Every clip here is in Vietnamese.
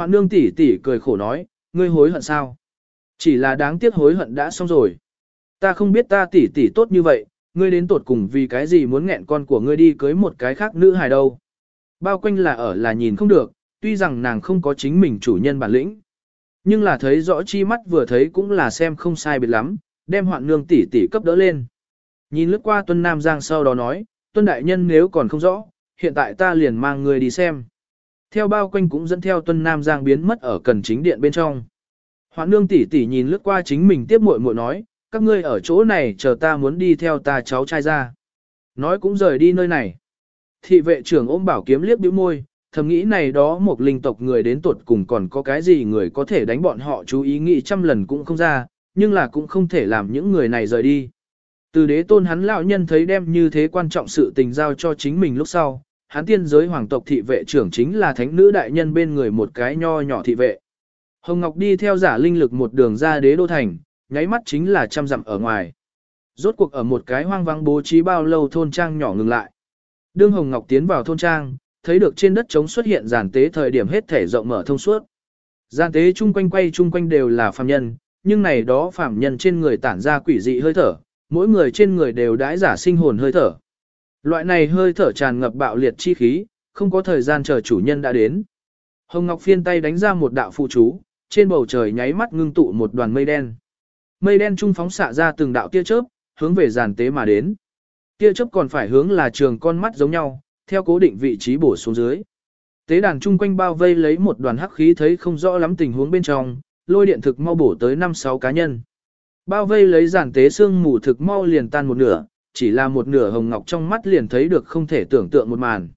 Hoạn nương tỷ tỷ cười khổ nói, ngươi hối hận sao? Chỉ là đáng tiếc hối hận đã xong rồi. Ta không biết ta tỷ tỷ tốt như vậy, ngươi đến tột cùng vì cái gì muốn nghẹn con của ngươi đi cưới một cái khác nữ hài đâu. Bao quanh là ở là nhìn không được, tuy rằng nàng không có chính mình chủ nhân bản lĩnh. Nhưng là thấy rõ chi mắt vừa thấy cũng là xem không sai biệt lắm, đem hoạn nương tỷ tỷ cấp đỡ lên. Nhìn lướt qua Tuân Nam Giang sau đó nói, Tuân Đại Nhân nếu còn không rõ, hiện tại ta liền mang người đi xem. Theo bao quanh cũng dẫn theo Tuân Nam Giang biến mất ở cần chính điện bên trong. Hoạn nương tỷ tỷ nhìn lướt qua chính mình tiếp muội muội nói, các ngươi ở chỗ này chờ ta muốn đi theo ta cháu trai ra. Nói cũng rời đi nơi này. Thị vệ trưởng ôm bảo kiếm liếc bĩu môi, thầm nghĩ này đó một linh tộc người đến tuột cùng còn có cái gì người có thể đánh bọn họ chú ý nghĩ trăm lần cũng không ra, nhưng là cũng không thể làm những người này rời đi. Từ đế tôn hắn lão nhân thấy đem như thế quan trọng sự tình giao cho chính mình lúc sau, hắn tiên giới hoàng tộc thị vệ trưởng chính là thánh nữ đại nhân bên người một cái nho nhỏ thị vệ. Hồng Ngọc đi theo giả linh lực một đường ra đế đô thành, nháy mắt chính là trăm dặm ở ngoài. Rốt cuộc ở một cái hoang vắng bố trí bao lâu thôn trang nhỏ ngừng lại. Đương Hồng Ngọc tiến vào thôn trang, thấy được trên đất trống xuất hiện giàn tế thời điểm hết thể rộng mở thông suốt. Giàn tế chung quanh quay chung quanh đều là phàm nhân, nhưng này đó phàm nhân trên người tản ra quỷ dị hơi thở, mỗi người trên người đều đãi giả sinh hồn hơi thở. Loại này hơi thở tràn ngập bạo liệt chi khí, không có thời gian chờ chủ nhân đã đến. Hồng Ngọc phiên tay đánh ra một đạo phụ chú, trên bầu trời nháy mắt ngưng tụ một đoàn mây đen. Mây đen trung phóng xạ ra từng đạo tia chớp, hướng về giàn tế mà đến. Tia chớp còn phải hướng là trường con mắt giống nhau, theo cố định vị trí bổ xuống dưới. Tế đàn chung quanh bao vây lấy một đoàn hắc khí thấy không rõ lắm tình huống bên trong, lôi điện thực mau bổ tới 5-6 cá nhân. Bao vây lấy giàn tế xương mù thực mau liền tan một nửa, chỉ là một nửa hồng ngọc trong mắt liền thấy được không thể tưởng tượng một màn.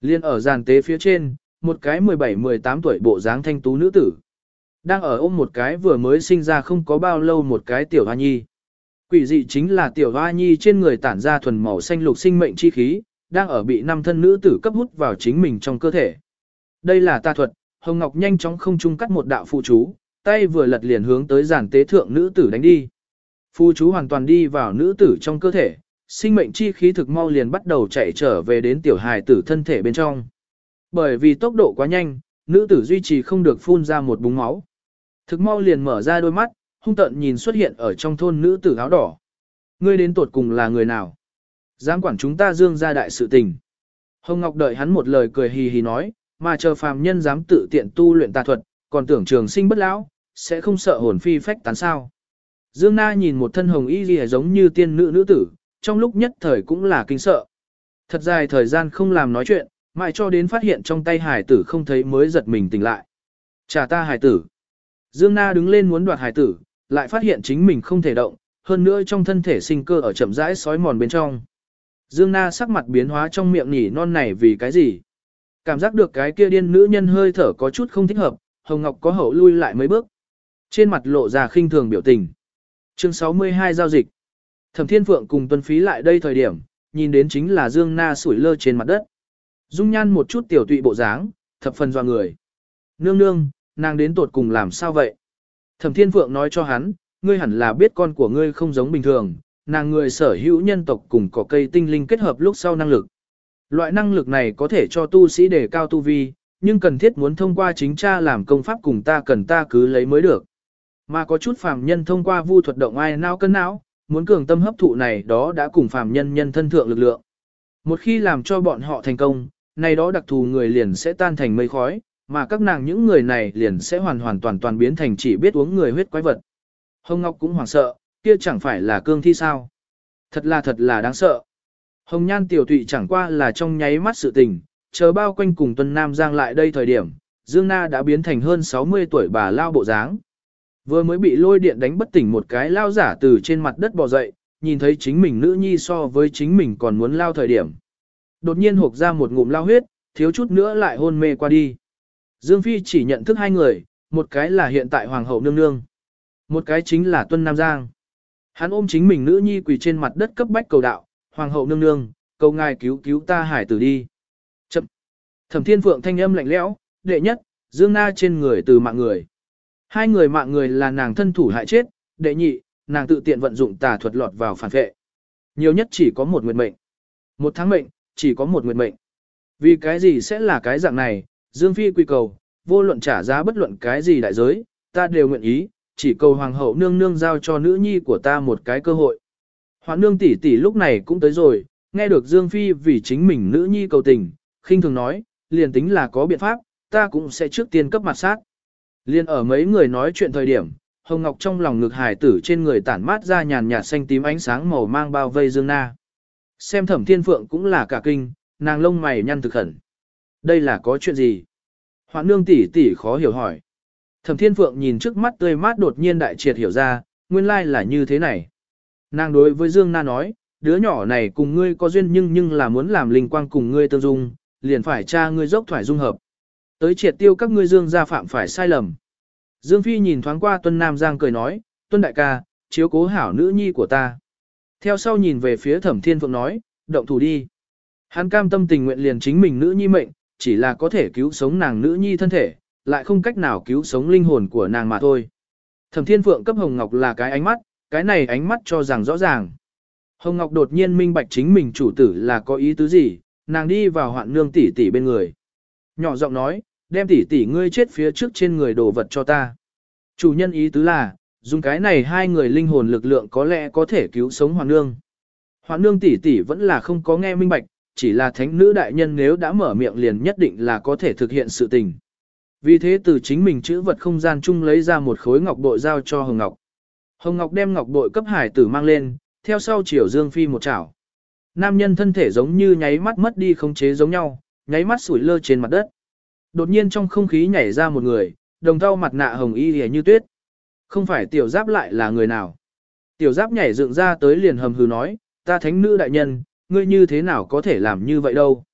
Liên ở giàn tế phía trên, một cái 17-18 tuổi bộ dáng thanh tú nữ tử. Đang ở ôm một cái vừa mới sinh ra không có bao lâu một cái tiểu hoa nhi. Quỷ dị chính là tiểu hoa nhi trên người tản ra thuần màu xanh lục sinh mệnh chi khí, đang ở bị năm thân nữ tử cấp hút vào chính mình trong cơ thể. Đây là ta thuật, Hồng Ngọc nhanh chóng không trung cắt một đạo phụ chú, tay vừa lật liền hướng tới giàn tế thượng nữ tử đánh đi. Phụ chú hoàn toàn đi vào nữ tử trong cơ thể, sinh mệnh chi khí thực mau liền bắt đầu chạy trở về đến tiểu hài tử thân thể bên trong. Bởi vì tốc độ quá nhanh, nữ tử duy trì không được phun ra một búng máu. Thực mau liền mở ra đôi mắt, hung tận nhìn xuất hiện ở trong thôn nữ tử áo đỏ. Ngươi đến tuột cùng là người nào? Giang quản chúng ta dương ra đại sự tình. Hồng Ngọc đợi hắn một lời cười hì hì nói, mà chờ phàm nhân dám tự tiện tu luyện tà thuật, còn tưởng trường sinh bất lão, sẽ không sợ hồn phi phách tán sao. Dương Na nhìn một thân hồng y gì giống như tiên nữ nữ tử, trong lúc nhất thời cũng là kinh sợ. Thật dài thời gian không làm nói chuyện, mãi cho đến phát hiện trong tay hải tử không thấy mới giật mình tỉnh lại. Trả ta hải tử. Dương Na đứng lên muốn đoạt hải tử, lại phát hiện chính mình không thể động, hơn nữa trong thân thể sinh cơ ở chậm rãi sói mòn bên trong. Dương Na sắc mặt biến hóa trong miệng nhỉ non này vì cái gì? Cảm giác được cái kia điên nữ nhân hơi thở có chút không thích hợp, Hồng Ngọc có hậu lui lại mấy bước. Trên mặt lộ ra khinh thường biểu tình. Chương 62 giao dịch. Thẩm Thiên Phượng cùng Tuân Phí lại đây thời điểm, nhìn đến chính là Dương Na sủi lơ trên mặt đất. Dung nhan một chút tiểu tụy bộ dáng, thập phần doa người. Nương nương, nàng đến tột cùng làm sao vậy? Thẩm Thiên Phượng nói cho hắn, ngươi hẳn là biết con của ngươi không giống bình thường, nàng người sở hữu nhân tộc cùng có cây tinh linh kết hợp lúc sau năng lực. Loại năng lực này có thể cho tu sĩ đề cao tu vi, nhưng cần thiết muốn thông qua chính cha làm công pháp cùng ta cần ta cứ lấy mới được. Mà có chút phàm nhân thông qua vu thuật động ai não cân não, muốn cường tâm hấp thụ này đó đã cùng phàm nhân nhân thân thượng lực lượng. Một khi làm cho bọn họ thành công, này đó đặc thù người liền sẽ tan thành mây khói, mà các nàng những người này liền sẽ hoàn hoàn toàn toàn biến thành chỉ biết uống người huyết quái vật. Hồng Ngọc cũng hoảng sợ, kia chẳng phải là cương thi sao. Thật là thật là đáng sợ. Hồng Nhan tiểu tụy chẳng qua là trong nháy mắt sự tình, chờ bao quanh cùng Tuân Nam Giang lại đây thời điểm, Dương Na đã biến thành hơn 60 tuổi bà lao bộ dáng. Vừa mới bị lôi điện đánh bất tỉnh một cái lao giả từ trên mặt đất bò dậy, nhìn thấy chính mình nữ nhi so với chính mình còn muốn lao thời điểm. Đột nhiên hộp ra một ngụm lao huyết, thiếu chút nữa lại hôn mê qua đi. Dương Phi chỉ nhận thức hai người, một cái là hiện tại Hoàng hậu nương nương. Một cái chính là Tuân Nam Giang. Hắn ôm chính mình nữ nhi quỳ trên mặt đất cấp bách cầu đạo, Hoàng hậu nương nương, cầu ngài cứu cứu ta hải tử đi. Chậm. Thẩm Thiên Phượng thanh âm lạnh lẽo, đệ nhất, Dương Na trên người từ mạng người. Hai người mạng người là nàng thân thủ hại chết, đệ nhị, nàng tự tiện vận dụng tà thuật lọt vào phản vệ. Nhiều nhất chỉ có một nguyệt mệnh. Một tháng mệnh, chỉ có một nguyệt mệnh. Vì cái gì sẽ là cái dạng này, Dương Phi quy cầu, vô luận trả giá bất luận cái gì đại giới, ta đều nguyện ý, chỉ cầu hoàng hậu nương nương giao cho nữ nhi của ta một cái cơ hội. hoàng nương tỷ tỷ lúc này cũng tới rồi, nghe được Dương Phi vì chính mình nữ nhi cầu tình, khinh thường nói, liền tính là có biện pháp, ta cũng sẽ trước tiên cấp mặt sát. Liên ở mấy người nói chuyện thời điểm, Hồng Ngọc trong lòng ngực hải tử trên người tản mát ra nhàn nhạt xanh tím ánh sáng màu mang bao vây Dương Na. Xem thẩm thiên phượng cũng là cả kinh, nàng lông mày nhăn thực khẩn. Đây là có chuyện gì? Hoạn nương tỷ tỷ khó hiểu hỏi. Thẩm thiên phượng nhìn trước mắt tươi mát đột nhiên đại triệt hiểu ra, nguyên lai là như thế này. Nàng đối với Dương Na nói, đứa nhỏ này cùng ngươi có duyên nhưng nhưng là muốn làm linh quang cùng ngươi tương dung, liền phải cha ngươi dốc thoải dung hợp. Tới triệt tiêu các ngươi Dương gia phạm phải sai lầm. Dương Phi nhìn thoáng qua Tuân Nam Giang cười nói, Tuân đại ca, chiếu cố hảo nữ nhi của ta. Theo sau nhìn về phía Thẩm Thiên Phượng nói, động thủ đi. Hắn cam tâm tình nguyện liền chính mình nữ nhi mệnh, chỉ là có thể cứu sống nàng nữ nhi thân thể, lại không cách nào cứu sống linh hồn của nàng mà thôi. Thẩm Thiên Phượng cấp Hồng Ngọc là cái ánh mắt, cái này ánh mắt cho rằng rõ ràng. Hồng Ngọc đột nhiên minh bạch chính mình chủ tử là có ý tứ gì, nàng đi vào hoạn nương tỷ tỷ bên người. Nhỏ giọng nói, đem tỷ tỷ ngươi chết phía trước trên người đồ vật cho ta. Chủ nhân ý tứ là, dùng cái này hai người linh hồn lực lượng có lẽ có thể cứu sống hoàng nương. hoàng nương tỷ tỷ vẫn là không có nghe minh bạch, chỉ là thánh nữ đại nhân nếu đã mở miệng liền nhất định là có thể thực hiện sự tình. Vì thế từ chính mình chữ vật không gian chung lấy ra một khối ngọc bội giao cho Hồng Ngọc. Hồng Ngọc đem ngọc bội cấp hải tử mang lên, theo sau chiều Dương Phi một chảo. Nam nhân thân thể giống như nháy mắt mất đi khống chế giống nhau, nháy mắt sủi lơ trên mặt đất. Đột nhiên trong không khí nhảy ra một người, đồng thau mặt nạ hồng y lìa như tuyết. Không phải tiểu giáp lại là người nào. Tiểu giáp nhảy dựng ra tới liền hầm hừ nói, ta thánh nữ đại nhân, ngươi như thế nào có thể làm như vậy đâu.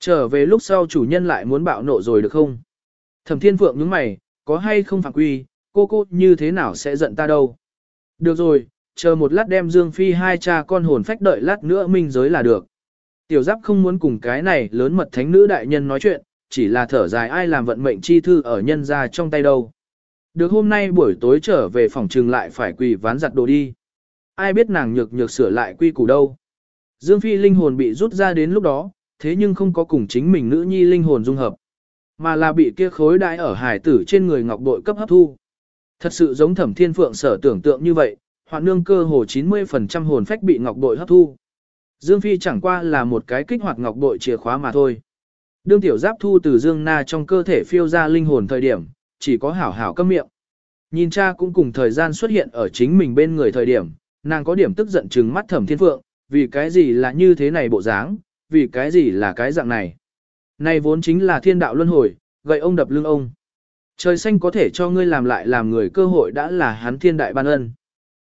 Trở về lúc sau chủ nhân lại muốn bạo nộ rồi được không? Thẩm thiên phượng nhướng mày, có hay không phạm quy, cô cô như thế nào sẽ giận ta đâu? Được rồi, chờ một lát đem Dương Phi hai cha con hồn phách đợi lát nữa minh giới là được. Tiểu giáp không muốn cùng cái này lớn mật thánh nữ đại nhân nói chuyện, chỉ là thở dài ai làm vận mệnh chi thư ở nhân ra trong tay đâu. Được hôm nay buổi tối trở về phòng trừng lại phải quỳ ván giặt đồ đi. Ai biết nàng nhược nhược sửa lại quy củ đâu. Dương Phi linh hồn bị rút ra đến lúc đó, thế nhưng không có cùng chính mình nữ nhi linh hồn dung hợp. Mà là bị kia khối đại ở hải tử trên người ngọc bội cấp hấp thu. Thật sự giống thẩm thiên phượng sở tưởng tượng như vậy, hoạn nương cơ hồ 90% hồn phách bị ngọc bội hấp thu. Dương Phi chẳng qua là một cái kích hoạt ngọc bội chìa khóa mà thôi. Đương tiểu giáp thu từ Dương Na trong cơ thể phiêu ra linh hồn thời điểm, chỉ có hảo hảo câm miệng. Nhìn cha cũng cùng thời gian xuất hiện ở chính mình bên người thời điểm, nàng có điểm tức giận trừng mắt thẩm thiên phượng, vì cái gì là như thế này bộ dáng, vì cái gì là cái dạng này. Này vốn chính là thiên đạo luân hồi, gậy ông đập lưng ông. Trời xanh có thể cho ngươi làm lại làm người cơ hội đã là hắn thiên đại ban ân.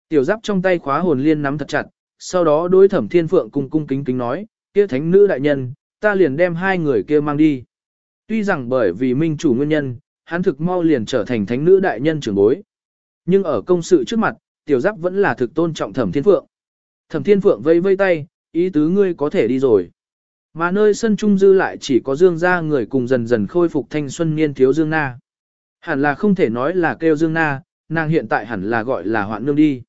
Tiểu giáp trong tay khóa hồn liên nắm thật chặt, sau đó đối thẩm thiên phượng cung cung kính kính nói, kia thánh nữ đại nhân, ta liền đem hai người kia mang đi. Tuy rằng bởi vì minh chủ nguyên nhân, hắn thực mau liền trở thành thánh nữ đại nhân trưởng bối. Nhưng ở công sự trước mặt, tiểu giáp vẫn là thực tôn trọng thẩm thiên phượng. Thẩm thiên phượng vây vây tay, ý tứ ngươi có thể đi rồi. Mà nơi sân trung dư lại chỉ có dương gia người cùng dần dần khôi phục thanh xuân niên thiếu dương na. Hẳn là không thể nói là kêu dương na, nàng hiện tại hẳn là gọi là hoạn nương đi.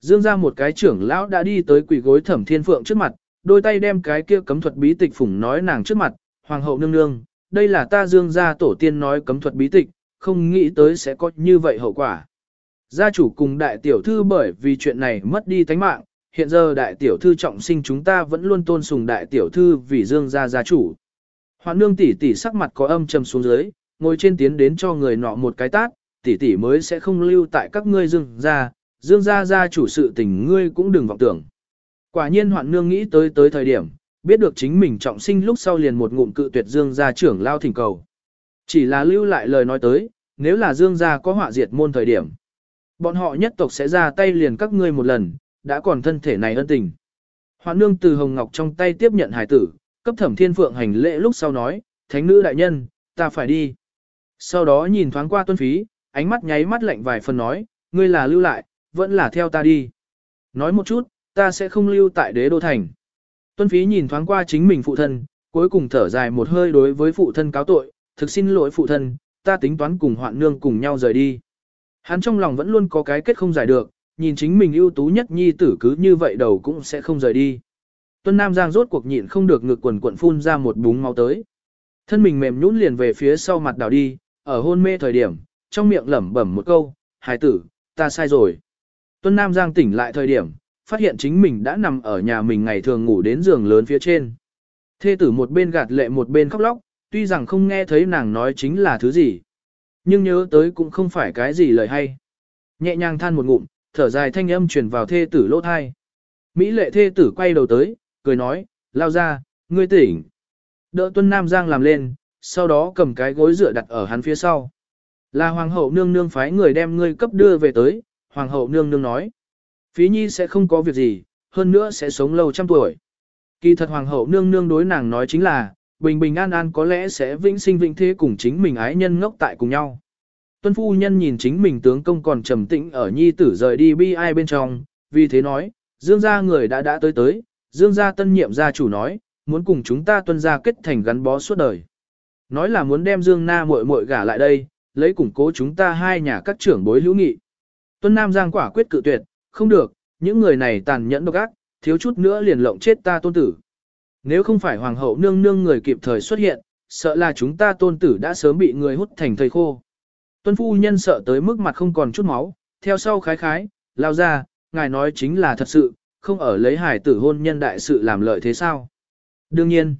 Dương ra một cái trưởng lão đã đi tới quỷ gối thẩm thiên phượng trước mặt, đôi tay đem cái kia cấm thuật bí tịch phủng nói nàng trước mặt, hoàng hậu nương nương, đây là ta dương gia tổ tiên nói cấm thuật bí tịch, không nghĩ tới sẽ có như vậy hậu quả. Gia chủ cùng đại tiểu thư bởi vì chuyện này mất đi tánh mạng, hiện giờ đại tiểu thư trọng sinh chúng ta vẫn luôn tôn sùng đại tiểu thư vì dương gia gia chủ. Hoạn nương tỷ tỷ sắc mặt có âm trầm xuống dưới, ngồi trên tiến đến cho người nọ một cái tát, tỷ tỷ mới sẽ không lưu tại các ngươi dương gia, dương gia gia chủ sự tình ngươi cũng đừng vọng tưởng. Quả nhiên hoạn nương nghĩ tới tới thời điểm, biết được chính mình trọng sinh lúc sau liền một ngụm cự tuyệt dương gia trưởng lao thỉnh cầu. Chỉ là lưu lại lời nói tới, nếu là dương gia có họa diệt môn thời điểm. Bọn họ nhất tộc sẽ ra tay liền các ngươi một lần, đã còn thân thể này ân tình. Hoạn nương từ hồng ngọc trong tay tiếp nhận hải tử, cấp thẩm thiên phượng hành lễ lúc sau nói, thánh nữ đại nhân, ta phải đi. Sau đó nhìn thoáng qua tuân phí, ánh mắt nháy mắt lạnh vài phần nói, ngươi là lưu lại, vẫn là theo ta đi. Nói một chút, ta sẽ không lưu tại đế đô thành. Tuân phí nhìn thoáng qua chính mình phụ thân, cuối cùng thở dài một hơi đối với phụ thân cáo tội, thực xin lỗi phụ thân, ta tính toán cùng hoạn nương cùng nhau rời đi. Hắn trong lòng vẫn luôn có cái kết không giải được, nhìn chính mình ưu tú nhất nhi tử cứ như vậy đầu cũng sẽ không rời đi. Tuân Nam Giang rốt cuộc nhịn không được ngực quần quần phun ra một búng máu tới. Thân mình mềm nhũn liền về phía sau mặt đảo đi, ở hôn mê thời điểm, trong miệng lẩm bẩm một câu, hài tử, ta sai rồi. Tuân Nam Giang tỉnh lại thời điểm, phát hiện chính mình đã nằm ở nhà mình ngày thường ngủ đến giường lớn phía trên. Thê tử một bên gạt lệ một bên khóc lóc, tuy rằng không nghe thấy nàng nói chính là thứ gì. Nhưng nhớ tới cũng không phải cái gì lời hay. Nhẹ nhàng than một ngụm, thở dài thanh âm truyền vào thê tử lỗ thai. Mỹ lệ thê tử quay đầu tới, cười nói, lao ra, ngươi tỉnh. Đỡ tuân Nam Giang làm lên, sau đó cầm cái gối dựa đặt ở hắn phía sau. Là hoàng hậu nương nương phái người đem ngươi cấp đưa về tới, hoàng hậu nương nương nói. Phí nhi sẽ không có việc gì, hơn nữa sẽ sống lâu trăm tuổi. Kỳ thật hoàng hậu nương nương đối nàng nói chính là, bình bình an an có lẽ sẽ vĩnh sinh vĩnh thế cùng chính mình ái nhân ngốc tại cùng nhau. Tuân phu nhân nhìn chính mình tướng công còn trầm tĩnh ở nhi tử rời đi bi ai bên trong, vì thế nói, dương gia người đã đã tới tới, dương gia tân nhiệm gia chủ nói, muốn cùng chúng ta tuân gia kết thành gắn bó suốt đời. Nói là muốn đem dương na muội muội gả lại đây, lấy củng cố chúng ta hai nhà các trưởng bối hữu nghị. Tuân Nam Giang quả quyết cự tuyệt, không được, những người này tàn nhẫn độc ác, thiếu chút nữa liền lộng chết ta tôn tử. Nếu không phải hoàng hậu nương nương người kịp thời xuất hiện, sợ là chúng ta tôn tử đã sớm bị người hút thành thây khô. Tuân phu nhân sợ tới mức mặt không còn chút máu, theo sau khái khái, lao ra, ngài nói chính là thật sự, không ở lấy hải tử hôn nhân đại sự làm lợi thế sao. Đương nhiên,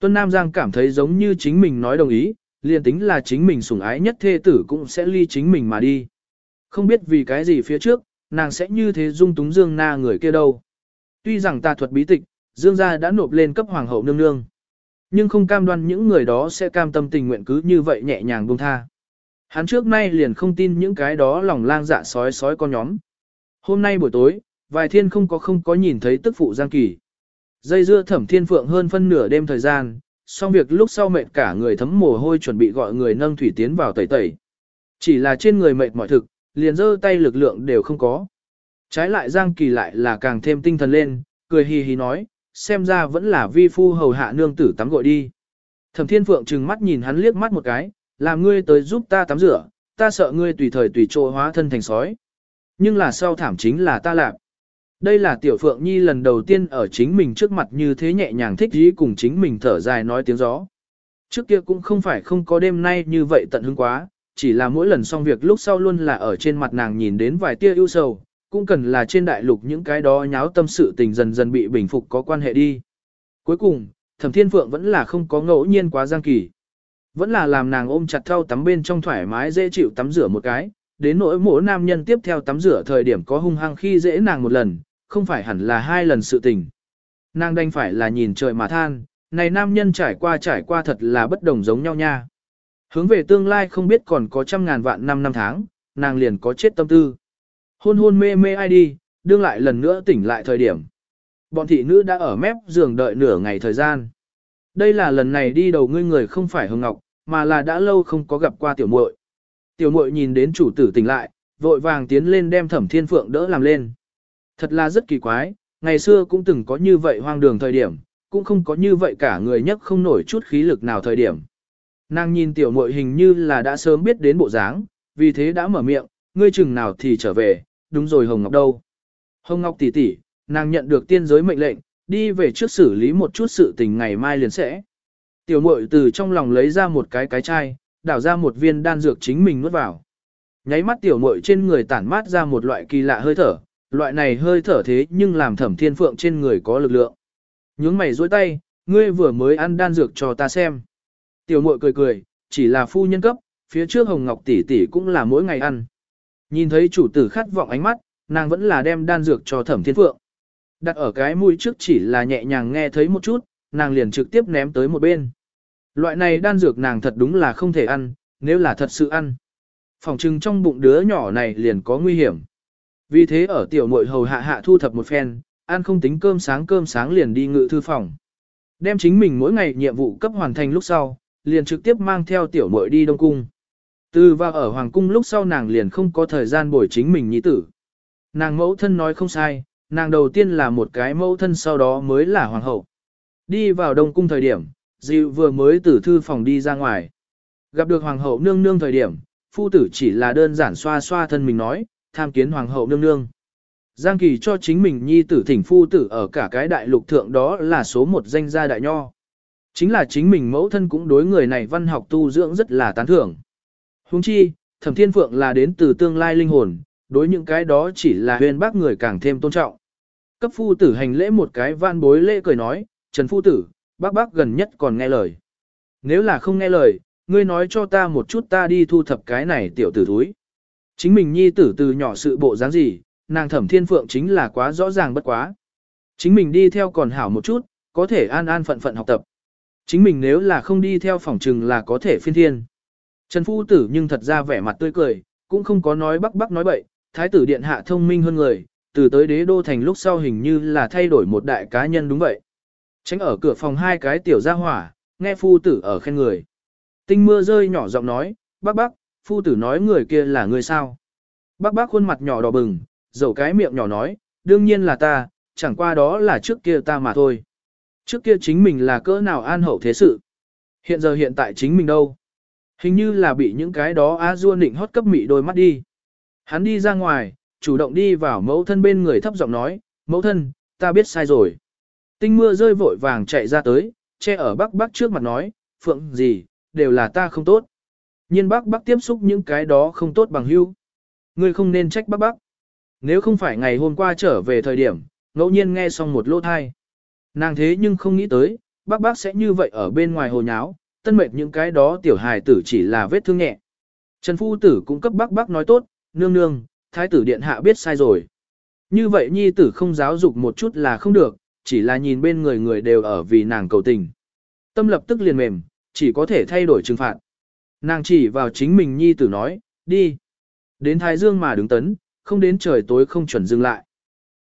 Tuân Nam Giang cảm thấy giống như chính mình nói đồng ý, liền tính là chính mình sủng ái nhất thê tử cũng sẽ ly chính mình mà đi. Không biết vì cái gì phía trước, nàng sẽ như thế dung túng Dương Na người kia đâu. Tuy rằng tà thuật bí tịch, Dương gia đã nộp lên cấp hoàng hậu nương nương. Nhưng không cam đoan những người đó sẽ cam tâm tình nguyện cứ như vậy nhẹ nhàng buông tha. Hắn trước nay liền không tin những cái đó lòng lang dạ sói sói con nhóm. Hôm nay buổi tối, vài thiên không có không có nhìn thấy tức phụ Giang Kỳ. Dây dưa thẩm thiên phượng hơn phân nửa đêm thời gian, xong việc lúc sau mệt cả người thấm mồ hôi chuẩn bị gọi người nâng thủy tiến vào tẩy tẩy. Chỉ là trên người mệt mỏi thực, liền dơ tay lực lượng đều không có. Trái lại Giang Kỳ lại là càng thêm tinh thần lên, cười hì hì nói, xem ra vẫn là vi phu hầu hạ nương tử tắm gội đi. Thẩm Thiên Phượng trừng mắt nhìn hắn liếc mắt một cái, làm ngươi tới giúp ta tắm rửa, ta sợ ngươi tùy thời tùy chỗ hóa thân thành sói. Nhưng là sau thảm chính là ta làm. Đây là Tiểu Phượng Nhi lần đầu tiên ở chính mình trước mặt như thế nhẹ nhàng thích ý cùng chính mình thở dài nói tiếng gió. Trước kia cũng không phải không có đêm nay như vậy tận hứng quá, chỉ là mỗi lần xong việc lúc sau luôn là ở trên mặt nàng nhìn đến vài tia ưu sầu, cũng cần là trên đại lục những cái đó nháo tâm sự tình dần dần bị bình phục có quan hệ đi. Cuối cùng, Thẩm Thiên Phượng vẫn là không có ngẫu nhiên quá giang kỳ. Vẫn là làm nàng ôm chặt thau tắm bên trong thoải mái dễ chịu tắm rửa một cái, đến nỗi mỗi nam nhân tiếp theo tắm rửa thời điểm có hung hăng khi dễ nàng một lần, không phải hẳn là hai lần sự tình. Nàng đành phải là nhìn trời mà than, này nam nhân trải qua trải qua thật là bất đồng giống nhau nha. Hướng về tương lai không biết còn có trăm ngàn vạn năm năm tháng, nàng liền có chết tâm tư. Hôn hôn mê mê ai đi, đương lại lần nữa tỉnh lại thời điểm. Bọn thị nữ đã ở mép giường đợi nửa ngày thời gian. Đây là lần này đi đầu ngươi người không phải Hồng Ngọc, mà là đã lâu không có gặp qua tiểu muội. Tiểu muội nhìn đến chủ tử tỉnh lại, vội vàng tiến lên đem Thẩm Thiên Phượng đỡ làm lên. Thật là rất kỳ quái, ngày xưa cũng từng có như vậy hoang đường thời điểm, cũng không có như vậy cả người nhất không nổi chút khí lực nào thời điểm. Nàng nhìn tiểu muội hình như là đã sớm biết đến bộ dáng, vì thế đã mở miệng, ngươi chừng nào thì trở về, đúng rồi Hồng Ngọc đâu. Hồng Ngọc tỷ tỷ, nàng nhận được tiên giới mệnh lệnh, đi về trước xử lý một chút sự tình ngày mai liền sẽ. Tiểu muội từ trong lòng lấy ra một cái cái chai, đảo ra một viên đan dược chính mình nuốt vào. Nháy mắt tiểu muội trên người tản mát ra một loại kỳ lạ hơi thở, loại này hơi thở thế nhưng làm thẩm thiên phượng trên người có lực lượng. Nhướng mày dối tay, ngươi vừa mới ăn đan dược cho ta xem. Tiểu muội cười cười, chỉ là phu nhân cấp, phía trước hồng ngọc tỷ tỷ cũng là mỗi ngày ăn. Nhìn thấy chủ tử khát vọng ánh mắt, nàng vẫn là đem đan dược cho thẩm thiên phượng. Đặt ở cái mũi trước chỉ là nhẹ nhàng nghe thấy một chút, nàng liền trực tiếp ném tới một bên. Loại này đan dược nàng thật đúng là không thể ăn, nếu là thật sự ăn. Phòng trưng trong bụng đứa nhỏ này liền có nguy hiểm. Vì thế ở tiểu muội hầu hạ hạ thu thập một phen, ăn không tính cơm sáng cơm sáng liền đi ngự thư phòng. Đem chính mình mỗi ngày nhiệm vụ cấp hoàn thành lúc sau, liền trực tiếp mang theo tiểu muội đi Đông Cung. Từ vào ở Hoàng Cung lúc sau nàng liền không có thời gian bồi chính mình nhi tử. Nàng mẫu thân nói không sai, nàng đầu tiên là một cái mẫu thân sau đó mới là Hoàng hậu. Đi vào Đông Cung thời điểm, Diệu vừa mới từ thư phòng đi ra ngoài. Gặp được Hoàng hậu nương nương thời điểm, phu tử chỉ là đơn giản xoa xoa thân mình nói, tham kiến Hoàng hậu nương nương. Giang Kỳ cho chính mình nhi tử thỉnh phu tử ở cả cái đại lục thượng đó là số một danh gia đại nho. Chính là chính mình mẫu thân cũng đối người này văn học tu dưỡng rất là tán thưởng. Huống chi, Thẩm Thiên Phượng là đến từ tương lai linh hồn, đối những cái đó chỉ là huyền bác người càng thêm tôn trọng. Cấp phu tử hành lễ một cái van bối lễ cười nói, Trần phu tử, bác bác gần nhất còn nghe lời. Nếu là không nghe lời, ngươi nói cho ta một chút ta đi thu thập cái này tiểu tử thúi. Chính mình nhi tử từ nhỏ sự bộ dáng gì, nàng thẩm thiên phượng chính là quá rõ ràng bất quá. Chính mình đi theo còn hảo một chút, có thể an an phận phận học tập. Chính mình nếu là không đi theo phòng trừng là có thể phiên thiên. Trần Phu Tử nhưng thật ra vẻ mặt tươi cười, cũng không có nói bắc bắc nói bậy, thái tử điện hạ thông minh hơn người, từ tới đế đô thành lúc sau hình như là thay đổi một đại cá nhân đúng vậy. Tránh ở cửa phòng hai cái tiểu gia hỏa, nghe Phu Tử ở khen người. Tinh mưa rơi nhỏ giọng nói, bác bác, Phu Tử nói người kia là người sao. Bác bác khuôn mặt nhỏ đỏ bừng, dầu cái miệng nhỏ nói, đương nhiên là ta, chẳng qua đó là trước kia ta mà thôi. Trước kia chính mình là cỡ nào an hậu thế sự. Hiện giờ hiện tại chính mình đâu. Hình như là bị những cái đó á dua nịnh hót cấp mị đôi mắt đi. Hắn đi ra ngoài, chủ động đi vào mẫu thân bên người thấp giọng nói, mẫu thân, ta biết sai rồi. Tinh mưa rơi vội vàng chạy ra tới, che ở bắc bắc trước mặt nói, phượng gì, đều là ta không tốt. nhiên bác bác tiếp xúc những cái đó không tốt bằng hưu. Ngươi không nên trách bác bác. Nếu không phải ngày hôm qua trở về thời điểm, ngẫu nhiên nghe xong một lô thai. Nàng thế nhưng không nghĩ tới, bác bác sẽ như vậy ở bên ngoài hồ nháo, tân mệt những cái đó tiểu hài tử chỉ là vết thương nhẹ. Trần Phu Tử cũng cấp bác bác nói tốt, nương nương, thái tử điện hạ biết sai rồi. Như vậy nhi tử không giáo dục một chút là không được, chỉ là nhìn bên người người đều ở vì nàng cầu tình. Tâm lập tức liền mềm, chỉ có thể thay đổi trừng phạt. Nàng chỉ vào chính mình nhi tử nói, đi. Đến Thái Dương mà đứng tấn, không đến trời tối không chuẩn dừng lại.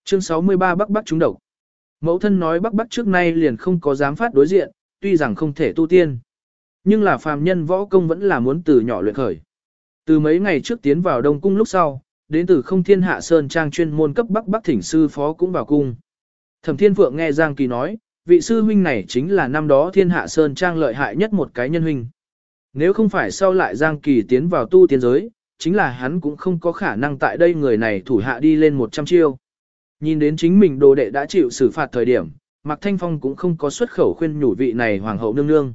Chương 63 Bắc Bắc trúng độc. Mẫu thân nói Bắc Bắc trước nay liền không có dám phát đối diện, tuy rằng không thể tu tiên. Nhưng là phàm nhân võ công vẫn là muốn từ nhỏ luyện khởi. Từ mấy ngày trước tiến vào Đông Cung lúc sau, đến từ không thiên hạ sơn trang chuyên môn cấp Bắc Bắc thỉnh sư phó cũng vào cung. Thẩm Thiên Phượng nghe Giang Kỳ nói, vị sư huynh này chính là năm đó thiên hạ sơn trang lợi hại nhất một cái nhân huynh. Nếu không phải sau lại Giang Kỳ tiến vào tu tiên giới, chính là hắn cũng không có khả năng tại đây người này thủ hạ đi lên 100 chiêu. Nhìn đến chính mình đồ đệ đã chịu xử phạt thời điểm, Mạc Thanh Phong cũng không có xuất khẩu khuyên nhủ vị này hoàng hậu nương nương.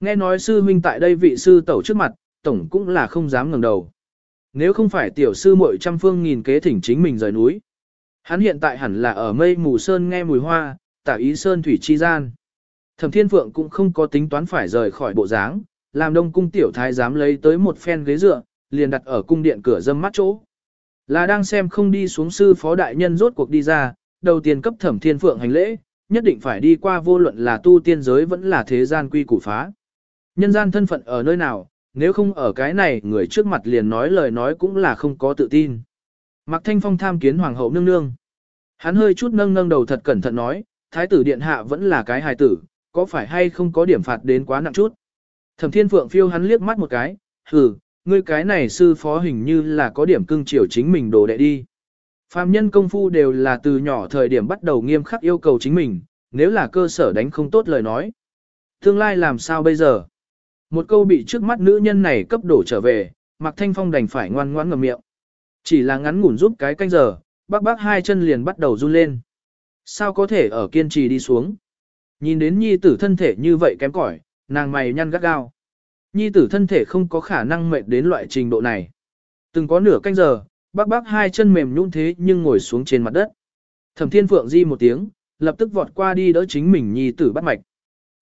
Nghe nói sư huynh tại đây vị sư tẩu trước mặt, tổng cũng là không dám ngẩng đầu. Nếu không phải tiểu sư muội trăm phương nghìn kế thỉnh chính mình rời núi. Hắn hiện tại hẳn là ở mây mù sơn nghe mùi hoa, tả ý sơn thủy chi gian. Thẩm Thiên Phượng cũng không có tính toán phải rời khỏi bộ dáng, làm đông cung tiểu thái dám lấy tới một phen ghế dựa, liền đặt ở cung điện cửa dâm mắt chỗ. Là đang xem không đi xuống sư phó đại nhân rốt cuộc đi ra, đầu tiên cấp thẩm thiên phượng hành lễ, nhất định phải đi qua vô luận là tu tiên giới vẫn là thế gian quy củ phá. Nhân gian thân phận ở nơi nào, nếu không ở cái này người trước mặt liền nói lời nói cũng là không có tự tin. Mạc Thanh Phong tham kiến hoàng hậu nương nương. Hắn hơi chút nâng nâng đầu thật cẩn thận nói, thái tử điện hạ vẫn là cái hài tử, có phải hay không có điểm phạt đến quá nặng chút. Thẩm Thiên Phượng phiêu hắn liếc mắt một cái, hừ, ngươi cái này sư phó hình như là có điểm cưng chiều chính mình đồ đệ đi. Phạm nhân công phu đều là từ nhỏ thời điểm bắt đầu nghiêm khắc yêu cầu chính mình, nếu là cơ sở đánh không tốt lời nói. Tương lai làm sao bây giờ? Một câu bị trước mắt nữ nhân này cấp đổ trở về, Mạc Thanh Phong đành phải ngoan ngoãn ngậm miệng. Chỉ là ngắn ngủn giúp cái canh giờ, bác bác hai chân liền bắt đầu run lên. Sao có thể ở kiên trì đi xuống? Nhìn đến nhi tử thân thể như vậy kém cỏi, nàng mày nhăn gắt gao. Nhi tử thân thể không có khả năng mệt đến loại trình độ này. Từng có nửa canh giờ, bác bác hai chân mềm nhũn thế nhưng ngồi xuống trên mặt đất. Thẩm thiên phượng di một tiếng, lập tức vọt qua đi đỡ chính mình nhi tử bắt mạch.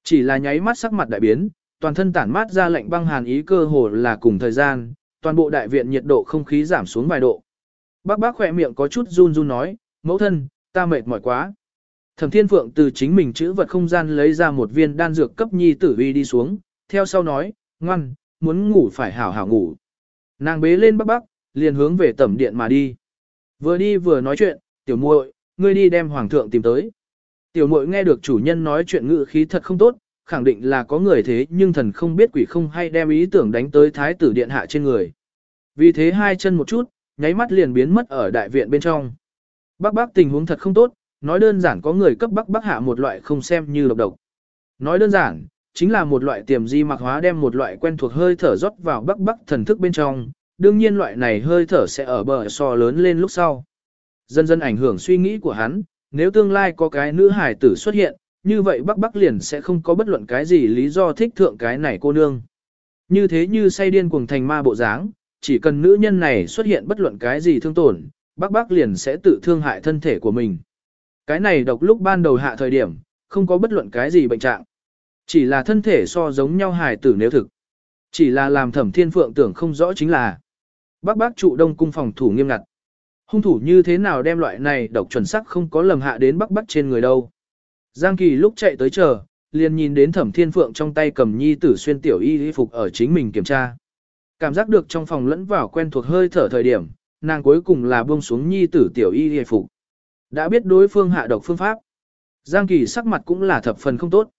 Chỉ là nháy mắt sắc mặt đại biến, toàn thân tản mát ra lạnh băng hàn ý cơ hồ là cùng thời gian, toàn bộ đại viện nhiệt độ không khí giảm xuống vài độ. Bác bác khỏe miệng có chút run run nói, mẫu thân, ta mệt mỏi quá. Thẩm thiên phượng từ chính mình chữ vật không gian lấy ra một viên đan dược cấp nhi tử uy đi xuống, theo sau nói, ngoan, muốn ngủ phải hảo hảo ngủ. Nàng bế lên bắc bắc, liền hướng về tẩm điện mà đi. Vừa đi vừa nói chuyện, tiểu muội, ngươi đi đem hoàng thượng tìm tới. Tiểu muội nghe được chủ nhân nói chuyện ngữ khí thật không tốt, khẳng định là có người thế nhưng thần không biết quỷ không hay đem ý tưởng đánh tới thái tử điện hạ trên người. Vì thế hai chân một chút, nháy mắt liền biến mất ở đại viện bên trong. Bắc bắc tình huống thật không tốt, nói đơn giản có người cấp bắc bắc hạ một loại không xem như độc độc. Nói đơn giản, chính là một loại tiềm di mạc hóa đem một loại quen thuộc hơi thở rót vào bắc bắc thần thức bên trong, đương nhiên loại này hơi thở sẽ ở bờ so lớn lên lúc sau. Dần dần ảnh hưởng suy nghĩ của hắn, nếu tương lai có cái nữ hải tử xuất hiện, như vậy bắc bắc liền sẽ không có bất luận cái gì lý do thích thượng cái này cô nương. Như thế như say điên cuồng thành ma bộ dáng, chỉ cần nữ nhân này xuất hiện bất luận cái gì thương tổn, bắc bắc liền sẽ tự thương hại thân thể của mình. Cái này độc lúc ban đầu hạ thời điểm, không có bất luận cái gì bệnh trạng. Chỉ là thân thể so giống nhau hài tử nếu thực. Chỉ là làm thẩm thiên phượng tưởng không rõ chính là bác bác trụ đông cung phòng thủ nghiêm ngặt. Hung thủ như thế nào đem loại này độc chuẩn sắc không có lầm hạ đến bắc bắc trên người đâu. Giang Kỳ lúc chạy tới chờ, liền nhìn đến thẩm thiên phượng trong tay cầm nhi tử xuyên tiểu y y phục ở chính mình kiểm tra. Cảm giác được trong phòng lẫn vào quen thuộc hơi thở thời điểm, nàng cuối cùng là buông xuống nhi tử tiểu y y phục. Đã biết đối phương hạ độc phương pháp. Giang Kỳ sắc mặt cũng là thập phần không tốt.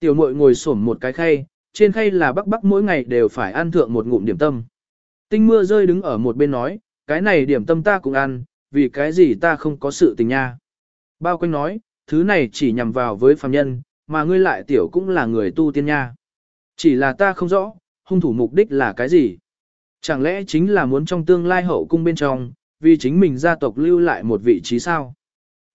Tiểu muội ngồi xổm một cái khay, trên khay là bắc bắc mỗi ngày đều phải ăn thượng một ngụm điểm tâm. Tinh mưa rơi đứng ở một bên nói, cái này điểm tâm ta cũng ăn, vì cái gì ta không có sự tình nha. Bao quanh nói, thứ này chỉ nhằm vào với phàm nhân, mà ngươi lại tiểu cũng là người tu tiên nha. Chỉ là ta không rõ, hung thủ mục đích là cái gì. Chẳng lẽ chính là muốn trong tương lai hậu cung bên trong, vì chính mình gia tộc lưu lại một vị trí sao?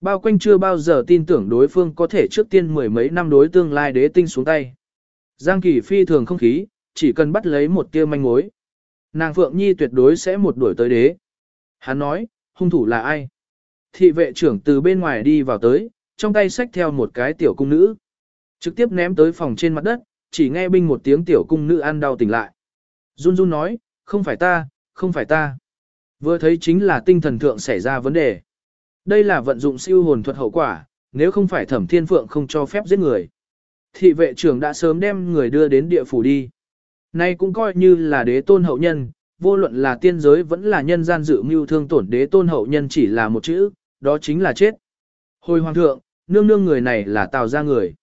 Bao quanh chưa bao giờ tin tưởng đối phương có thể trước tiên mười mấy năm đối tương lai đế tinh xuống tay. Giang Kỳ phi thường không khí, chỉ cần bắt lấy một tia manh mối. Nàng Phượng Nhi tuyệt đối sẽ một đuổi tới đế. Hắn nói, hung thủ là ai? Thị vệ trưởng từ bên ngoài đi vào tới, trong tay xách theo một cái tiểu cung nữ. Trực tiếp ném tới phòng trên mặt đất, chỉ nghe binh một tiếng tiểu cung nữ ăn đau tỉnh lại. Jun Jun nói, không phải ta, không phải ta. Vừa thấy chính là tinh thần thượng xảy ra vấn đề. Đây là vận dụng siêu hồn thuật hậu quả, nếu không phải thẩm thiên phượng không cho phép giết người. Thị vệ trưởng đã sớm đem người đưa đến địa phủ đi. Nay cũng coi như là đế tôn hậu nhân, vô luận là tiên giới vẫn là nhân gian dự mưu thương tổn đế tôn hậu nhân chỉ là một chữ, đó chính là chết. Hồi hoàng thượng, nương nương người này là tào ra người.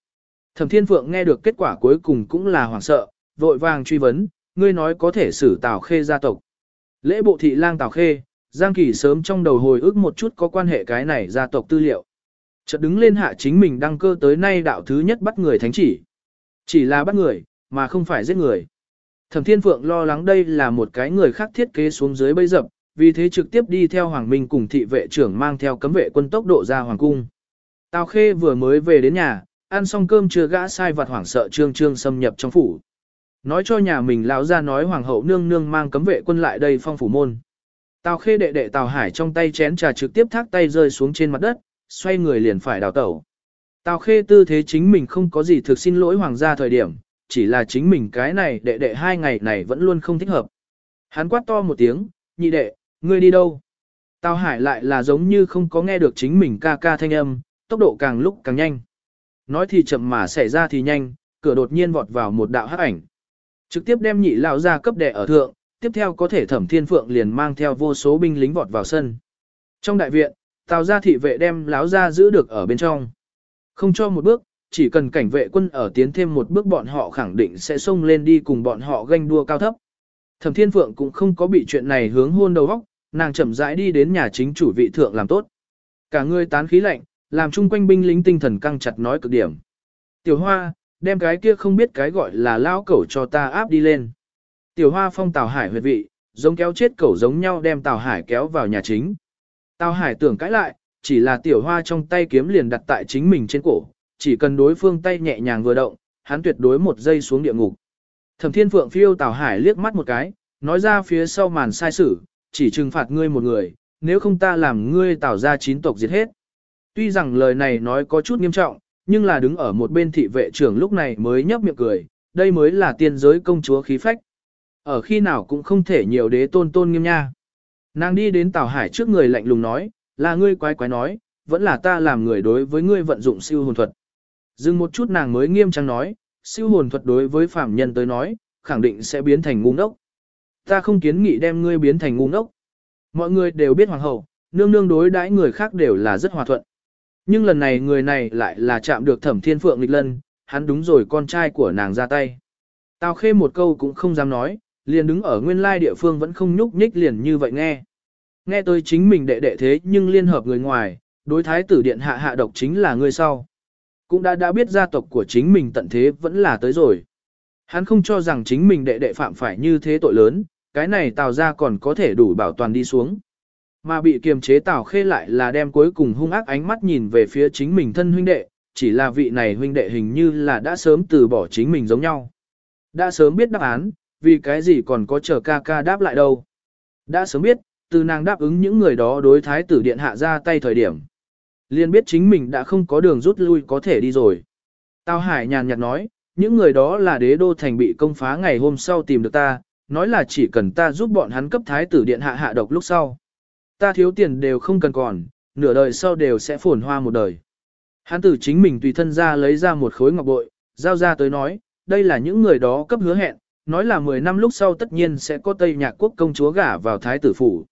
Thẩm thiên phượng nghe được kết quả cuối cùng cũng là hoảng sợ, vội vàng truy vấn, ngươi nói có thể xử tào khê gia tộc. Lễ bộ thị lang tào khê, Giang Kỳ sớm trong đầu hồi ức một chút có quan hệ cái này gia tộc tư liệu. Chợt đứng lên hạ chính mình đăng cơ tới nay đạo thứ nhất bắt người thánh chỉ. Chỉ là bắt người, mà không phải giết người. Thẩm Thiên Phượng lo lắng đây là một cái người khác thiết kế xuống dưới bấy dập, vì thế trực tiếp đi theo Hoàng Minh cùng thị vệ trưởng mang theo cấm vệ quân tốc độ ra Hoàng Cung. Tào Khê vừa mới về đến nhà, ăn xong cơm chưa gã sai vặt hoảng sợ trương trương xâm nhập trong phủ. Nói cho nhà mình lão ra nói Hoàng hậu nương nương mang cấm vệ quân lại đây phong phủ môn. Tào Khê đệ đệ Tào Hải trong tay chén trà trực tiếp thác tay rơi xuống trên mặt đất, xoay người liền phải đào tẩu. Tào Khê tư thế chính mình không có gì thực xin lỗi hoàng gia thời điểm, chỉ là chính mình cái này đệ đệ hai ngày này vẫn luôn không thích hợp. Hắn quát to một tiếng, nhị đệ, ngươi đi đâu? Tào Hải lại là giống như không có nghe được chính mình ca ca thanh âm, tốc độ càng lúc càng nhanh. Nói thì chậm mà xảy ra thì nhanh, cửa đột nhiên vọt vào một đạo hắc ảnh. Trực tiếp đem nhị lão ra cấp đệ ở thượng, tiếp theo có thể thẩm thiên phượng liền mang theo vô số binh lính vọt vào sân. Trong đại viện, tào gia thị vệ đem lão ra giữ được ở bên trong. Không cho một bước, chỉ cần cảnh vệ quân ở tiến thêm một bước bọn họ khẳng định sẽ xông lên đi cùng bọn họ ganh đua cao thấp. Thẩm Thiên Phượng cũng không có bị chuyện này hướng hôn đầu óc, nàng chậm rãi đi đến nhà chính chủ vị thượng làm tốt. Cả người tán khí lạnh, làm chung quanh binh lính tinh thần căng chặt nói cực điểm. Tiểu Hoa, đem cái kia không biết cái gọi là lao cẩu cho ta áp đi lên. Tiểu Hoa phong Tào Hải huyệt vị, giống kéo chết cẩu giống nhau đem Tào Hải kéo vào nhà chính. Tào Hải tưởng cãi lại, chỉ là Tiểu Hoa trong tay kiếm liền đặt tại chính mình trên cổ, chỉ cần đối phương tay nhẹ nhàng vừa động, hắn tuyệt đối một giây xuống địa ngục. Thẩm Thiên Phượng phiêu Tào Hải liếc mắt một cái, nói ra phía sau màn sai sử, chỉ trừng phạt ngươi một người, nếu không ta làm ngươi Tào ra chín tộc diệt hết. Tuy rằng lời này nói có chút nghiêm trọng, nhưng là đứng ở một bên thị vệ trưởng lúc này mới nhấp miệng cười, đây mới là tiên giới công chúa khí phách. Ở khi nào cũng không thể nhiều đế tôn tôn nghiêm nha. Nàng đi đến Tào Hải trước người lạnh lùng nói, là ngươi quái quái nói, vẫn là ta làm người đối với ngươi vận dụng siêu hồn thuật. Dừng một chút nàng mới nghiêm trang nói, siêu hồn thuật đối với phạm nhân tới nói, khẳng định sẽ biến thành ngu ngốc. Ta không kiến nghị đem ngươi biến thành ngu ngốc. Mọi người đều biết hoàng hậu, nương nương đối đãi người khác đều là rất hòa thuận. Nhưng lần này người này lại là chạm được thẩm thiên phượng nghịch lân, hắn đúng rồi con trai của nàng ra tay. Tào khê một câu cũng không dám nói, liền đứng ở nguyên lai địa phương vẫn không nhúc nhích liền như vậy nghe. Nghe tôi chính mình đệ đệ thế nhưng liên hợp người ngoài, đối thái tử điện hạ hạ độc chính là người sau. Cũng đã đã biết gia tộc của chính mình tận thế vẫn là tới rồi. Hắn không cho rằng chính mình đệ đệ phạm phải như thế tội lớn, cái này tào ra còn có thể đủ bảo toàn đi xuống. Mà bị kiềm chế tào khê lại là đem cuối cùng hung ác ánh mắt nhìn về phía chính mình thân huynh đệ, chỉ là vị này huynh đệ hình như là đã sớm từ bỏ chính mình giống nhau. Đã sớm biết đáp án, vì cái gì còn có chờ ca ca đáp lại đâu. Đã sớm biết, từ nàng đáp ứng những người đó đối thái tử điện hạ ra tay thời điểm. liền biết chính mình đã không có đường rút lui có thể đi rồi. Tào Hải nhàn nhạt nói, những người đó là đế đô thành bị công phá ngày hôm sau tìm được ta, nói là chỉ cần ta giúp bọn hắn cấp thái tử điện hạ hạ độc lúc sau. Ta thiếu tiền đều không cần còn, nửa đời sau đều sẽ phồn hoa một đời. Hắn tử chính mình tùy thân ra lấy ra một khối ngọc bội, giao ra tới nói, đây là những người đó cấp hứa hẹn, nói là 10 năm lúc sau tất nhiên sẽ có Tây Nhạc quốc công chúa gả vào thái tử phủ.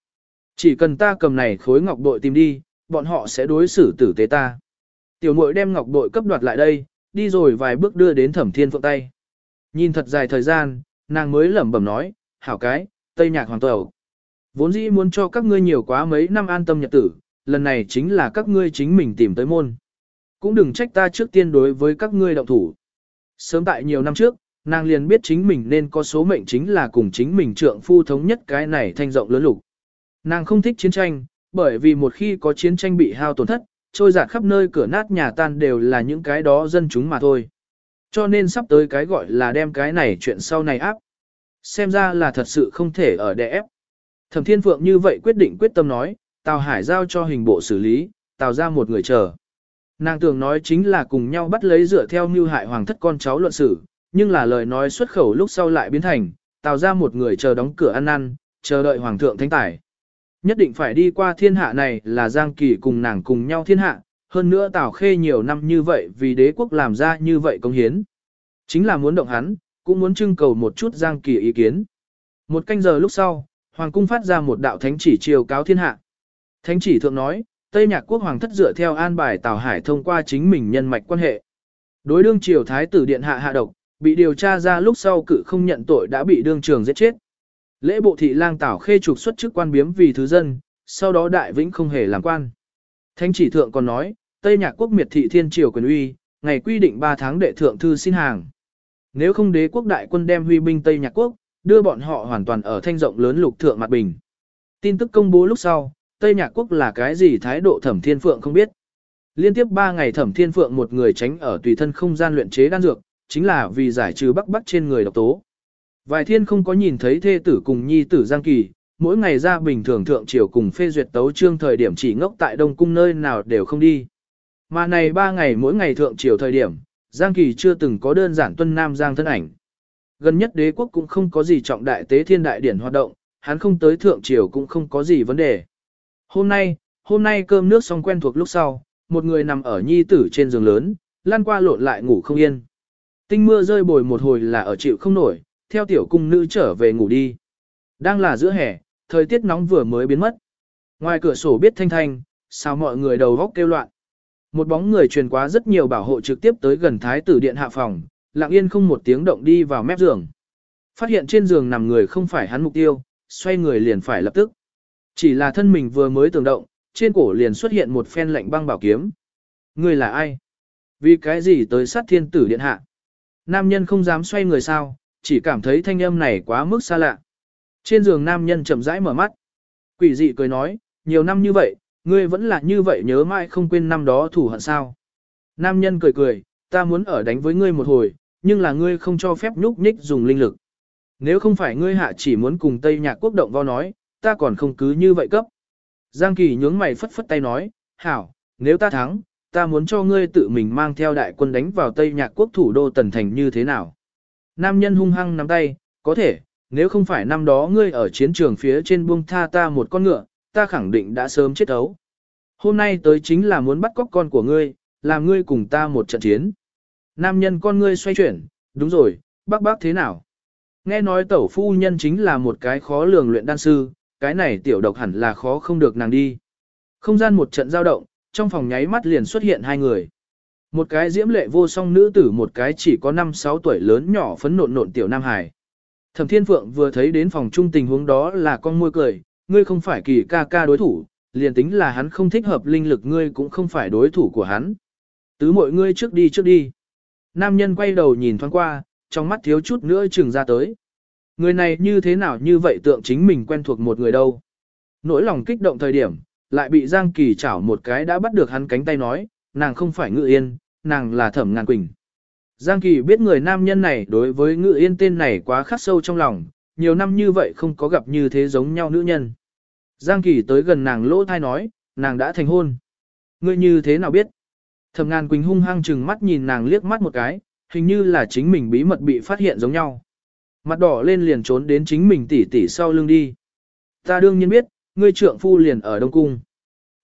Chỉ cần ta cầm này khối ngọc bội tìm đi, bọn họ sẽ đối xử tử tế ta. Tiểu muội đem ngọc bội cấp đoạt lại đây, đi rồi vài bước đưa đến thẩm thiên phượng tay. Nhìn thật dài thời gian, nàng mới lẩm bẩm nói, hảo cái, Tây Nhạc hoàng tẩu. Vốn dĩ muốn cho các ngươi nhiều quá mấy năm an tâm nhật tử, lần này chính là các ngươi chính mình tìm tới môn. Cũng đừng trách ta trước tiên đối với các ngươi động thủ. Sớm tại nhiều năm trước, nàng liền biết chính mình nên có số mệnh chính là cùng chính mình trượng phu thống nhất cái này thanh rộng lớn lục. Nàng không thích chiến tranh, bởi vì một khi có chiến tranh bị hao tổn thất, trôi giạt khắp nơi cửa nát nhà tan đều là những cái đó dân chúng mà thôi. Cho nên sắp tới cái gọi là đem cái này chuyện sau này áp. Xem ra là thật sự không thể ở đè ép. Thẩm Thiên Phượng như vậy quyết định quyết tâm nói, Tào Hải giao cho hình bộ xử lý, Tào ra một người chờ. Nàng tưởng nói chính là cùng nhau bắt lấy dựa theo mưu hại hoàng thất con cháu luận xử, nhưng là lời nói xuất khẩu lúc sau lại biến thành, Tào ra một người chờ đóng cửa ăn ăn, chờ đợi hoàng thượng thánh tải. Nhất định phải đi qua thiên hạ này là Giang Kỳ cùng nàng cùng nhau thiên hạ, hơn nữa Tào Khê nhiều năm như vậy vì đế quốc làm ra như vậy công hiến. Chính là muốn động hắn, cũng muốn trưng cầu một chút Giang Kỳ ý kiến. Một canh giờ lúc sau, Hoàng cung phát ra một đạo thánh chỉ chiều cáo thiên hạ. Thánh chỉ thượng nói, Tây Nhạc quốc hoàng thất dựa theo an bài Tào Hải thông qua chính mình nhân mạch quan hệ. Đối đương triều thái tử điện hạ hạ độc, bị điều tra ra lúc sau cự không nhận tội đã bị đương trường giết chết. Lễ bộ thị lang Tảo Khê trục xuất chức quan biếm vì thứ dân, sau đó đại vĩnh không hề làm quan. Thánh chỉ thượng còn nói, Tây Nhạc quốc miệt thị thiên triều quyền uy, ngày quy định 3 tháng đệ thượng thư xin hàng. Nếu không đế quốc đại quân đem huy binh Tây Nhạc quốc, đưa bọn họ hoàn toàn ở thanh rộng lớn lục thượng mặt bình. Tin tức công bố lúc sau, Tây Nhạc quốc là cái gì thái độ thẩm thiên phượng không biết. Liên tiếp 3 ngày thẩm thiên phượng một người tránh ở tùy thân không gian luyện chế đan dược, chính là vì giải trừ bắc bắc trên người độc tố. Vài thiên không có nhìn thấy thê tử cùng nhi tử Giang Kỳ, mỗi ngày ra bình thường thượng triều cùng phê duyệt tấu trương thời điểm chỉ ngốc tại Đông Cung nơi nào đều không đi. Mà này ba ngày mỗi ngày thượng triều thời điểm, Giang Kỳ chưa từng có đơn giản tuân nam Giang thân ảnh. Gần nhất đế quốc cũng không có gì trọng đại tế thiên đại điển hoạt động, hắn không tới thượng triều cũng không có gì vấn đề. Hôm nay, hôm nay cơm nước xong quen thuộc lúc sau, một người nằm ở nhi tử trên giường lớn, lăn qua lộn lại ngủ không yên. Tinh mưa rơi bồi một hồi là ở chịu không nổi, theo tiểu cung nữ trở về ngủ đi. Đang là giữa hè, thời tiết nóng vừa mới biến mất. Ngoài cửa sổ biết thanh thanh, sao mọi người đầu góc kêu loạn. Một bóng người truyền quá rất nhiều bảo hộ trực tiếp tới gần thái tử điện hạ phòng, lặng yên không một tiếng động đi vào mép giường. Phát hiện trên giường nằm người không phải hắn mục tiêu, xoay người liền phải lập tức. Chỉ là thân mình vừa mới tưởng động, trên cổ liền xuất hiện một phen lạnh băng bảo kiếm. Người là ai? Vì cái gì tới sát thiên tử điện hạ? Nam nhân không dám xoay người sao, chỉ cảm thấy thanh âm này quá mức xa lạ. Trên giường nam nhân chậm rãi mở mắt. Quỷ dị cười nói, nhiều năm như vậy, ngươi vẫn là như vậy nhớ mãi không quên năm đó thủ hận sao. Nam nhân cười cười, ta muốn ở đánh với ngươi một hồi, nhưng là ngươi không cho phép nhúc nhích dùng linh lực. Nếu không phải ngươi hạ chỉ muốn cùng Tây Nhạc quốc động vào nói, ta còn không cứ như vậy cấp. Giang Kỳ nhướng mày phất phất tay nói, hảo, nếu ta thắng, ta muốn cho ngươi tự mình mang theo đại quân đánh vào Tây Nhạc quốc thủ đô Tần Thành như thế nào. Nam nhân hung hăng nắm tay, có thể, nếu không phải năm đó ngươi ở chiến trường phía trên buông tha ta một con ngựa, ta khẳng định đã sớm chết ấu. Hôm nay tới chính là muốn bắt cóc con của ngươi, làm ngươi cùng ta một trận chiến. Nam nhân con ngươi xoay chuyển, đúng rồi, bác bác thế nào? Nghe nói tẩu phu nhân chính là một cái khó lường luyện đan sư, cái này tiểu độc hẳn là khó không được nàng đi. Không gian một trận giao động, trong phòng nháy mắt liền xuất hiện hai người. Một cái diễm lệ vô song nữ tử một cái chỉ có 5-6 tuổi lớn nhỏ phấn nộn nộn tiểu nam hải. Thẩm Thiên Phượng vừa thấy đến phòng trung tình huống đó là con môi cười, ngươi không phải kỳ ca ca đối thủ, liền tính là hắn không thích hợp linh lực ngươi cũng không phải đối thủ của hắn. Tứ mọi ngươi trước đi trước đi. Nam nhân quay đầu nhìn thoáng qua, trong mắt thiếu chút nữa chừng ra tới. Người này như thế nào như vậy tượng chính mình quen thuộc một người đâu. Nỗi lòng kích động thời điểm, lại bị Giang Kỳ chảo một cái đã bắt được hắn cánh tay nói, nàng không phải ngự yên, nàng là thẩm ngàn quỳnh. Giang Kỳ biết người nam nhân này đối với ngự yên tên này quá khắc sâu trong lòng, nhiều năm như vậy không có gặp như thế giống nhau nữ nhân. Giang Kỳ tới gần nàng lỗ thai nói, nàng đã thành hôn. Ngươi như thế nào biết? Thẩm ngàn Quỳnh hung hăng chừng mắt nhìn nàng liếc mắt một cái, hình như là chính mình bí mật bị phát hiện giống nhau. Mặt đỏ lên liền trốn đến chính mình tỉ tỉ sau lưng đi. Ta đương nhiên biết, ngươi trượng phu liền ở Đông Cung.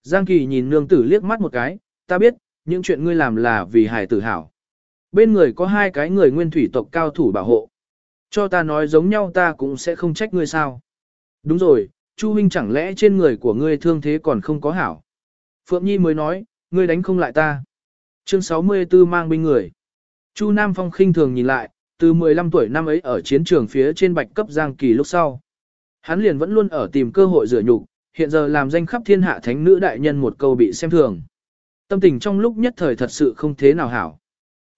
Giang Kỳ nhìn nương tử liếc mắt một cái, ta biết, những chuyện ngươi làm là vì hài tử hảo. Bên người có hai cái người nguyên thủy tộc cao thủ bảo hộ. Cho ta nói giống nhau ta cũng sẽ không trách ngươi sao. Đúng rồi, Chu huynh chẳng lẽ trên người của ngươi thương thế còn không có hảo. Phượng Nhi mới nói, ngươi đánh không lại ta. Chương 64 mang binh người. Chu Nam Phong khinh thường nhìn lại, từ 15 tuổi năm ấy ở chiến trường phía trên bạch cấp Giang Kỳ lúc sau. Hắn liền vẫn luôn ở tìm cơ hội rửa nhục, hiện giờ làm danh khắp thiên hạ thánh nữ đại nhân một câu bị xem thường. Tâm tình trong lúc nhất thời thật sự không thế nào hảo.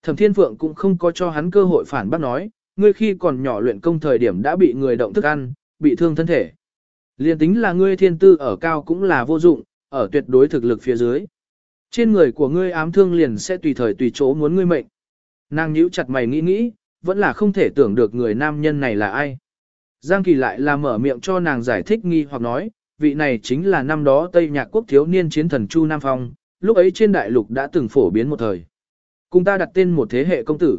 Thẩm Thiên Phượng cũng không có cho hắn cơ hội phản bác nói, ngươi khi còn nhỏ luyện công thời điểm đã bị người động thức ăn, bị thương thân thể. Liên tính là ngươi thiên tư ở cao cũng là vô dụng, ở tuyệt đối thực lực phía dưới. Trên người của ngươi ám thương liền sẽ tùy thời tùy chỗ muốn ngươi mệnh. Nàng nhíu chặt mày nghĩ nghĩ, vẫn là không thể tưởng được người nam nhân này là ai. Giang Kỳ lại là mở miệng cho nàng giải thích nghi hoặc nói, vị này chính là năm đó Tây Nhạc Quốc thiếu niên chiến thần Chu Nam Phong, lúc ấy trên đại lục đã từng phổ biến một thời. Cùng ta đặt tên một thế hệ công tử.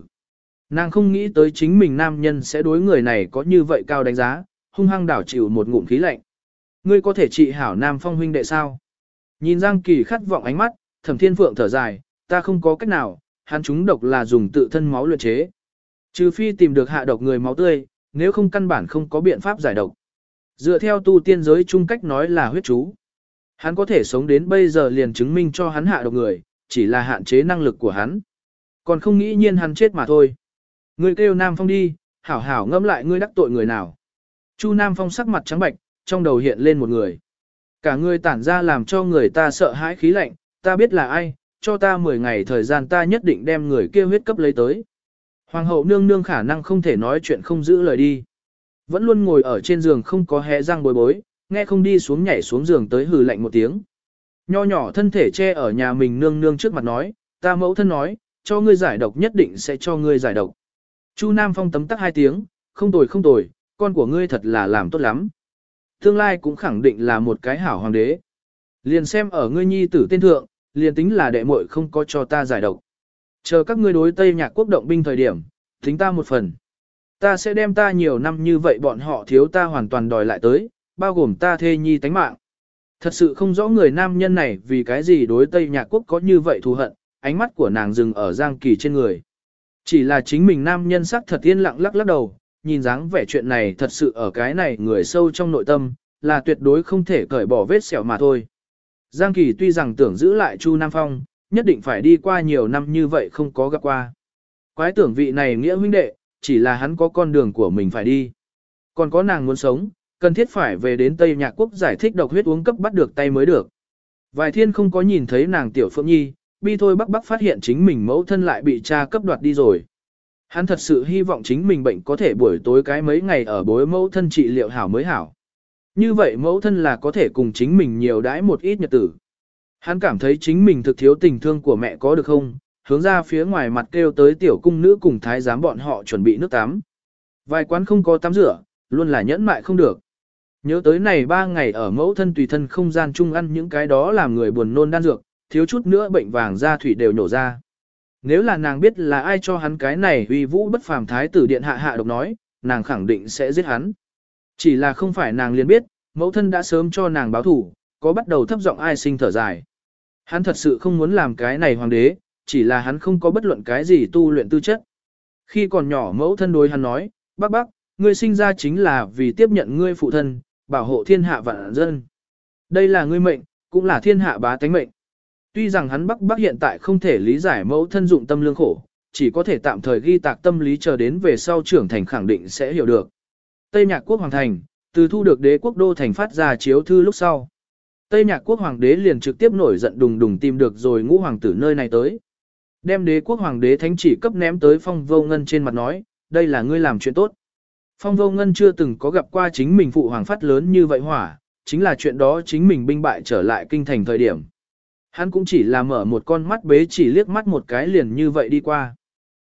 Nàng không nghĩ tới chính mình nam nhân sẽ đối người này có như vậy cao đánh giá, hung hăng đảo chịu một ngụm khí lạnh. Ngươi có thể trị hảo Nam Phong huynh đệ sao? Nhìn Giang Kỳ khát vọng ánh mắt, Thẩm Thiên Phượng thở dài, ta không có cách nào, hắn chúng độc là dùng tự thân máu luyện chế. Trừ phi tìm được hạ độc người máu tươi, nếu không căn bản không có biện pháp giải độc. Dựa theo tu tiên giới chung cách nói là huyết chú. Hắn có thể sống đến bây giờ liền chứng minh cho hắn hạ độc người, chỉ là hạn chế năng lực của hắn. Còn không nghĩ nhiên hắn chết mà thôi. Ngươi kêu Nam Phong đi, hảo hảo ngẫm lại ngươi đắc tội người nào. Chu Nam Phong sắc mặt trắng bạch, trong đầu hiện lên một người. Cả người tản ra làm cho người ta sợ hãi khí lạnh, ta biết là ai, cho ta 10 ngày thời gian ta nhất định đem người kia huyết cấp lấy tới. Hoàng hậu nương nương khả năng không thể nói chuyện không giữ lời đi. Vẫn luôn ngồi ở trên giường không có hé răng bối bối, nghe không đi xuống nhảy xuống giường tới hừ lạnh một tiếng. Nho nhỏ thân thể che ở nhà mình nương nương trước mặt nói, ta mẫu thân nói, cho ngươi giải độc nhất định sẽ cho ngươi giải độc. Chu Nam Phong tấm tắc hai tiếng, không tồi không tồi, con của ngươi thật là làm tốt lắm. Tương lai cũng khẳng định là một cái hảo hoàng đế. Liền xem ở ngươi nhi tử tên thượng, liền tính là đệ muội không có cho ta giải độc. Chờ các ngươi đối Tây Nhạc quốc động binh thời điểm, tính ta một phần. Ta sẽ đem ta nhiều năm như vậy bọn họ thiếu ta hoàn toàn đòi lại tới, bao gồm ta thê nhi tánh mạng. Thật sự không rõ người nam nhân này vì cái gì đối Tây Nhạc quốc có như vậy thù hận, ánh mắt của nàng dừng ở Giang Kỳ trên người. Chỉ là chính mình nam nhân sắc thật yên lặng lắc lắc đầu, nhìn dáng vẻ chuyện này thật sự ở cái này người sâu trong nội tâm, là tuyệt đối không thể cởi bỏ vết sẹo mà thôi. Giang Kỳ tuy rằng tưởng giữ lại Chu Nam Phong, nhất định phải đi qua nhiều năm như vậy không có gặp qua. Quái tưởng vị này nghĩa huynh đệ, chỉ là hắn có con đường của mình phải đi. Còn có nàng muốn sống, cần thiết phải về đến Tây Nhạc Quốc giải thích độc huyết uống cấp bắt được tay mới được. Vài thiên không có nhìn thấy nàng tiểu phượng nhi, bi thôi bắc bắc phát hiện chính mình mẫu thân lại bị cha cấp đoạt đi rồi. Hắn thật sự hy vọng chính mình bệnh có thể buổi tối cái mấy ngày ở bối mẫu thân trị liệu hảo mới hảo. Như vậy mẫu thân là có thể cùng chính mình nhiều đãi một ít nhật tử. Hắn cảm thấy chính mình thực thiếu tình thương của mẹ có được không, hướng ra phía ngoài mặt kêu tới tiểu cung nữ cùng thái giám bọn họ chuẩn bị nước tắm. Vài quán không có tắm rửa, luôn là nhẫn mại không được. Nhớ tới này ba ngày ở mẫu thân tùy thân không gian chung ăn những cái đó làm người buồn nôn đan dược, thiếu chút nữa bệnh vàng da thủy đều nhổ ra. Nếu là nàng biết là ai cho hắn cái này uy vũ bất phàm thái tử điện hạ hạ độc nói, nàng khẳng định sẽ giết hắn. Chỉ là không phải nàng liền biết, mẫu thân đã sớm cho nàng báo thủ, có bắt đầu thấp giọng ai sinh thở dài. Hắn thật sự không muốn làm cái này hoàng đế, chỉ là hắn không có bất luận cái gì tu luyện tư chất. Khi còn nhỏ mẫu thân đối hắn nói, bác bác, ngươi sinh ra chính là vì tiếp nhận ngươi phụ thân, bảo hộ thiên hạ vạn dân. Đây là ngươi mệnh, cũng là thiên hạ bá tánh mệnh. Tuy rằng hắn bắc bắc hiện tại không thể lý giải mẫu thân dụng tâm lương khổ, chỉ có thể tạm thời ghi tạc tâm lý chờ đến về sau trưởng thành khẳng định sẽ hiểu được. Tây Nhạc Quốc Hoàng Thành, từ thu được đế quốc đô thành phát ra chiếu thư lúc sau. Tây Nhạc Quốc Hoàng đế liền trực tiếp nổi giận đùng đùng tìm được rồi ngũ hoàng tử nơi này tới. Đem đế quốc hoàng đế thánh chỉ cấp ném tới phong vô ngân trên mặt nói, đây là ngươi làm chuyện tốt. Phong vô ngân chưa từng có gặp qua chính mình phụ hoàng phát lớn như vậy hỏa, chính là chuyện đó chính mình binh bại trở lại kinh thành thời điểm. Hắn cũng chỉ là mở một con mắt bế chỉ liếc mắt một cái liền như vậy đi qua.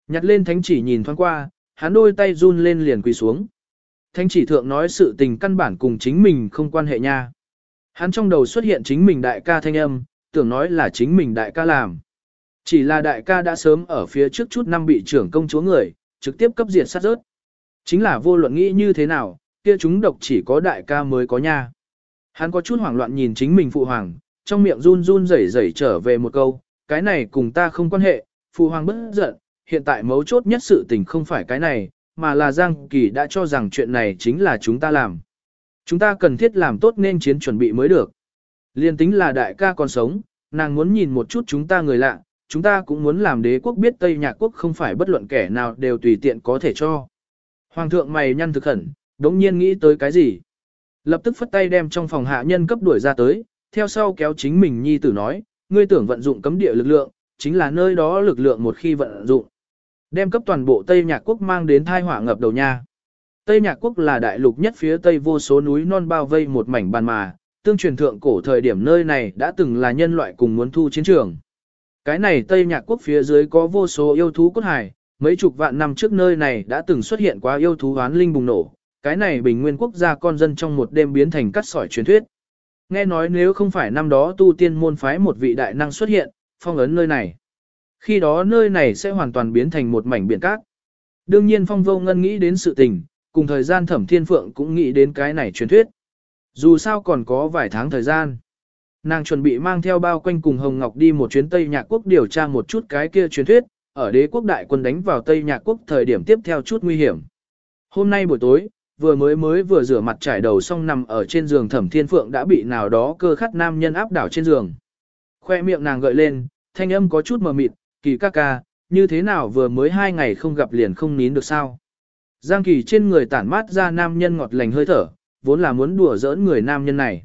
Nhặt lên thánh chỉ nhìn thoáng qua, hắn đôi tay run lên liền quỳ xuống. Thánh chỉ thượng nói sự tình căn bản cùng chính mình không quan hệ nha. Hắn trong đầu xuất hiện chính mình đại ca thanh âm, tưởng nói là chính mình đại ca làm. Chỉ là đại ca đã sớm ở phía trước chút năm bị trưởng công chúa người, trực tiếp cấp diệt sát rớt. Chính là vô luận nghĩ như thế nào, kia chúng độc chỉ có đại ca mới có nha. Hắn có chút hoảng loạn nhìn chính mình phụ hoàng, trong miệng run run rẩy rẩy trở về một câu, cái này cùng ta không quan hệ, phụ hoàng bất giận, hiện tại mấu chốt nhất sự tình không phải cái này, mà là Giang Kỳ đã cho rằng chuyện này chính là chúng ta làm. Chúng ta cần thiết làm tốt nên chiến chuẩn bị mới được. Liên tính là đại ca còn sống, nàng muốn nhìn một chút chúng ta người lạ, chúng ta cũng muốn làm đế quốc biết Tây Nhạc quốc không phải bất luận kẻ nào đều tùy tiện có thể cho. Hoàng thượng mày nhăn thực khẩn, đống nhiên nghĩ tới cái gì. Lập tức phất tay đem trong phòng hạ nhân cấp đuổi ra tới, theo sau kéo chính mình nhi tử nói, ngươi tưởng vận dụng cấm địa lực lượng, chính là nơi đó lực lượng một khi vận dụng. Đem cấp toàn bộ Tây Nhạc Quốc mang đến thai hỏa ngập đầu nha. Tây Nhạc Quốc là đại lục nhất phía Tây vô số núi non bao vây một mảnh bàn mà, tương truyền thượng cổ thời điểm nơi này đã từng là nhân loại cùng muốn thu chiến trường. Cái này Tây Nhạc Quốc phía dưới có vô số yêu thú cốt hải, mấy chục vạn năm trước nơi này đã từng xuất hiện quá yêu thú hoán linh bùng nổ, cái này bình nguyên quốc gia con dân trong một đêm biến thành cắt sỏi truyền thuyết. Nghe nói nếu không phải năm đó tu tiên môn phái một vị đại năng xuất hiện, phong ấn nơi này. Khi đó nơi này sẽ hoàn toàn biến thành một mảnh biển cát. Đương nhiên phong vô ngân nghĩ đến sự tình, cùng thời gian thẩm thiên phượng cũng nghĩ đến cái này truyền thuyết. Dù sao còn có vài tháng thời gian. Nàng chuẩn bị mang theo bao quanh cùng Hồng Ngọc đi một chuyến Tây Nhạc Quốc điều tra một chút cái kia truyền thuyết, ở đế quốc đại quân đánh vào Tây Nhạc Quốc thời điểm tiếp theo chút nguy hiểm. Hôm nay buổi tối, vừa mới mới vừa rửa mặt trải đầu xong nằm ở trên giường thẩm thiên phượng đã bị nào đó cơ khắt nam nhân áp đảo trên giường. Khoe miệng nàng gợi lên, thanh âm có chút mờ mịt, kỳ ca ca, như thế nào vừa mới hai ngày không gặp liền không nín được sao. Giang kỳ trên người tản mát ra nam nhân ngọt lành hơi thở, vốn là muốn đùa giỡn người nam nhân này.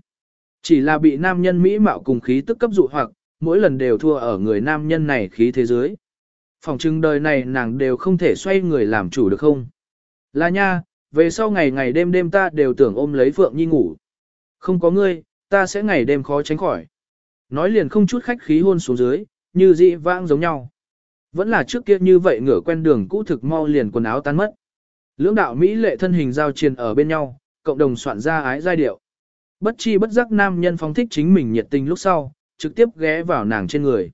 Chỉ là bị nam nhân mỹ mạo cùng khí tức cấp dụ hoặc, mỗi lần đều thua ở người nam nhân này khí thế giới. Phòng trưng đời này nàng đều không thể xoay người làm chủ được không? Là nha, về sau ngày ngày đêm đêm ta đều tưởng ôm lấy Phượng Nhi ngủ. Không có ngươi, ta sẽ ngày đêm khó tránh khỏi. Nói liền không chút khách khí hôn xuống dưới, như dị vãng giống nhau. Vẫn là trước kia như vậy ngửa quen đường cũ thực mau liền quần áo tan mất. Lưỡng đạo Mỹ lệ thân hình giao triền ở bên nhau, cộng đồng soạn ra ái giai điệu. Bất chi bất giác nam nhân phóng thích chính mình nhiệt tình lúc sau, trực tiếp ghé vào nàng trên người.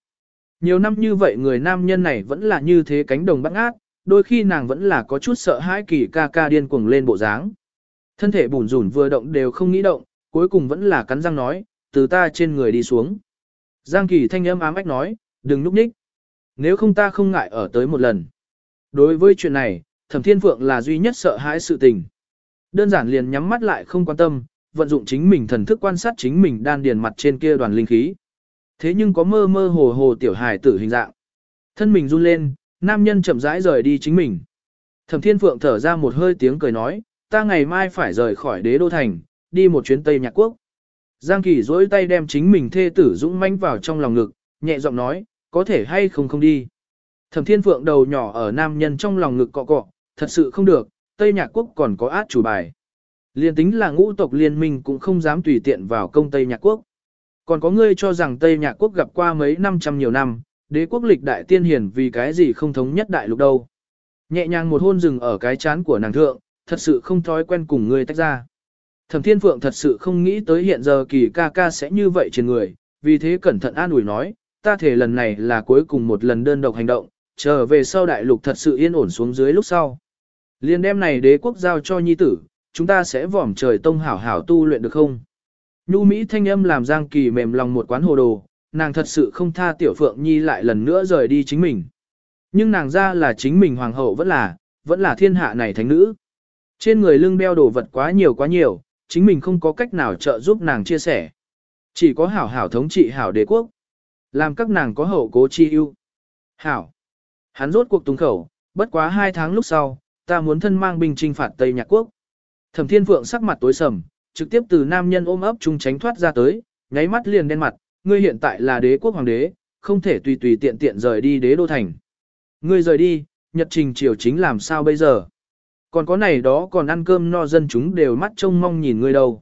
Nhiều năm như vậy người nam nhân này vẫn là như thế cánh đồng bắt ngát, đôi khi nàng vẫn là có chút sợ hãi kỳ ca ca điên cuồng lên bộ dáng. Thân thể bùn rủn vừa động đều không nghĩ động, cuối cùng vẫn là cắn răng nói, từ ta trên người đi xuống. Giang kỳ thanh âm ám ách nói, đừng núp ních. Nếu không ta không ngại ở tới một lần. Đối với chuyện này, thẩm thiên phượng là duy nhất sợ hãi sự tình. Đơn giản liền nhắm mắt lại không quan tâm, vận dụng chính mình thần thức quan sát chính mình đan điền mặt trên kia đoàn linh khí. Thế nhưng có mơ mơ hồ hồ tiểu hài tử hình dạng. Thân mình run lên, nam nhân chậm rãi rời đi chính mình. Thẩm Thiên Phượng thở ra một hơi tiếng cười nói, ta ngày mai phải rời khỏi đế đô thành, đi một chuyến Tây Nhạc Quốc. Giang Kỳ dỗi tay đem chính mình thê tử dũng manh vào trong lòng ngực, nhẹ giọng nói, có thể hay không không đi. Thẩm Thiên Phượng đầu nhỏ ở nam nhân trong lòng ngực cọ cọ, thật sự không được, Tây Nhạc Quốc còn có át chủ bài. Liên tính là ngũ tộc liên minh cũng không dám tùy tiện vào công Tây Nhạc Quốc. Còn có ngươi cho rằng Tây Nhạc Quốc gặp qua mấy năm trăm nhiều năm, đế quốc lịch đại tiên hiển vì cái gì không thống nhất đại lục đâu. Nhẹ nhàng một hôn rừng ở cái chán của nàng thượng, thật sự không thói quen cùng ngươi tách ra. Thẩm Thiên Phượng thật sự không nghĩ tới hiện giờ kỳ ca ca sẽ như vậy trên người, vì thế cẩn thận an ủi nói, ta thể lần này là cuối cùng một lần đơn độc hành động, trở về sau đại lục thật sự yên ổn xuống dưới lúc sau. Liên đem này đế quốc giao cho nhi tử, chúng ta sẽ vòm trời tông hảo hảo tu luyện được không? Nhu Mỹ thanh âm làm Giang Kỳ mềm lòng một quán hồ đồ, nàng thật sự không tha Tiểu Phượng Nhi lại lần nữa rời đi chính mình. Nhưng nàng ra là chính mình hoàng hậu vẫn là, vẫn là thiên hạ này thánh nữ. Trên người lưng đeo đồ vật quá nhiều quá nhiều, chính mình không có cách nào trợ giúp nàng chia sẻ. Chỉ có hảo hảo thống trị hảo đế quốc. Làm các nàng có hậu cố chi ưu. Hảo. Hắn rốt cuộc tung khẩu, bất quá hai tháng lúc sau, ta muốn thân mang binh trinh phạt Tây Nhạc Quốc. Thẩm Thiên Phượng sắc mặt tối sầm, trực tiếp từ nam nhân ôm ấp chung tránh thoát ra tới, nháy mắt liền đen mặt, ngươi hiện tại là đế quốc hoàng đế, không thể tùy tùy tiện tiện rời đi đế đô thành. Ngươi rời đi, nhật trình triều chính làm sao bây giờ? Còn có này đó còn ăn cơm no dân chúng đều mắt trông mong nhìn ngươi đâu.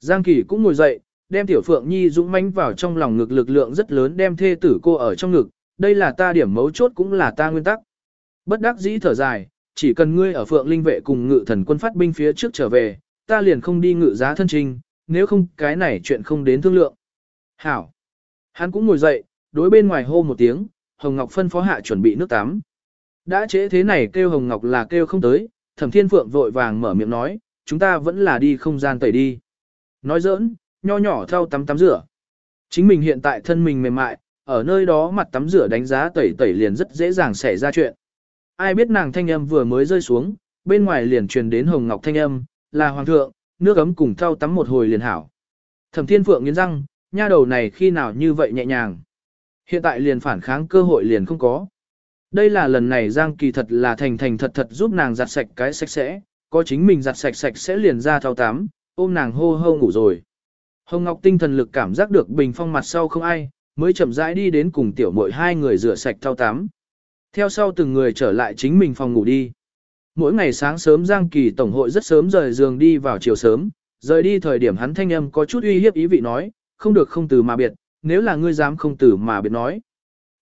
Giang Kỳ cũng ngồi dậy, đem Tiểu Phượng Nhi dũng mãnh vào trong lòng ngực lực lượng rất lớn đem thê tử cô ở trong ngực, đây là ta điểm mấu chốt cũng là ta nguyên tắc. Bất đắc dĩ thở dài, chỉ cần ngươi ở phượng linh vệ cùng ngự thần quân phát binh phía trước trở về, ta liền không đi ngự giá thân trình, nếu không cái này chuyện không đến thương lượng. Hảo. Hắn cũng ngồi dậy, đối bên ngoài hô một tiếng, Hồng Ngọc phân phó hạ chuẩn bị nước tắm. Đã trễ thế này kêu Hồng Ngọc là kêu không tới, Thẩm Thiên Phượng vội vàng mở miệng nói, chúng ta vẫn là đi không gian tẩy đi. Nói giỡn, nho nhỏ theo tắm tắm rửa. Chính mình hiện tại thân mình mềm mại, ở nơi đó mặt tắm rửa đánh giá tẩy tẩy liền rất dễ dàng xảy ra chuyện. Ai biết nàng thanh âm vừa mới rơi xuống, bên ngoài liền truyền đến Hồng Ngọc thanh âm, là hoàng thượng, nước ấm cùng thau tắm một hồi liền hảo. Thẩm Thiên Phượng nghiến răng, nha đầu này khi nào như vậy nhẹ nhàng. Hiện tại liền phản kháng cơ hội liền không có. Đây là lần này Giang Kỳ thật là thành thành thật thật giúp nàng giặt sạch cái sạch sẽ, có chính mình giặt sạch sạch sẽ liền ra thao tắm, ôm nàng hô hô ngủ rồi. Hồng Ngọc tinh thần lực cảm giác được bình phong mặt sau không ai, mới chậm rãi đi đến cùng tiểu muội hai người rửa sạch thao tắm. Theo sau từng người trở lại chính mình phòng ngủ đi. Mỗi ngày sáng sớm Giang Kỳ Tổng hội rất sớm rời giường đi vào chiều sớm, rời đi thời điểm hắn thanh âm có chút uy hiếp ý vị nói, không được không từ mà biệt, nếu là ngươi dám không từ mà biệt nói.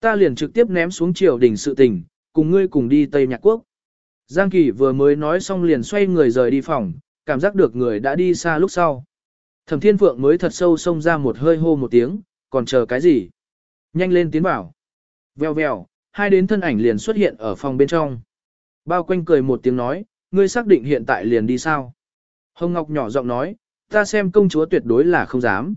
Ta liền trực tiếp ném xuống triều đình sự tình, cùng ngươi cùng đi Tây Nhạc Quốc. Giang Kỳ vừa mới nói xong liền xoay người rời đi phòng, cảm giác được người đã đi xa lúc sau. Thẩm Thiên Phượng mới thật sâu xông ra một hơi hô một tiếng, còn chờ cái gì? Nhanh lên tiến bảo. Vèo vèo, hai đến thân ảnh liền xuất hiện ở phòng bên trong. Bao quanh cười một tiếng nói, ngươi xác định hiện tại liền đi sao? Hồng Ngọc nhỏ giọng nói, ta xem công chúa tuyệt đối là không dám.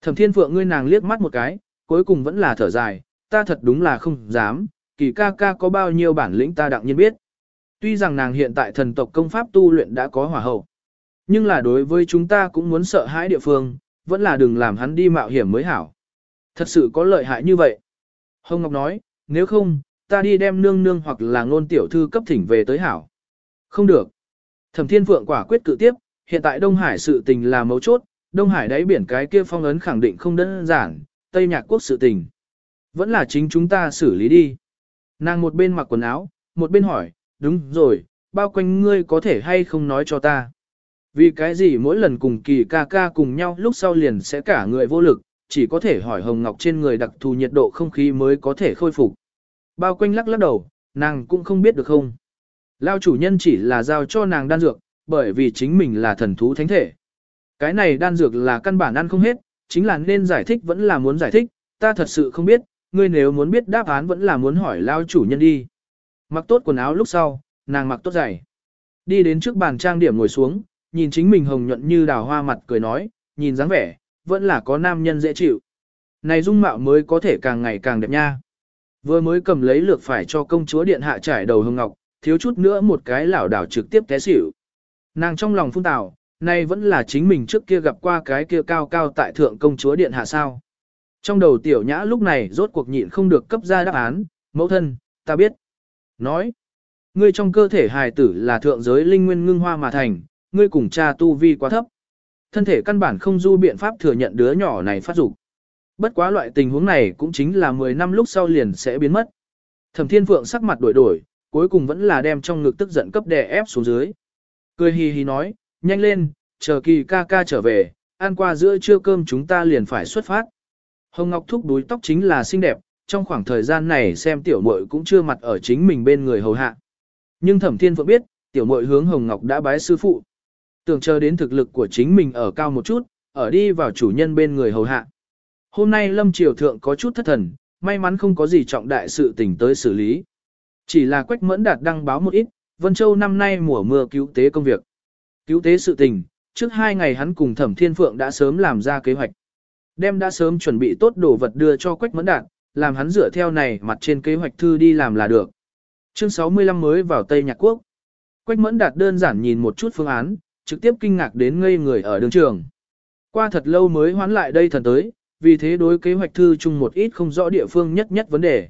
Thẩm Thiên Phượng ngươi nàng liếc mắt một cái, cuối cùng vẫn là thở dài, ta thật đúng là không dám, kỳ ca ca có bao nhiêu bản lĩnh ta đặng nhiên biết. Tuy rằng nàng hiện tại thần tộc công pháp tu luyện đã có hỏa hậu, nhưng là đối với chúng ta cũng muốn sợ hãi địa phương, vẫn là đừng làm hắn đi mạo hiểm mới hảo. Thật sự có lợi hại như vậy. Hồng Ngọc nói, nếu không, ta đi đem nương nương hoặc là ngôn tiểu thư cấp thỉnh về tới hảo. Không được. Thẩm Thiên Phượng quả quyết cự tiếp, hiện tại Đông Hải sự tình là mấu chốt, Đông Hải đáy biển cái kia phong ấn khẳng định không đơn giản, Tây Nhạc Quốc sự tình. Vẫn là chính chúng ta xử lý đi. Nàng một bên mặc quần áo, một bên hỏi, đúng rồi, bao quanh ngươi có thể hay không nói cho ta. Vì cái gì mỗi lần cùng kỳ ca ca cùng nhau lúc sau liền sẽ cả người vô lực, chỉ có thể hỏi Hồng Ngọc trên người đặc thù nhiệt độ không khí mới có thể khôi phục. Bao quanh lắc lắc đầu, nàng cũng không biết được không. Lao chủ nhân chỉ là giao cho nàng đan dược, bởi vì chính mình là thần thú thánh thể. Cái này đan dược là căn bản ăn không hết, chính là nên giải thích vẫn là muốn giải thích, ta thật sự không biết, ngươi nếu muốn biết đáp án vẫn là muốn hỏi lao chủ nhân đi. Mặc tốt quần áo lúc sau, nàng mặc tốt giày. Đi đến trước bàn trang điểm ngồi xuống, nhìn chính mình hồng nhuận như đào hoa mặt cười nói, nhìn dáng vẻ, vẫn là có nam nhân dễ chịu. Này dung mạo mới có thể càng ngày càng đẹp nha. Vừa mới cầm lấy lược phải cho công chúa điện hạ trải đầu hồng ngọc, thiếu chút nữa một cái lảo đảo trực tiếp té xỉu. Nàng trong lòng phun tào, nay vẫn là chính mình trước kia gặp qua cái kia cao cao tại thượng công chúa điện hạ sao. Trong đầu tiểu nhã lúc này rốt cuộc nhịn không được cấp ra đáp án, mẫu thân, ta biết. Nói, ngươi trong cơ thể hài tử là thượng giới linh nguyên ngưng hoa mà thành, ngươi cùng cha tu vi quá thấp. Thân thể căn bản không du biện pháp thừa nhận đứa nhỏ này phát dục. Bất quá loại tình huống này cũng chính là 10 năm lúc sau liền sẽ biến mất. Thẩm Thiên Phượng sắc mặt đổi đổi, cuối cùng vẫn là đem trong ngực tức giận cấp đè ép xuống dưới. Cười hì hì nói, nhanh lên, chờ kỳ ca ca trở về, ăn qua giữa trưa cơm chúng ta liền phải xuất phát. Hồng Ngọc thúc đuôi tóc chính là xinh đẹp, trong khoảng thời gian này xem tiểu muội cũng chưa mặt ở chính mình bên người hầu hạ. Nhưng Thẩm Thiên Phượng biết, tiểu muội hướng Hồng Ngọc đã bái sư phụ. Tưởng chờ đến thực lực của chính mình ở cao một chút, ở đi vào chủ nhân bên người hầu hạ. Hôm nay Lâm Triều Thượng có chút thất thần, may mắn không có gì trọng đại sự tình tới xử lý. Chỉ là Quách Mẫn Đạt đăng báo một ít, Vân Châu năm nay mùa mưa cứu tế công việc. Cứu tế sự tình, trước hai ngày hắn cùng Thẩm Thiên Phượng đã sớm làm ra kế hoạch. Đem đã sớm chuẩn bị tốt đồ vật đưa cho Quách Mẫn Đạt, làm hắn dựa theo này mặt trên kế hoạch thư đi làm là được. Chương 65 mới vào Tây Nhạc Quốc. Quách Mẫn Đạt đơn giản nhìn một chút phương án, trực tiếp kinh ngạc đến ngây người ở đường trường. Qua thật lâu mới hoán lại đây thần tới, vì thế đối kế hoạch thư chung một ít không rõ địa phương nhất nhất vấn đề.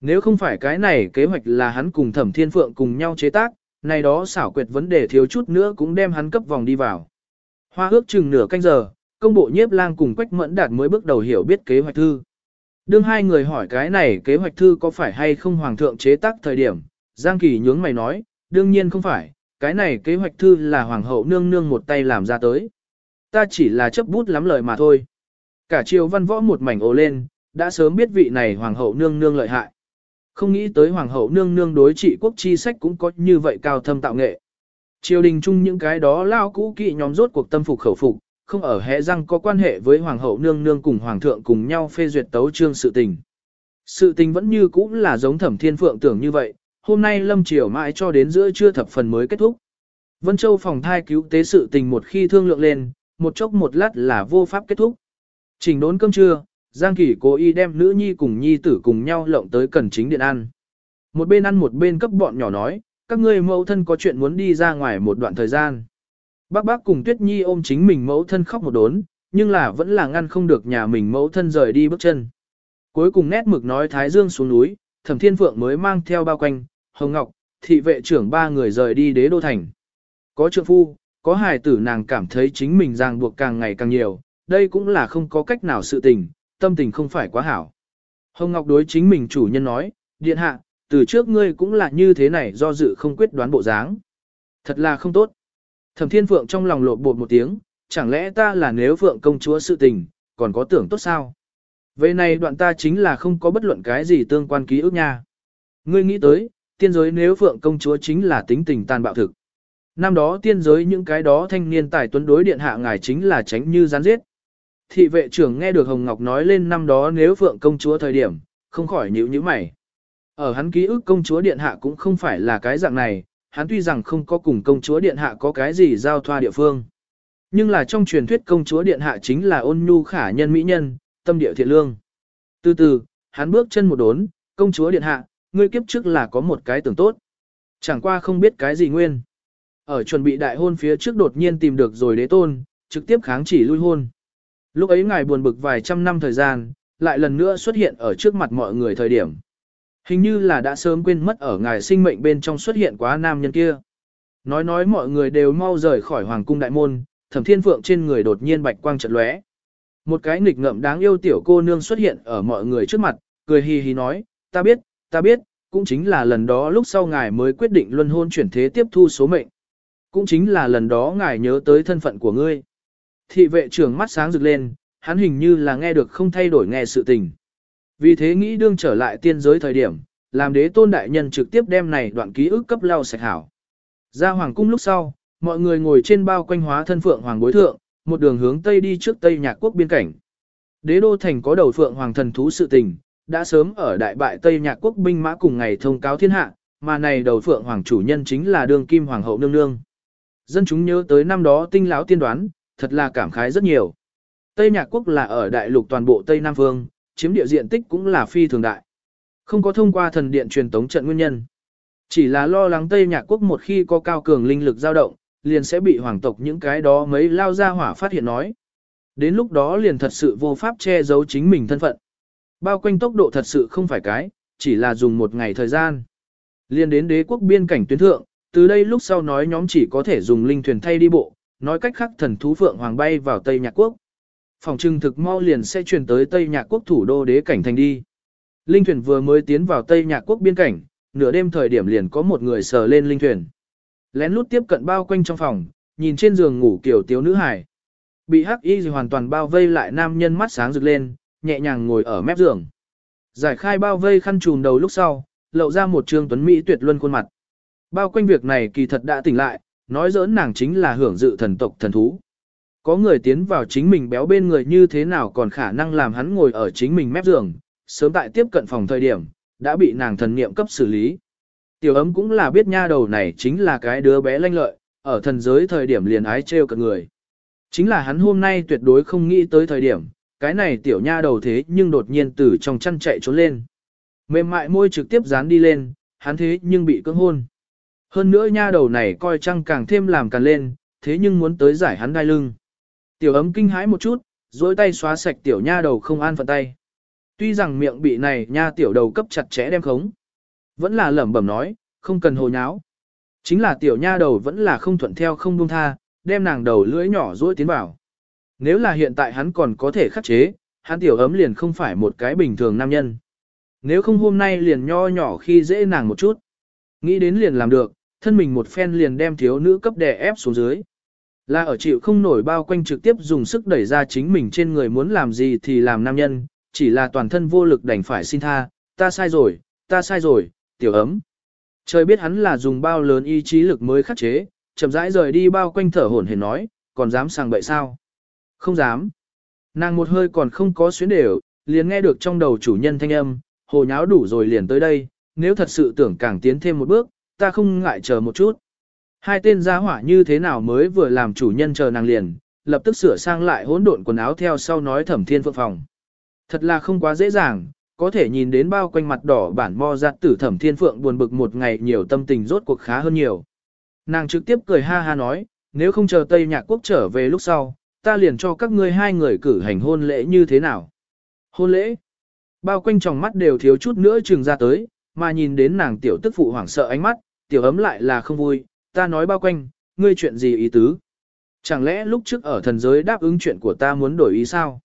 Nếu không phải cái này kế hoạch là hắn cùng Thẩm Thiên Phượng cùng nhau chế tác, này đó xảo quyệt vấn đề thiếu chút nữa cũng đem hắn cấp vòng đi vào. Hoa ước chừng nửa canh giờ, công bộ nhiếp lang cùng Quách Mẫn Đạt mới bước đầu hiểu biết kế hoạch thư. Đương hai người hỏi cái này kế hoạch thư có phải hay không hoàng thượng chế tác thời điểm, Giang Kỳ nhướng mày nói, đương nhiên không phải, cái này kế hoạch thư là hoàng hậu nương nương một tay làm ra tới. Ta chỉ là chấp bút lắm lời mà thôi. Cả triều văn võ một mảnh ồ lên, đã sớm biết vị này hoàng hậu nương nương lợi hại. Không nghĩ tới hoàng hậu nương nương đối trị quốc chi sách cũng có như vậy cao thâm tạo nghệ. Triều đình chung những cái đó lao cũ kỵ nhóm rốt cuộc tâm phục khẩu phục, không ở hẽ răng có quan hệ với hoàng hậu nương nương cùng hoàng thượng cùng nhau phê duyệt tấu trương sự tình. Sự tình vẫn như cũ là giống thẩm thiên phượng tưởng như vậy, hôm nay lâm triều mãi cho đến giữa trưa thập phần mới kết thúc. Vân Châu phòng thai cứu tế sự tình một khi thương lượng lên, một chốc một lát là vô pháp kết thúc. Trình đốn cơm trưa, Giang Kỳ cố ý đem nữ nhi cùng nhi tử cùng nhau lộng tới cần chính điện ăn. Một bên ăn một bên cấp bọn nhỏ nói, các ngươi mẫu thân có chuyện muốn đi ra ngoài một đoạn thời gian. Bác bác cùng Tuyết Nhi ôm chính mình mẫu thân khóc một đốn, nhưng là vẫn là ngăn không được nhà mình mẫu thân rời đi bước chân. Cuối cùng nét mực nói Thái Dương xuống núi, Thẩm Thiên Phượng mới mang theo bao quanh, Hồng Ngọc, thị vệ trưởng ba người rời đi đế đô thành. Có trượng phu, có hài tử nàng cảm thấy chính mình ràng buộc càng ngày càng nhiều, đây cũng là không có cách nào sự tình, tâm tình không phải quá hảo. Hồng Ngọc đối chính mình chủ nhân nói, điện hạ, từ trước ngươi cũng là như thế này do dự không quyết đoán bộ dáng. Thật là không tốt. Thẩm Thiên Phượng trong lòng lột bột một tiếng, chẳng lẽ ta là nếu Phượng công chúa sự tình, còn có tưởng tốt sao? Về này đoạn ta chính là không có bất luận cái gì tương quan ký ức nha. Ngươi nghĩ tới, tiên giới nếu Phượng công chúa chính là tính tình tàn bạo thực. Năm đó tiên giới những cái đó thanh niên tài tuấn đối điện hạ ngài chính là tránh như gián giết. Thị vệ trưởng nghe được Hồng Ngọc nói lên năm đó nếu Phượng công chúa thời điểm, không khỏi nhíu nhíu mày. Ở hắn ký ức công chúa điện hạ cũng không phải là cái dạng này, hắn tuy rằng không có cùng công chúa điện hạ có cái gì giao thoa địa phương. Nhưng là trong truyền thuyết công chúa điện hạ chính là ôn nhu khả nhân mỹ nhân, tâm địa thiện lương. Từ từ, hắn bước chân một đốn, công chúa điện hạ, ngươi kiếp trước là có một cái tưởng tốt. Chẳng qua không biết cái gì nguyên. Ở chuẩn bị đại hôn phía trước đột nhiên tìm được rồi đế tôn, trực tiếp kháng chỉ lui hôn. Lúc ấy ngài buồn bực vài trăm năm thời gian, lại lần nữa xuất hiện ở trước mặt mọi người thời điểm. Hình như là đã sớm quên mất ở ngài sinh mệnh bên trong xuất hiện quá nam nhân kia. Nói nói mọi người đều mau rời khỏi hoàng cung đại môn, thẩm thiên phượng trên người đột nhiên bạch quang chợt lóe. Một cái nghịch ngợm đáng yêu tiểu cô nương xuất hiện ở mọi người trước mặt, cười hì hì nói, ta biết, ta biết, cũng chính là lần đó lúc sau ngài mới quyết định luân hôn chuyển thế tiếp thu số mệnh. Cũng chính là lần đó ngài nhớ tới thân phận của ngươi. Thị vệ trưởng mắt sáng rực lên, hắn hình như là nghe được không thay đổi nghe sự tình. Vì thế nghĩ đương trở lại tiên giới thời điểm, làm đế tôn đại nhân trực tiếp đem này đoạn ký ức cấp lau sạch hảo. Ra hoàng cung lúc sau, mọi người ngồi trên bao quanh hóa thân phượng hoàng bối thượng, một đường hướng tây đi trước tây nhạc quốc biên cảnh. Đế đô thành có đầu phượng hoàng thần thú sự tình, đã sớm ở đại bại tây nhạc quốc binh mã cùng ngày thông cáo thiên hạ, mà này đầu phượng hoàng chủ nhân chính là đương kim hoàng hậu nương nương. Dân chúng nhớ tới năm đó tinh lão tiên đoán, thật là cảm khái rất nhiều. Tây Nhạc Quốc là ở đại lục toàn bộ Tây Nam Phương, chiếm địa diện tích cũng là phi thường đại. Không có thông qua thần điện truyền tống trận nguyên nhân. Chỉ là lo lắng Tây Nhạc Quốc một khi có cao cường linh lực dao động, liền sẽ bị hoàng tộc những cái đó mấy lao ra hỏa phát hiện nói. Đến lúc đó liền thật sự vô pháp che giấu chính mình thân phận. Bao quanh tốc độ thật sự không phải cái, chỉ là dùng một ngày thời gian. Liền đến đế quốc biên cảnh tuyến thượng, từ đây lúc sau nói nhóm chỉ có thể dùng linh thuyền thay đi bộ, nói cách khác thần thú phượng hoàng bay vào Tây Nhạc Quốc. Phòng trưng thực mau liền sẽ truyền tới Tây Nhạc Quốc thủ đô đế cảnh thành đi. Linh thuyền vừa mới tiến vào Tây Nhạc Quốc biên cảnh, nửa đêm thời điểm liền có một người sờ lên linh thuyền. Lén lút tiếp cận bao quanh trong phòng, nhìn trên giường ngủ kiểu tiếu nữ hải. Bị hắc y hoàn toàn bao vây lại nam nhân mắt sáng rực lên, nhẹ nhàng ngồi ở mép giường. Giải khai bao vây khăn trùn đầu lúc sau, lộ ra một trương tuấn mỹ tuyệt luân khuôn mặt. Bao quanh việc này kỳ thật đã tỉnh lại, nói giỡn nàng chính là hưởng dự thần tộc thần thú. Có người tiến vào chính mình béo bên người như thế nào còn khả năng làm hắn ngồi ở chính mình mép giường, sớm tại tiếp cận phòng thời điểm, đã bị nàng thần niệm cấp xử lý. Tiểu ấm cũng là biết nha đầu này chính là cái đứa bé lanh lợi, ở thần giới thời điểm liền ái trêu cận người. Chính là hắn hôm nay tuyệt đối không nghĩ tới thời điểm, cái này tiểu nha đầu thế nhưng đột nhiên từ trong chăn chạy trốn lên. Mềm mại môi trực tiếp dán đi lên, hắn thế nhưng bị cưỡng hôn. Hơn nữa nha đầu này coi trăng càng thêm làm càng lên, thế nhưng muốn tới giải hắn đai lưng. Tiểu ấm kinh hãi một chút, dối tay xóa sạch tiểu nha đầu không an phận tay. Tuy rằng miệng bị này nha tiểu đầu cấp chặt chẽ đem khống. Vẫn là lẩm bẩm nói, không cần hồ nháo. Chính là tiểu nha đầu vẫn là không thuận theo không buông tha, đem nàng đầu lưỡi nhỏ dối tiến vào. Nếu là hiện tại hắn còn có thể khắc chế, hắn tiểu ấm liền không phải một cái bình thường nam nhân. Nếu không hôm nay liền nho nhỏ khi dễ nàng một chút. Nghĩ đến liền làm được, thân mình một phen liền đem thiếu nữ cấp đè ép xuống dưới. Là ở chịu không nổi bao quanh trực tiếp dùng sức đẩy ra chính mình trên người muốn làm gì thì làm nam nhân, chỉ là toàn thân vô lực đành phải xin tha, ta sai rồi, ta sai rồi, tiểu ấm. Trời biết hắn là dùng bao lớn ý chí lực mới khắc chế, chậm rãi rời đi bao quanh thở hổn hển nói, còn dám sang bậy sao? Không dám. Nàng một hơi còn không có xuyến đều, liền nghe được trong đầu chủ nhân thanh âm, hồ nháo đủ rồi liền tới đây, nếu thật sự tưởng càng tiến thêm một bước, ta không ngại chờ một chút. Hai tên gia hỏa như thế nào mới vừa làm chủ nhân chờ nàng liền, lập tức sửa sang lại hỗn độn quần áo theo sau nói thẩm thiên phượng phòng. Thật là không quá dễ dàng, có thể nhìn đến bao quanh mặt đỏ bản mo giặt tử thẩm thiên phượng buồn bực một ngày nhiều tâm tình rốt cuộc khá hơn nhiều. Nàng trực tiếp cười ha ha nói, nếu không chờ Tây Nhạc Quốc trở về lúc sau, ta liền cho các ngươi hai người cử hành hôn lễ như thế nào. Hôn lễ? Bao quanh tròng mắt đều thiếu chút nữa trừng ra tới, mà nhìn đến nàng tiểu tức phụ hoảng sợ ánh mắt, tiểu ấm lại là không vui, ta nói bao quanh, ngươi chuyện gì ý tứ? Chẳng lẽ lúc trước ở thần giới đáp ứng chuyện của ta muốn đổi ý sao?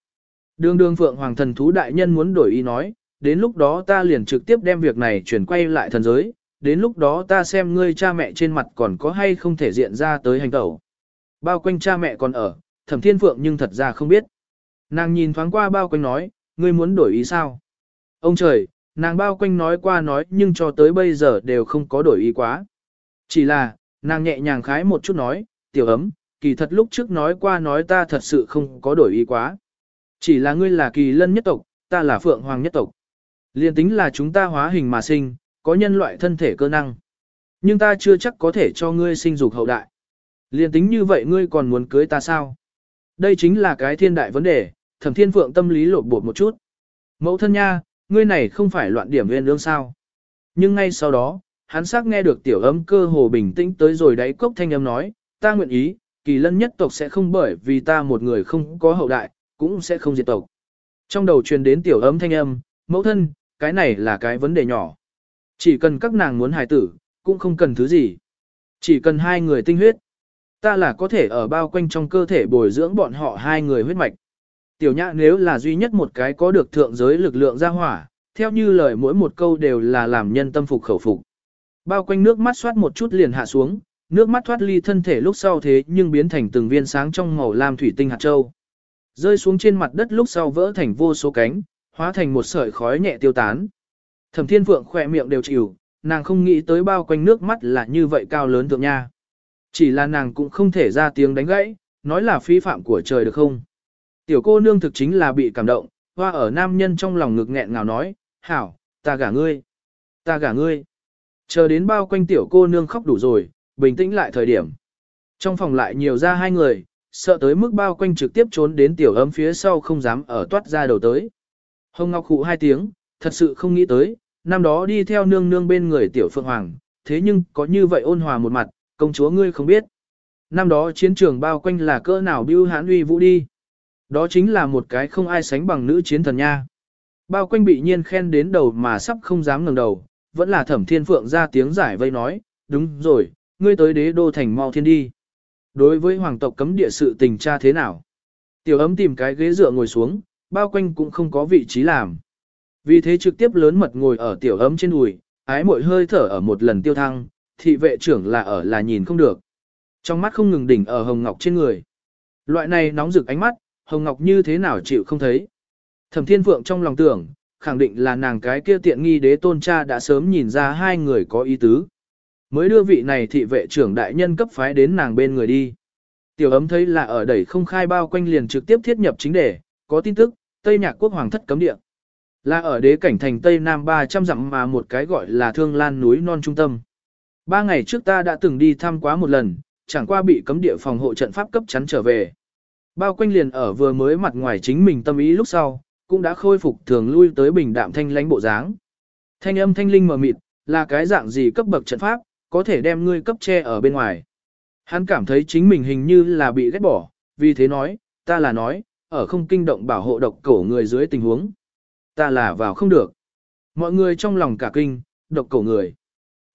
Đường đường phượng hoàng thần thú đại nhân muốn đổi ý nói, đến lúc đó ta liền trực tiếp đem việc này chuyển quay lại thần giới, đến lúc đó ta xem ngươi cha mẹ trên mặt còn có hay không thể diện ra tới hành tẩu. Bao quanh cha mẹ còn ở, thẩm thiên phượng nhưng thật ra không biết. Nàng nhìn thoáng qua bao quanh nói, ngươi muốn đổi ý sao? Ông trời, nàng bao quanh nói qua nói nhưng cho tới bây giờ đều không có đổi ý quá. Chỉ là, nàng nhẹ nhàng khái một chút nói, tiểu ấm, kỳ thật lúc trước nói qua nói ta thật sự không có đổi ý quá. Chỉ là ngươi là kỳ lân nhất tộc, ta là phượng hoàng nhất tộc. Liên tính là chúng ta hóa hình mà sinh, có nhân loại thân thể cơ năng. Nhưng ta chưa chắc có thể cho ngươi sinh dục hậu đại. Liên tính như vậy ngươi còn muốn cưới ta sao? Đây chính là cái thiên đại vấn đề, thẩm thiên phượng tâm lý lột bột một chút. Mẫu thân nha, ngươi này không phải loạn điểm viên lương sao. Nhưng ngay sau đó, hắn xác nghe được tiểu âm cơ hồ bình tĩnh tới rồi đáy cốc thanh âm nói, ta nguyện ý, kỳ lân nhất tộc sẽ không bởi vì ta một người không có hậu đại, cũng sẽ không diệt tộc. Trong đầu truyền đến tiểu âm thanh âm, mẫu thân, cái này là cái vấn đề nhỏ. Chỉ cần các nàng muốn hài tử, cũng không cần thứ gì. Chỉ cần hai người tinh huyết. Ta là có thể ở bao quanh trong cơ thể bồi dưỡng bọn họ hai người huyết mạch. Tiểu nhã nếu là duy nhất một cái có được thượng giới lực lượng ra hỏa, theo như lời mỗi một câu đều là làm nhân tâm phục khẩu phục. Bao quanh nước mắt xoát một chút liền hạ xuống, nước mắt thoát ly thân thể lúc sau thế nhưng biến thành từng viên sáng trong màu lam thủy tinh hạt châu. Rơi xuống trên mặt đất lúc sau vỡ thành vô số cánh, hóa thành một sợi khói nhẹ tiêu tán. Thẩm Thiên Phượng khỏe miệng đều chịu, nàng không nghĩ tới bao quanh nước mắt là như vậy cao lớn tượng nha. Chỉ là nàng cũng không thể ra tiếng đánh gãy, nói là phi phạm của trời được không. Tiểu cô nương thực chính là bị cảm động, hoa ở nam nhân trong lòng ngực nghẹn ngào nói, hảo, ta gả ngươi, ta gả ngươi. Chờ đến bao quanh tiểu cô nương khóc đủ rồi, bình tĩnh lại thời điểm. Trong phòng lại nhiều ra hai người, sợ tới mức bao quanh trực tiếp trốn đến tiểu ấm phía sau không dám ở toát ra đầu tới. Hồng Ngọc khụ hai tiếng, thật sự không nghĩ tới, năm đó đi theo nương nương bên người tiểu phượng hoàng, thế nhưng có như vậy ôn hòa một mặt, công chúa ngươi không biết. Năm đó chiến trường bao quanh là cỡ nào biêu hãn uy vũ đi. Đó chính là một cái không ai sánh bằng nữ chiến thần nha. Bao quanh bị nhiên khen đến đầu mà sắp không dám ngẩng đầu, vẫn là thẩm thiên phượng ra tiếng giải vây nói, đúng rồi, ngươi tới đế đô thành mau thiên đi. Đối với hoàng tộc cấm địa sự tình tra thế nào? Tiểu ấm tìm cái ghế dựa ngồi xuống, bao quanh cũng không có vị trí làm. Vì thế trực tiếp lớn mật ngồi ở tiểu ấm trên đùi, ái mội hơi thở ở một lần tiêu thăng, thị vệ trưởng là ở là nhìn không được. Trong mắt không ngừng đỉnh ở hồng ngọc trên người. Loại này nóng rực ánh mắt, hồng ngọc như thế nào chịu không thấy. Thẩm thiên phượng trong lòng tưởng, khẳng định là nàng cái kia tiện nghi đế tôn cha đã sớm nhìn ra hai người có ý tứ. Mới đưa vị này thị vệ trưởng đại nhân cấp phái đến nàng bên người đi. Tiểu ấm thấy là ở đẩy không khai bao quanh liền trực tiếp thiết nhập chính đề, có tin tức, Tây Nhạc Quốc Hoàng thất cấm địa. Là ở đế cảnh thành Tây Nam 300 dặm mà một cái gọi là Thương Lan núi non trung tâm. Ba ngày trước ta đã từng đi thăm quá một lần, chẳng qua bị cấm địa phòng hộ trận pháp cấp chắn trở về. Bao quanh liền ở vừa mới mặt ngoài chính mình tâm ý lúc sau, cũng đã khôi phục thường lui tới bình đạm thanh lãnh bộ dáng. Thanh âm thanh linh mờ mịt, là cái dạng gì cấp bậc trận pháp, có thể đem ngươi cấp che ở bên ngoài. Hắn cảm thấy chính mình hình như là bị ghét bỏ, vì thế nói, ta là nói, ở không kinh động bảo hộ độc cổ người dưới tình huống. Ta là vào không được. Mọi người trong lòng cả kinh, độc cổ người.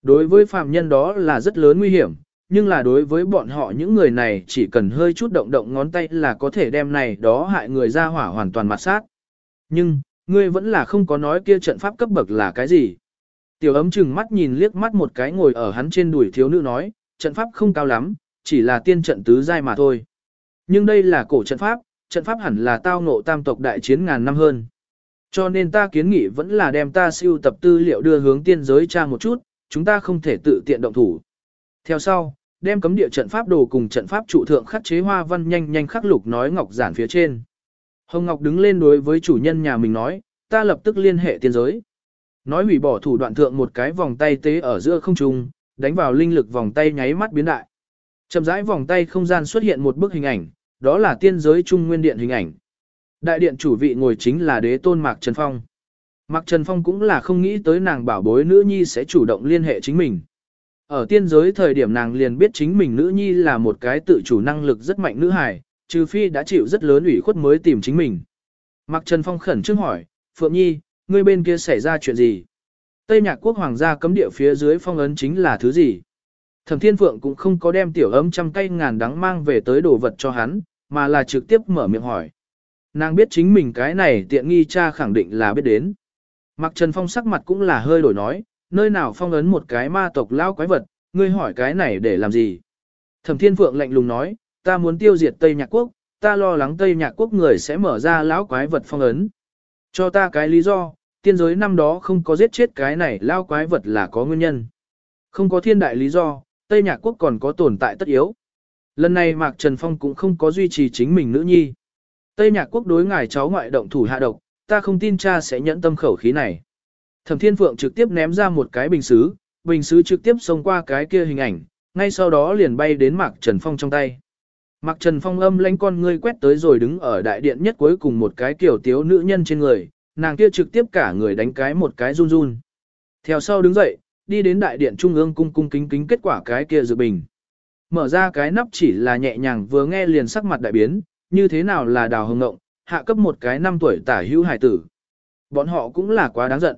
Đối với phạm nhân đó là rất lớn nguy hiểm, nhưng là đối với bọn họ những người này chỉ cần hơi chút động động ngón tay là có thể đem này đó hại người ra hỏa hoàn toàn mặt sát. Nhưng, ngươi vẫn là không có nói kia trận pháp cấp bậc là cái gì. Tiểu ấm chừng mắt nhìn liếc mắt một cái ngồi ở hắn trên đùi thiếu nữ nói, trận pháp không cao lắm, chỉ là tiên trận tứ giai mà thôi. Nhưng đây là cổ trận pháp, trận pháp hẳn là tao ngộ tam tộc đại chiến ngàn năm hơn. Cho nên ta kiến nghị vẫn là đem ta siêu tập tư liệu đưa hướng tiên giới tra một chút, chúng ta không thể tự tiện động thủ. Theo sau, đem cấm địa trận pháp đồ cùng trận pháp trụ thượng khắc chế hoa văn nhanh nhanh khắc lục nói ngọc giản phía trên. Hồng Ngọc đứng lên đối với chủ nhân nhà mình nói, ta lập tức liên hệ tiên giới. Nói hủy bỏ thủ đoạn thượng một cái vòng tay tế ở giữa không trung, đánh vào linh lực vòng tay nháy mắt biến đại. Chậm rãi vòng tay không gian xuất hiện một bức hình ảnh, đó là tiên giới trung nguyên điện hình ảnh. Đại điện chủ vị ngồi chính là đế tôn Mạc Trần Phong. Mạc Trần Phong cũng là không nghĩ tới nàng bảo bối nữ nhi sẽ chủ động liên hệ chính mình. Ở tiên giới thời điểm nàng liền biết chính mình nữ nhi là một cái tự chủ năng lực rất mạnh nữ hài, trừ phi đã chịu rất lớn ủy khuất mới tìm chính mình. Mạc Trần Phong khẩn trương hỏi, Phượng Nhi, ngươi bên kia xảy ra chuyện gì? Tây Nhạc Quốc Hoàng gia cấm địa phía dưới phong ấn chính là thứ gì? Thẩm Thiên Phượng cũng không có đem tiểu ấm trăm cây ngàn đắng mang về tới đồ vật cho hắn, mà là trực tiếp mở miệng hỏi. Nàng biết chính mình cái này tiện nghi cha khẳng định là biết đến. Mặc Trần Phong sắc mặt cũng là hơi đổi nói, nơi nào phong ấn một cái ma tộc lao quái vật, ngươi hỏi cái này để làm gì? Thẩm Thiên Phượng lạnh lùng nói, ta muốn tiêu diệt Tây Nhạc Quốc, ta lo lắng Tây Nhạc Quốc người sẽ mở ra lão quái vật phong ấn. Cho ta cái lý do, tiên giới năm đó không có giết chết cái này lao quái vật là có nguyên nhân. Không có thiên đại lý do, Tây Nhạc Quốc còn có tồn tại tất yếu. Lần này Mạc Trần Phong cũng không có duy trì chính mình nữ nhi. Tây Nhạc Quốc đối ngài cháu ngoại động thủ hạ độc, ta không tin cha sẽ nhẫn tâm khẩu khí này. Thẩm Thiên Phượng trực tiếp ném ra một cái bình xứ, bình xứ trực tiếp xông qua cái kia hình ảnh, ngay sau đó liền bay đến Mạc Trần Phong trong tay. Mạc Trần Phong âm lãnh con ngươi quét tới rồi đứng ở đại điện nhất cuối cùng một cái kiểu tiếu nữ nhân trên người, nàng kia trực tiếp cả người đánh cái một cái run run. Theo sau đứng dậy, đi đến đại điện trung ương cung cung kính kính kết quả cái kia dự bình. Mở ra cái nắp chỉ là nhẹ nhàng vừa nghe liền sắc mặt đại biến, như thế nào là đào hồng ngộng, hạ cấp một cái năm tuổi tả hữu hải tử. Bọn họ cũng là quá đáng giận.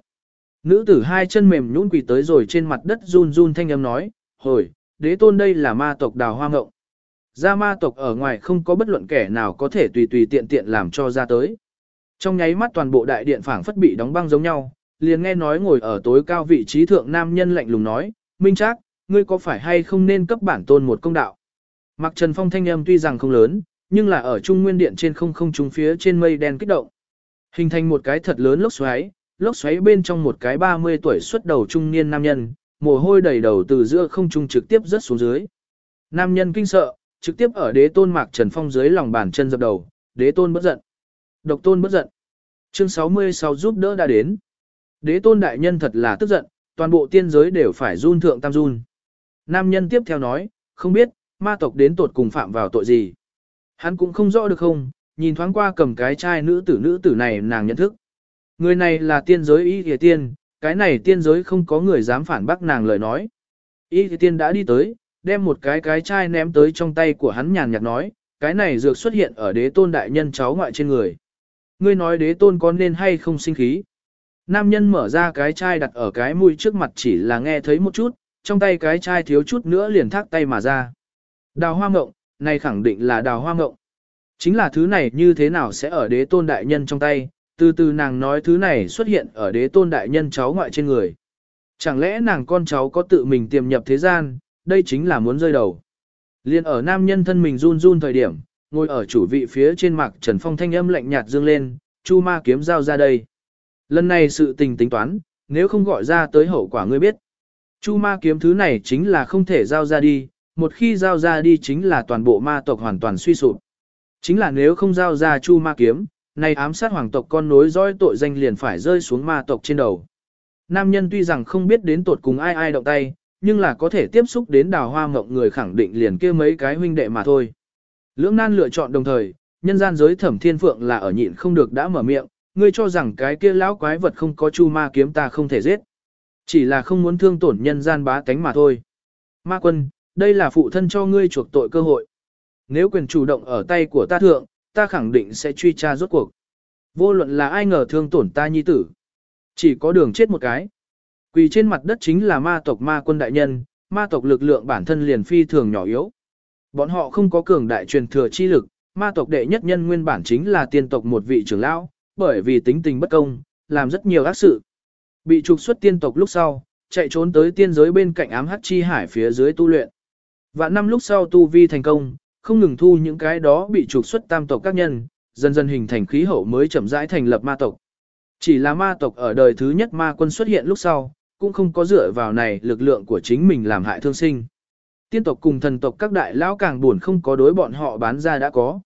Nữ tử hai chân mềm nhũn quỳ tới rồi trên mặt đất run run thanh âm nói, hồi, đế tôn đây là ma tộc đào hoa ngộng. Ra ma tộc ở ngoài không có bất luận kẻ nào có thể tùy tùy tiện tiện làm cho ra tới. Trong nháy mắt toàn bộ đại điện phảng phất bị đóng băng giống nhau, liền nghe nói ngồi ở tối cao vị trí thượng nam nhân lạnh lùng nói, Minh Trác, ngươi có phải hay không nên cấp bản tôn một công đạo? Mặc Trần Phong thanh âm tuy rằng không lớn, nhưng là ở trung nguyên điện trên không không trung phía trên mây đen kích động. Hình thành một cái thật lớn lốc xoáy, lốc xoáy bên trong một cái 30 tuổi xuất đầu trung niên nam nhân, mồ hôi đầy đầu từ giữa không trung trực tiếp rớt xuống dưới. Nam nhân kinh sợ, trực tiếp ở đế tôn Mạc Trần Phong dưới lòng bàn chân dập đầu, đế tôn bất giận. Độc tôn bất giận. Chương 66 giúp đỡ đã đến. Đế tôn đại nhân thật là tức giận, toàn bộ tiên giới đều phải run thượng tam run. Nam nhân tiếp theo nói, không biết, ma tộc đến tột cùng phạm vào tội gì. Hắn cũng không rõ được không, nhìn thoáng qua cầm cái chai nữ tử nữ tử này nàng nhận thức. Người này là tiên giới y thìa tiên, cái này tiên giới không có người dám phản bác nàng lời nói. Y thìa tiên đã đi tới, đem một cái cái chai ném tới trong tay của hắn nhàn nhạt nói, cái này dược xuất hiện ở đế tôn đại nhân cháu ngoại trên người. Ngươi nói đế tôn có nên hay không sinh khí. Nam nhân mở ra cái chai đặt ở cái mũi trước mặt chỉ là nghe thấy một chút, trong tay cái chai thiếu chút nữa liền thác tay mà ra. Đào hoa ngộng, này khẳng định là đào hoa ngộng. Chính là thứ này như thế nào sẽ ở đế tôn đại nhân trong tay, từ từ nàng nói thứ này xuất hiện ở đế tôn đại nhân cháu ngoại trên người. Chẳng lẽ nàng con cháu có tự mình tiềm nhập thế gian, đây chính là muốn rơi đầu. Liên ở nam nhân thân mình run run thời điểm, ngồi ở chủ vị phía trên mặt Trần Phong thanh âm lạnh nhạt dương lên, chu ma kiếm giao ra đây. Lần này sự tình tính toán, nếu không gọi ra tới hậu quả ngươi biết. Chu ma kiếm thứ này chính là không thể giao ra đi, một khi giao ra đi chính là toàn bộ ma tộc hoàn toàn suy sụp. Chính là nếu không giao ra chu ma kiếm, này ám sát hoàng tộc con nối dõi tội danh liền phải rơi xuống ma tộc trên đầu. Nam nhân tuy rằng không biết đến tột cùng ai ai động tay, nhưng là có thể tiếp xúc đến đào hoa mộng người khẳng định liền kia mấy cái huynh đệ mà thôi. Lưỡng nan lựa chọn đồng thời, nhân gian giới thẩm thiên phượng là ở nhịn không được đã mở miệng, ngươi cho rằng cái kia lão quái vật không có chu ma kiếm ta không thể giết. Chỉ là không muốn thương tổn nhân gian bá tánh mà thôi. Ma quân, đây là phụ thân cho ngươi chuộc tội cơ hội. Nếu quyền chủ động ở tay của ta thượng, ta khẳng định sẽ truy tra rốt cuộc. Vô luận là ai ngờ thương tổn ta nhi tử. Chỉ có đường chết một cái. Quỳ trên mặt đất chính là ma tộc ma quân đại nhân, ma tộc lực lượng bản thân liền phi thường nhỏ yếu. Bọn họ không có cường đại truyền thừa chi lực, ma tộc đệ nhất nhân nguyên bản chính là tiên tộc một vị trưởng lão, bởi vì tính tình bất công, làm rất nhiều ác sự. Bị trục xuất tiên tộc lúc sau, chạy trốn tới tiên giới bên cạnh ám hắc chi hải phía dưới tu luyện. Và năm lúc sau tu vi thành công, không ngừng thu những cái đó bị trục xuất tam tộc các nhân, dần dần hình thành khí hậu mới chậm rãi thành lập ma tộc. Chỉ là ma tộc ở đời thứ nhất ma quân xuất hiện lúc sau, cũng không có dựa vào này lực lượng của chính mình làm hại thương sinh. Tiên tộc cùng thần tộc các đại lão càng buồn không có đối bọn họ bán ra đã có.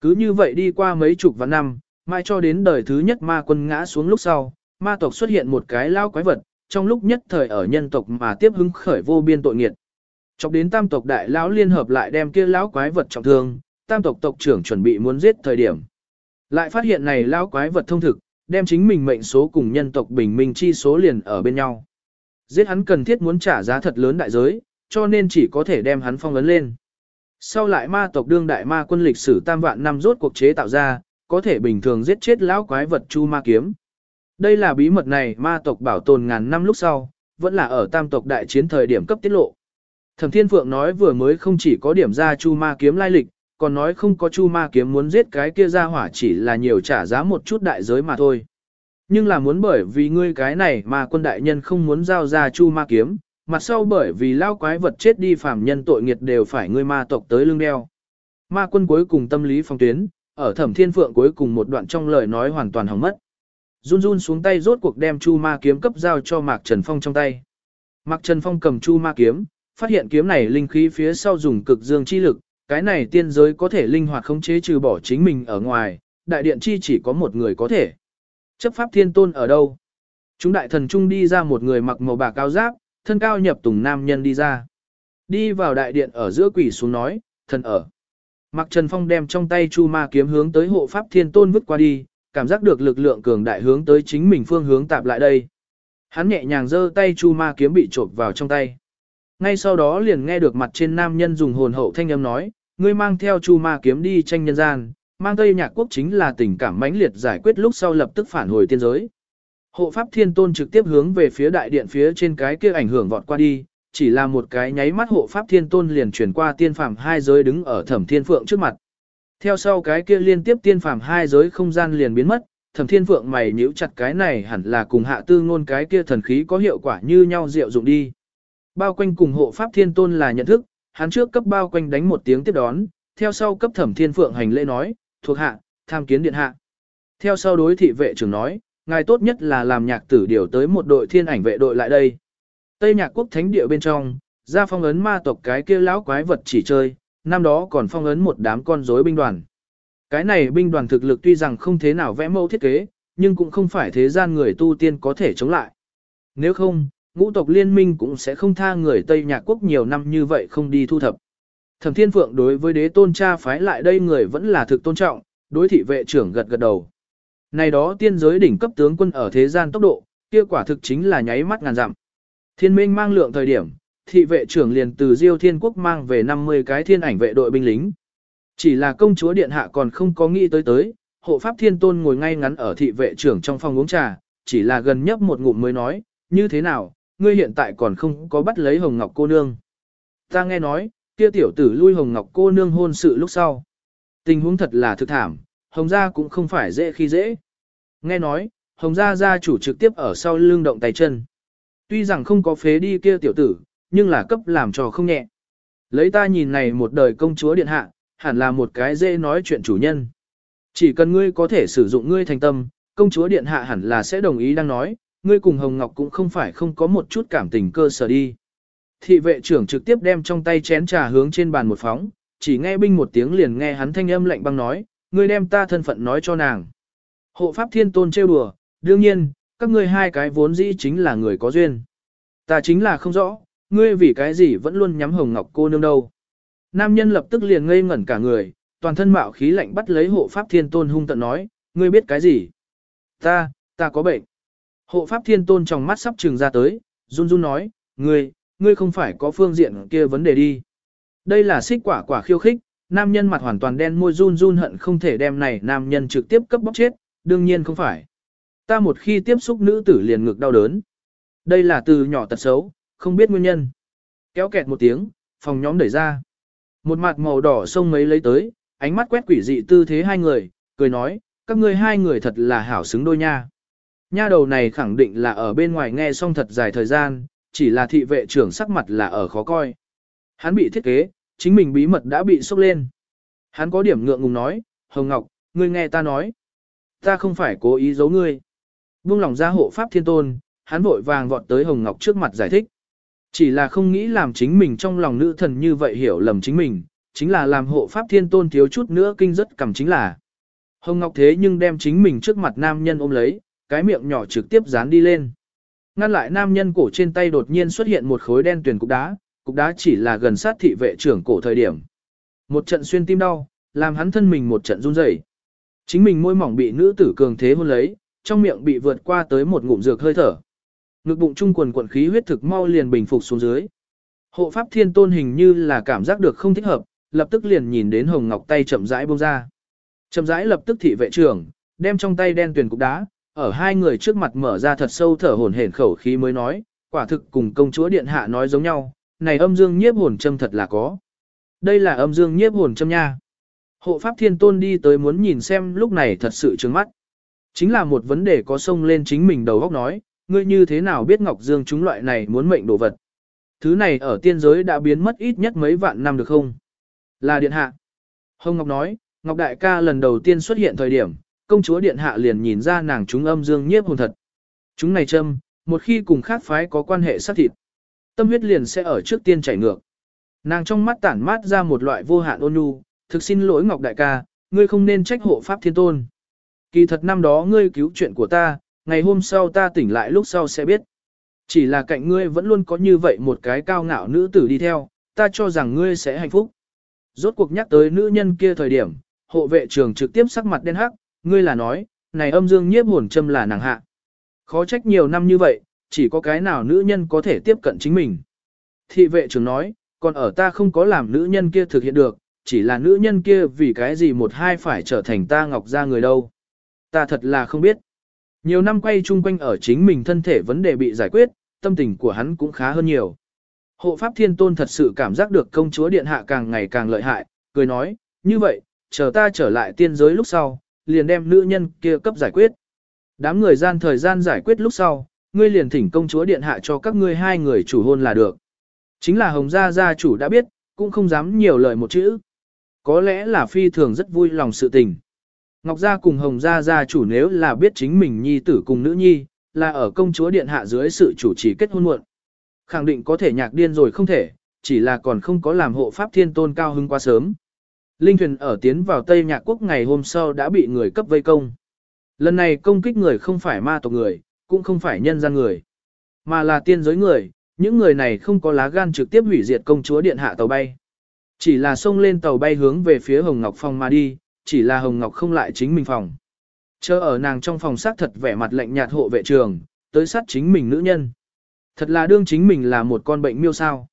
Cứ như vậy đi qua mấy chục vạn năm, mai cho đến đời thứ nhất ma quân ngã xuống lúc sau, ma tộc xuất hiện một cái lao quái vật, trong lúc nhất thời ở nhân tộc mà tiếp hứng khởi vô biên tội nghiệt. Chọc đến tam tộc đại lão liên hợp lại đem kia lão quái vật trọng thương, tam tộc tộc trưởng chuẩn bị muốn giết thời điểm. Lại phát hiện này lão quái vật thông thực, đem chính mình mệnh số cùng nhân tộc bình minh chi số liền ở bên nhau. Giết hắn cần thiết muốn trả giá thật lớn đại giới, cho nên chỉ có thể đem hắn phong ấn lên. Sau lại ma tộc đương đại ma quân lịch sử tam vạn năm rốt cuộc chế tạo ra, có thể bình thường giết chết lão quái vật chu ma kiếm. Đây là bí mật này ma tộc bảo tồn ngàn năm lúc sau, vẫn là ở tam tộc đại chiến thời điểm cấp tiết lộ. Thẩm Thiên Phượng nói vừa mới không chỉ có điểm ra chu ma kiếm lai lịch, còn nói không có chu ma kiếm muốn giết cái kia ra hỏa chỉ là nhiều trả giá một chút đại giới mà thôi. Nhưng là muốn bởi vì ngươi cái này mà quân đại nhân không muốn giao ra chu ma kiếm, mặt sau bởi vì lao quái vật chết đi phàm nhân tội nghiệt đều phải ngươi ma tộc tới lưng đeo. Ma quân cuối cùng tâm lý phong tuyến, ở thẩm thiên phượng cuối cùng một đoạn trong lời nói hoàn toàn hỏng mất. Run run xuống tay rốt cuộc đem chu ma kiếm cấp giao cho Mạc Trần Phong trong tay. Mạc Trần Phong cầm chu ma kiếm, phát hiện kiếm này linh khí phía sau dùng cực dương chi lực, cái này tiên giới có thể linh hoạt khống chế trừ bỏ chính mình ở ngoài, đại điện chi chỉ có một người có thể. Chấp pháp thiên tôn ở đâu? Chúng đại thần trung đi ra một người mặc màu bạc cao giáp, thân cao nhập tùng nam nhân đi ra. Đi vào đại điện ở giữa quỷ xuống nói, thần ở. Mặc Trần Phong đem trong tay chu ma kiếm hướng tới hộ pháp thiên tôn vứt qua đi, cảm giác được lực lượng cường đại hướng tới chính mình phương hướng tạp lại đây. Hắn nhẹ nhàng giơ tay chu ma kiếm bị trộn vào trong tay. Ngay sau đó liền nghe được mặt trên nam nhân dùng hồn hậu thanh âm nói, ngươi mang theo chu ma kiếm đi tranh nhân gian, mang Tây Nhạc Quốc chính là tình cảm mãnh liệt giải quyết lúc sau lập tức phản hồi tiên giới. Hộ pháp thiên tôn trực tiếp hướng về phía đại điện phía trên cái kia ảnh hưởng vọt qua đi, chỉ là một cái nháy mắt hộ pháp thiên tôn liền chuyển qua tiên phàm hai giới đứng ở thẩm thiên phượng trước mặt. Theo sau cái kia liên tiếp tiên phàm hai giới không gian liền biến mất, thẩm thiên phượng mày nhíu chặt cái này hẳn là cùng hạ tư ngôn cái kia thần khí có hiệu quả như nhau diệu dụng đi. Bao quanh cùng hộ pháp thiên tôn là nhận thức, hắn trước cấp bao quanh đánh một tiếng tiếp đón, theo sau cấp thẩm thiên phượng hành lễ nói, thuộc hạ, tham kiến điện hạ. Theo sau đối thị vệ trưởng nói, ngài tốt nhất là làm nhạc tử điều tới một đội thiên ảnh vệ đội lại đây. Tây nhạc quốc thánh địa bên trong, ra phong ấn ma tộc cái kia lão quái vật chỉ chơi, năm đó còn phong ấn một đám con rối binh đoàn. Cái này binh đoàn thực lực tuy rằng không thế nào vẽ mẫu thiết kế, nhưng cũng không phải thế gian người tu tiên có thể chống lại. Nếu không, ngũ tộc liên minh cũng sẽ không tha người Tây Nhạc Quốc nhiều năm như vậy không đi thu thập. Thẩm Thiên Phượng đối với đế tôn cha phái lại đây người vẫn là thực tôn trọng, đối thị vệ trưởng gật gật đầu. Này đó tiên giới đỉnh cấp tướng quân ở thế gian tốc độ, kia quả thực chính là nháy mắt ngàn dặm. Thiên minh mang lượng thời điểm, thị vệ trưởng liền từ Diêu Thiên Quốc mang về 50 cái thiên ảnh vệ đội binh lính. Chỉ là công chúa điện hạ còn không có nghĩ tới tới, hộ pháp thiên tôn ngồi ngay ngắn ở thị vệ trưởng trong phòng uống trà, chỉ là gần nhấp một ngụm mới nói, như thế nào, ngươi hiện tại còn không có bắt lấy Hồng Ngọc cô nương. Ta nghe nói, kia tiểu tử lui Hồng Ngọc cô nương hôn sự lúc sau. Tình huống thật là thực thảm, Hồng gia cũng không phải dễ khi dễ. Nghe nói, Hồng gia gia chủ trực tiếp ở sau lưng động tay chân. Tuy rằng không có phế đi kia tiểu tử, nhưng là cấp làm trò không nhẹ. Lấy ta nhìn này một đời công chúa điện hạ, hẳn là một cái dễ nói chuyện chủ nhân. Chỉ cần ngươi có thể sử dụng ngươi thành tâm, công chúa điện hạ hẳn là sẽ đồng ý đang nói, ngươi cùng Hồng Ngọc cũng không phải không có một chút cảm tình cơ sở đi. Thị vệ trưởng trực tiếp đem trong tay chén trà hướng trên bàn một phóng, chỉ nghe binh một tiếng liền nghe hắn thanh âm lạnh băng nói, ngươi đem ta thân phận nói cho nàng. Hộ pháp thiên tôn trêu đùa, đương nhiên, các ngươi hai cái vốn dĩ chính là người có duyên. Ta chính là không rõ, ngươi vì cái gì vẫn luôn nhắm hồng ngọc cô nương đâu. Nam nhân lập tức liền ngây ngẩn cả người, toàn thân mạo khí lạnh bắt lấy hộ pháp thiên tôn hung tận nói, ngươi biết cái gì? Ta, ta có bệnh. Hộ pháp thiên tôn trong mắt sắp trừng ra tới, run run nói, ngươi, ngươi không phải có phương diện kia vấn đề đi. Đây là xích quả quả khiêu khích, nam nhân mặt hoàn toàn đen môi run run hận không thể đem này nam nhân trực tiếp cấp bóc chết, đương nhiên không phải. Ta một khi tiếp xúc nữ tử liền ngực đau đớn. Đây là từ nhỏ tật xấu, không biết nguyên nhân. Kéo kẹt một tiếng, phòng nhóm đẩy ra. Một mặt màu đỏ sông mấy lấy tới, ánh mắt quét quỷ dị tư thế hai người, cười nói, các ngươi hai người thật là hảo xứng đôi nha. Nha đầu này khẳng định là ở bên ngoài nghe xong thật dài thời gian, chỉ là thị vệ trưởng sắc mặt là ở khó coi. Hắn bị thiết kế, chính mình bí mật đã bị sốc lên. Hắn có điểm ngượng ngùng nói, Hồng Ngọc, ngươi nghe ta nói. Ta không phải cố ý giấu ngươi. Buông lòng ra hộ pháp thiên tôn, hắn vội vàng vọt tới Hồng Ngọc trước mặt giải thích. Chỉ là không nghĩ làm chính mình trong lòng nữ thần như vậy hiểu lầm chính mình, chính là làm hộ pháp thiên tôn thiếu chút nữa kinh rất cầm chính là. Hồng Ngọc thế nhưng đem chính mình trước mặt nam nhân ôm lấy, cái miệng nhỏ trực tiếp dán đi lên. Ngăn lại nam nhân cổ trên tay đột nhiên xuất hiện một khối đen tuyển cục đá, cục đá chỉ là gần sát thị vệ trưởng cổ thời điểm. Một trận xuyên tim đau, làm hắn thân mình một trận run rẩy. Chính mình môi mỏng bị nữ tử cường thế hôn lấy, trong miệng bị vượt qua tới một ngụm dược hơi thở. Ngực bụng trung quần quần khí huyết thực mau liền bình phục xuống dưới. Hộ pháp thiên tôn hình như là cảm giác được không thích hợp, lập tức liền nhìn đến hồng ngọc tay chậm rãi buông ra. Chậm rãi lập tức thị vệ trưởng, đem trong tay đen tuyển cục đá, ở hai người trước mặt mở ra thật sâu thở hổn hển khẩu khí mới nói, quả thực cùng công chúa điện hạ nói giống nhau, này âm dương nhiếp hồn châm thật là có. Đây là âm dương nhiếp hồn châm nha. Hộ pháp thiên tôn đi tới muốn nhìn xem lúc này thật sự trướng mắt. Chính là một vấn đề có sông lên chính mình đầu góc nói, ngươi như thế nào biết Ngọc Dương chúng loại này muốn mệnh đồ vật. Thứ này ở tiên giới đã biến mất ít nhất mấy vạn năm được không? Là điện hạ. Hồng Ngọc nói, Ngọc Đại ca lần đầu tiên xuất hiện thời điểm, công chúa điện hạ liền nhìn ra nàng chúng âm dương nhiếp hồn thật. Chúng này châm, một khi cùng khác phái có quan hệ sát thịt, tâm huyết liền sẽ ở trước tiên chảy ngược. Nàng trong mắt tản mát ra một loại vô hạn ôn nhu, thực xin lỗi Ngọc Đại ca, ngươi không nên trách hộ pháp thiên tôn. Kỳ thật năm đó ngươi cứu chuyện của ta, ngày hôm sau ta tỉnh lại lúc sau sẽ biết. Chỉ là cạnh ngươi vẫn luôn có như vậy một cái cao ngạo nữ tử đi theo, ta cho rằng ngươi sẽ hạnh phúc. Rốt cuộc nhắc tới nữ nhân kia thời điểm, hộ vệ trường trực tiếp sắc mặt đen hắc, ngươi là nói, này âm dương nhiếp hồn châm là nàng hạ. Khó trách nhiều năm như vậy, chỉ có cái nào nữ nhân có thể tiếp cận chính mình. Thị vệ trưởng nói, còn ở ta không có làm nữ nhân kia thực hiện được, chỉ là nữ nhân kia vì cái gì một hai phải trở thành ta ngọc ra người đâu. Ta thật là không biết. Nhiều năm quay chung quanh ở chính mình thân thể vấn đề bị giải quyết, tâm tình của hắn cũng khá hơn nhiều. Hộ pháp thiên tôn thật sự cảm giác được công chúa điện hạ càng ngày càng lợi hại, cười nói, như vậy, chờ ta trở lại tiên giới lúc sau, liền đem nữ nhân kia cấp giải quyết. Đám người gian thời gian giải quyết lúc sau, ngươi liền thỉnh công chúa điện hạ cho các ngươi hai người chủ hôn là được. Chính là Hồng Gia gia chủ đã biết, cũng không dám nhiều lời một chữ. Có lẽ là phi thường rất vui lòng sự tình. Ngọc Gia cùng Hồng Gia gia chủ nếu là biết chính mình nhi tử cùng nữ nhi, là ở công chúa điện hạ dưới sự chủ trì kết hôn muộn. Khẳng định có thể nhạc điên rồi không thể, chỉ là còn không có làm hộ pháp thiên tôn cao hưng quá sớm. Linh thuyền ở tiến vào Tây Nhạc Quốc ngày hôm sau đã bị người cấp vây công. Lần này công kích người không phải ma tộc người, cũng không phải nhân gian người, mà là tiên giới người, những người này không có lá gan trực tiếp hủy diệt công chúa điện hạ tàu bay. Chỉ là xông lên tàu bay hướng về phía Hồng Ngọc phòng mà đi, chỉ là Hồng Ngọc không lại chính mình phòng. Chờ ở nàng trong phòng xác thật vẻ mặt lạnh nhạt hộ vệ trường, tới sát chính mình nữ nhân. Thật là đương chính mình là một con bệnh miêu sao.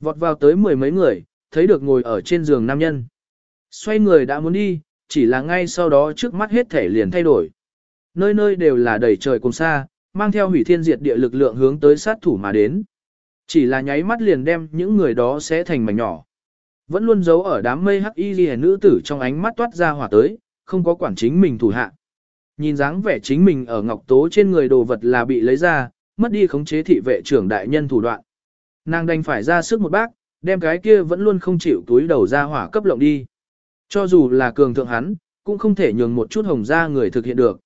Vọt vào tới mười mấy người, thấy được ngồi ở trên giường nam nhân. Xoay người đã muốn đi, chỉ là ngay sau đó trước mắt hết thể liền thay đổi. Nơi nơi đều là đầy trời cùng xa, mang theo hủy thiên diệt địa lực lượng hướng tới sát thủ mà đến. Chỉ là nháy mắt liền đem những người đó sẽ thành mảnh nhỏ. Vẫn luôn giấu ở đám mây hắc y ghi nữ tử trong ánh mắt toát ra hỏa tới, không có quản chính mình thủ hạ. Nhìn dáng vẻ chính mình ở ngọc tố trên người đồ vật là bị lấy ra, mất đi khống chế thị vệ trưởng đại nhân thủ đoạn. Nàng đành phải ra sức một bác, đem cái kia vẫn luôn không chịu túi đầu ra hỏa cấp lộng đi. Cho dù là cường thượng hắn, cũng không thể nhường một chút hồng ra người thực hiện được.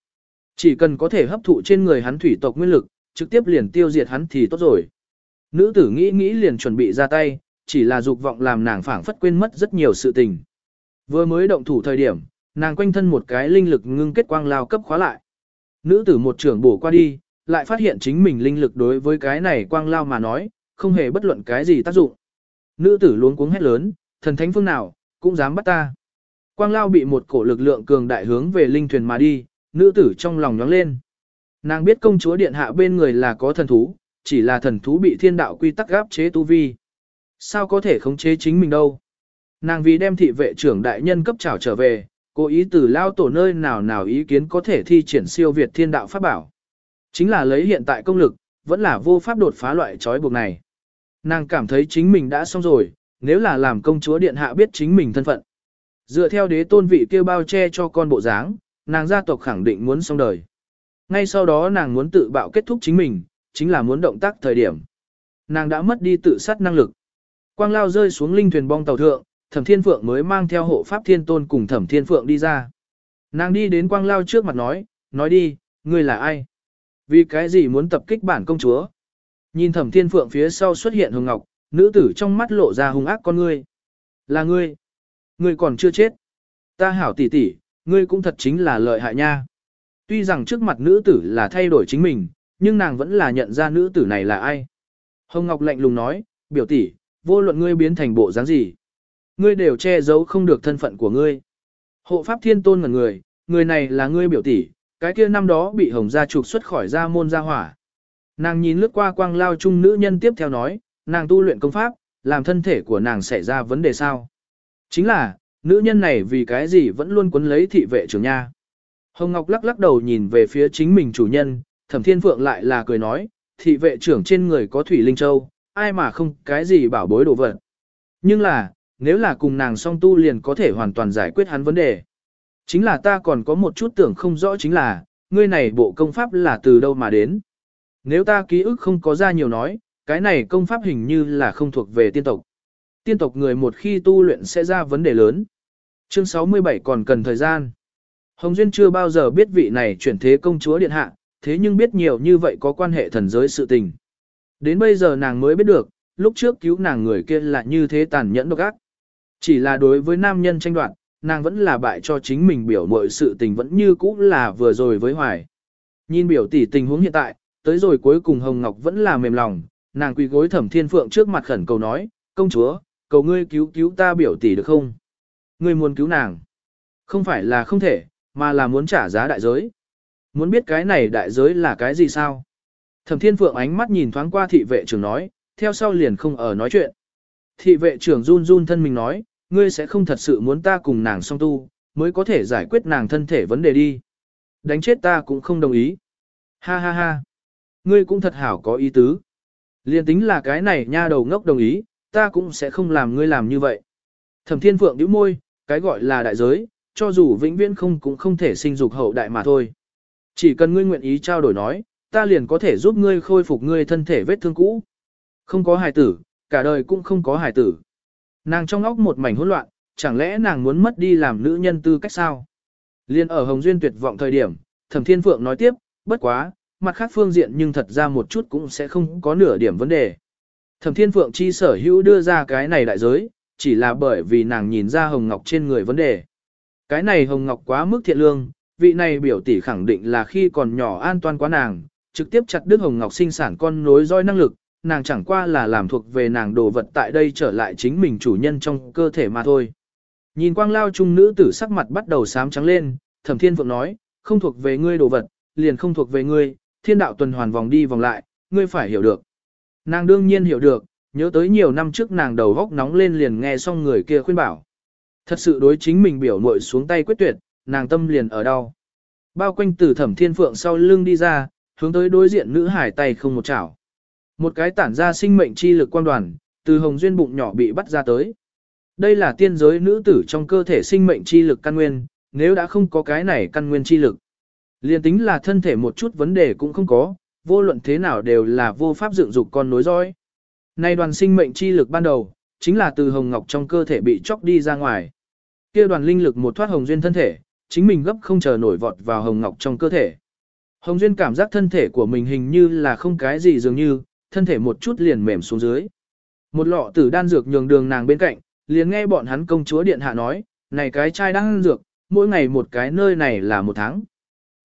Chỉ cần có thể hấp thụ trên người hắn thủy tộc nguyên lực, trực tiếp liền tiêu diệt hắn thì tốt rồi. Nữ tử nghĩ nghĩ liền chuẩn bị ra tay, chỉ là dục vọng làm nàng phảng phất quên mất rất nhiều sự tình. Vừa mới động thủ thời điểm, nàng quanh thân một cái linh lực ngưng kết quang lao cấp khóa lại. Nữ tử một trưởng bổ qua đi, lại phát hiện chính mình linh lực đối với cái này quang lao mà nói, không hề bất luận cái gì tác dụng. Nữ tử luống cuống hét lớn, thần thánh phương nào, cũng dám bắt ta. Quang lao bị một cổ lực lượng cường đại hướng về linh thuyền mà đi, nữ tử trong lòng nhóng lên. Nàng biết công chúa điện hạ bên người là có thần thú, chỉ là thần thú bị thiên đạo quy tắc gáp chế tu vi. Sao có thể khống chế chính mình đâu? Nàng vì đem thị vệ trưởng đại nhân cấp trảo trở về, cố ý từ lao tổ nơi nào nào ý kiến có thể thi triển siêu việt thiên đạo pháp bảo. Chính là lấy hiện tại công lực, vẫn là vô pháp đột phá loại trói buộc này. Nàng cảm thấy chính mình đã xong rồi, nếu là làm công chúa điện hạ biết chính mình thân phận. Dựa theo đế tôn vị kêu bao che cho con bộ dáng, nàng gia tộc khẳng định muốn xong đời. Ngay sau đó nàng muốn tự bạo kết thúc chính mình, chính là muốn động tác thời điểm. Nàng đã mất đi tự sát năng lực. Quang lao rơi xuống linh thuyền bong tàu thượng, thẩm thiên phượng mới mang theo hộ pháp thiên tôn cùng thẩm thiên phượng đi ra. Nàng đi đến quang lao trước mặt nói, nói đi, ngươi là ai? Vì cái gì muốn tập kích bản công chúa? Nhìn thẩm thiên phượng phía sau xuất hiện hồng ngọc, nữ tử trong mắt lộ ra hung ác con ngươi. Là ngươi. Ngươi còn chưa chết. Ta hảo tỷ tỷ, ngươi cũng thật chính là lợi hại nha. Tuy rằng trước mặt nữ tử là thay đổi chính mình, nhưng nàng vẫn là nhận ra nữ tử này là ai. Hồng Ngọc lạnh lùng nói, biểu tỷ, vô luận ngươi biến thành bộ dáng gì. Ngươi đều che giấu không được thân phận của ngươi. Hộ pháp thiên tôn ngẩn người, người này là ngươi biểu tỷ, cái kia năm đó bị hồng gia trục xuất khỏi gia môn gia hỏa. Nàng nhìn lướt qua quang lao trung nữ nhân tiếp theo nói, nàng tu luyện công pháp, làm thân thể của nàng xảy ra vấn đề sao. Chính là, nữ nhân này vì cái gì vẫn luôn quấn lấy thị vệ trưởng nha. Hồng Ngọc lắc lắc đầu nhìn về phía chính mình chủ nhân, thẩm thiên phượng lại là cười nói, thị vệ trưởng trên người có thủy linh châu, ai mà không cái gì bảo bối đồ vật. Nhưng là, nếu là cùng nàng song tu liền có thể hoàn toàn giải quyết hắn vấn đề. Chính là ta còn có một chút tưởng không rõ chính là, ngươi này bộ công pháp là từ đâu mà đến. Nếu ta ký ức không có ra nhiều nói, cái này công pháp hình như là không thuộc về tiên tộc. Tiên tộc người một khi tu luyện sẽ ra vấn đề lớn. Chương 67 còn cần thời gian. Hồng Duyên chưa bao giờ biết vị này chuyển thế công chúa điện hạ, thế nhưng biết nhiều như vậy có quan hệ thần giới sự tình. Đến bây giờ nàng mới biết được, lúc trước cứu nàng người kia là như thế tàn nhẫn độc ác. Chỉ là đối với nam nhân tranh đoạt, nàng vẫn là bại cho chính mình biểu mọi sự tình vẫn như cũ là vừa rồi với hoài. Nhìn biểu tỷ tình huống hiện tại, tới rồi cuối cùng Hồng Ngọc vẫn là mềm lòng, nàng quỳ gối thẩm thiên phượng trước mặt khẩn cầu nói, công chúa, cầu ngươi cứu cứu ta biểu tỷ được không? Ngươi muốn cứu nàng. Không phải là không thể, mà là muốn trả giá đại giới. Muốn biết cái này đại giới là cái gì sao? Thẩm thiên phượng ánh mắt nhìn thoáng qua thị vệ trưởng nói, theo sau liền không ở nói chuyện. Thị vệ trưởng run run thân mình nói, ngươi sẽ không thật sự muốn ta cùng nàng song tu, mới có thể giải quyết nàng thân thể vấn đề đi. Đánh chết ta cũng không đồng ý. Ha ha ha. Ngươi cũng thật hảo có ý tứ. Liên tính là cái này nha đầu ngốc đồng ý, ta cũng sẽ không làm ngươi làm như vậy. Thẩm thiên phượng nhíu môi, cái gọi là đại giới, cho dù vĩnh viễn không cũng không thể sinh dục hậu đại mà thôi. Chỉ cần ngươi nguyện ý trao đổi nói, ta liền có thể giúp ngươi khôi phục ngươi thân thể vết thương cũ. Không có hài tử, cả đời cũng không có hài tử. Nàng trong óc một mảnh hỗn loạn, chẳng lẽ nàng muốn mất đi làm nữ nhân tư cách sao? Liên ở Hồng Duyên tuyệt vọng thời điểm, Thẩm Thiên Phượng nói tiếp, bất quá, mặt khác phương diện nhưng thật ra một chút cũng sẽ không có nửa điểm vấn đề. Thẩm Thiên Phượng chi sở hữu đưa ra cái này đại giới, chỉ là bởi vì nàng nhìn ra Hồng Ngọc trên người vấn đề. Cái này Hồng Ngọc quá mức thiện lương, vị này biểu tỷ khẳng định là khi còn nhỏ an toàn quá nàng, trực tiếp chặt đứt Hồng Ngọc sinh sản con nối roi năng lực, nàng chẳng qua là làm thuộc về nàng đồ vật tại đây trở lại chính mình chủ nhân trong cơ thể mà thôi. Nhìn quang lao trung nữ tử sắc mặt bắt đầu xám trắng lên, thẩm thiên phượng nói, không thuộc về ngươi đồ vật, liền không thuộc về ngươi, thiên đạo tuần hoàn vòng đi vòng lại, ngươi phải hiểu được. Nàng đương nhiên hiểu được, nhớ tới nhiều năm trước nàng đầu góc nóng lên liền nghe xong người kia khuyên bảo. Thật sự đối chính mình biểu muội xuống tay quyết tuyệt, nàng tâm liền ở đau. Bao quanh từ thẩm thiên phượng sau lưng đi ra, hướng tới đối diện nữ hải tay không một chảo. Một cái tản ra sinh mệnh chi lực quan đoàn, từ hồng duyên bụng nhỏ bị bắt ra tới. Đây là tiên giới nữ tử trong cơ thể sinh mệnh chi lực căn nguyên, nếu đã không có cái này căn nguyên chi lực. liền tính là thân thể một chút vấn đề cũng không có, vô luận thế nào đều là vô pháp dựng dục con nối dõi. Nay đoàn sinh mệnh chi lực ban đầu, chính là từ hồng ngọc trong cơ thể bị chóc đi ra ngoài. Kia đoàn linh lực một thoát hồng duyên thân thể, chính mình gấp không chờ nổi vọt vào hồng ngọc trong cơ thể. Hồng duyên cảm giác thân thể của mình hình như là không cái gì dường như, thân thể một chút liền mềm xuống dưới. Một lọ tử đan dược nhường đường nàng bên cạnh, liền nghe bọn hắn công chúa điện hạ nói, này cái chai đan dược, mỗi ngày một cái nơi này là một tháng.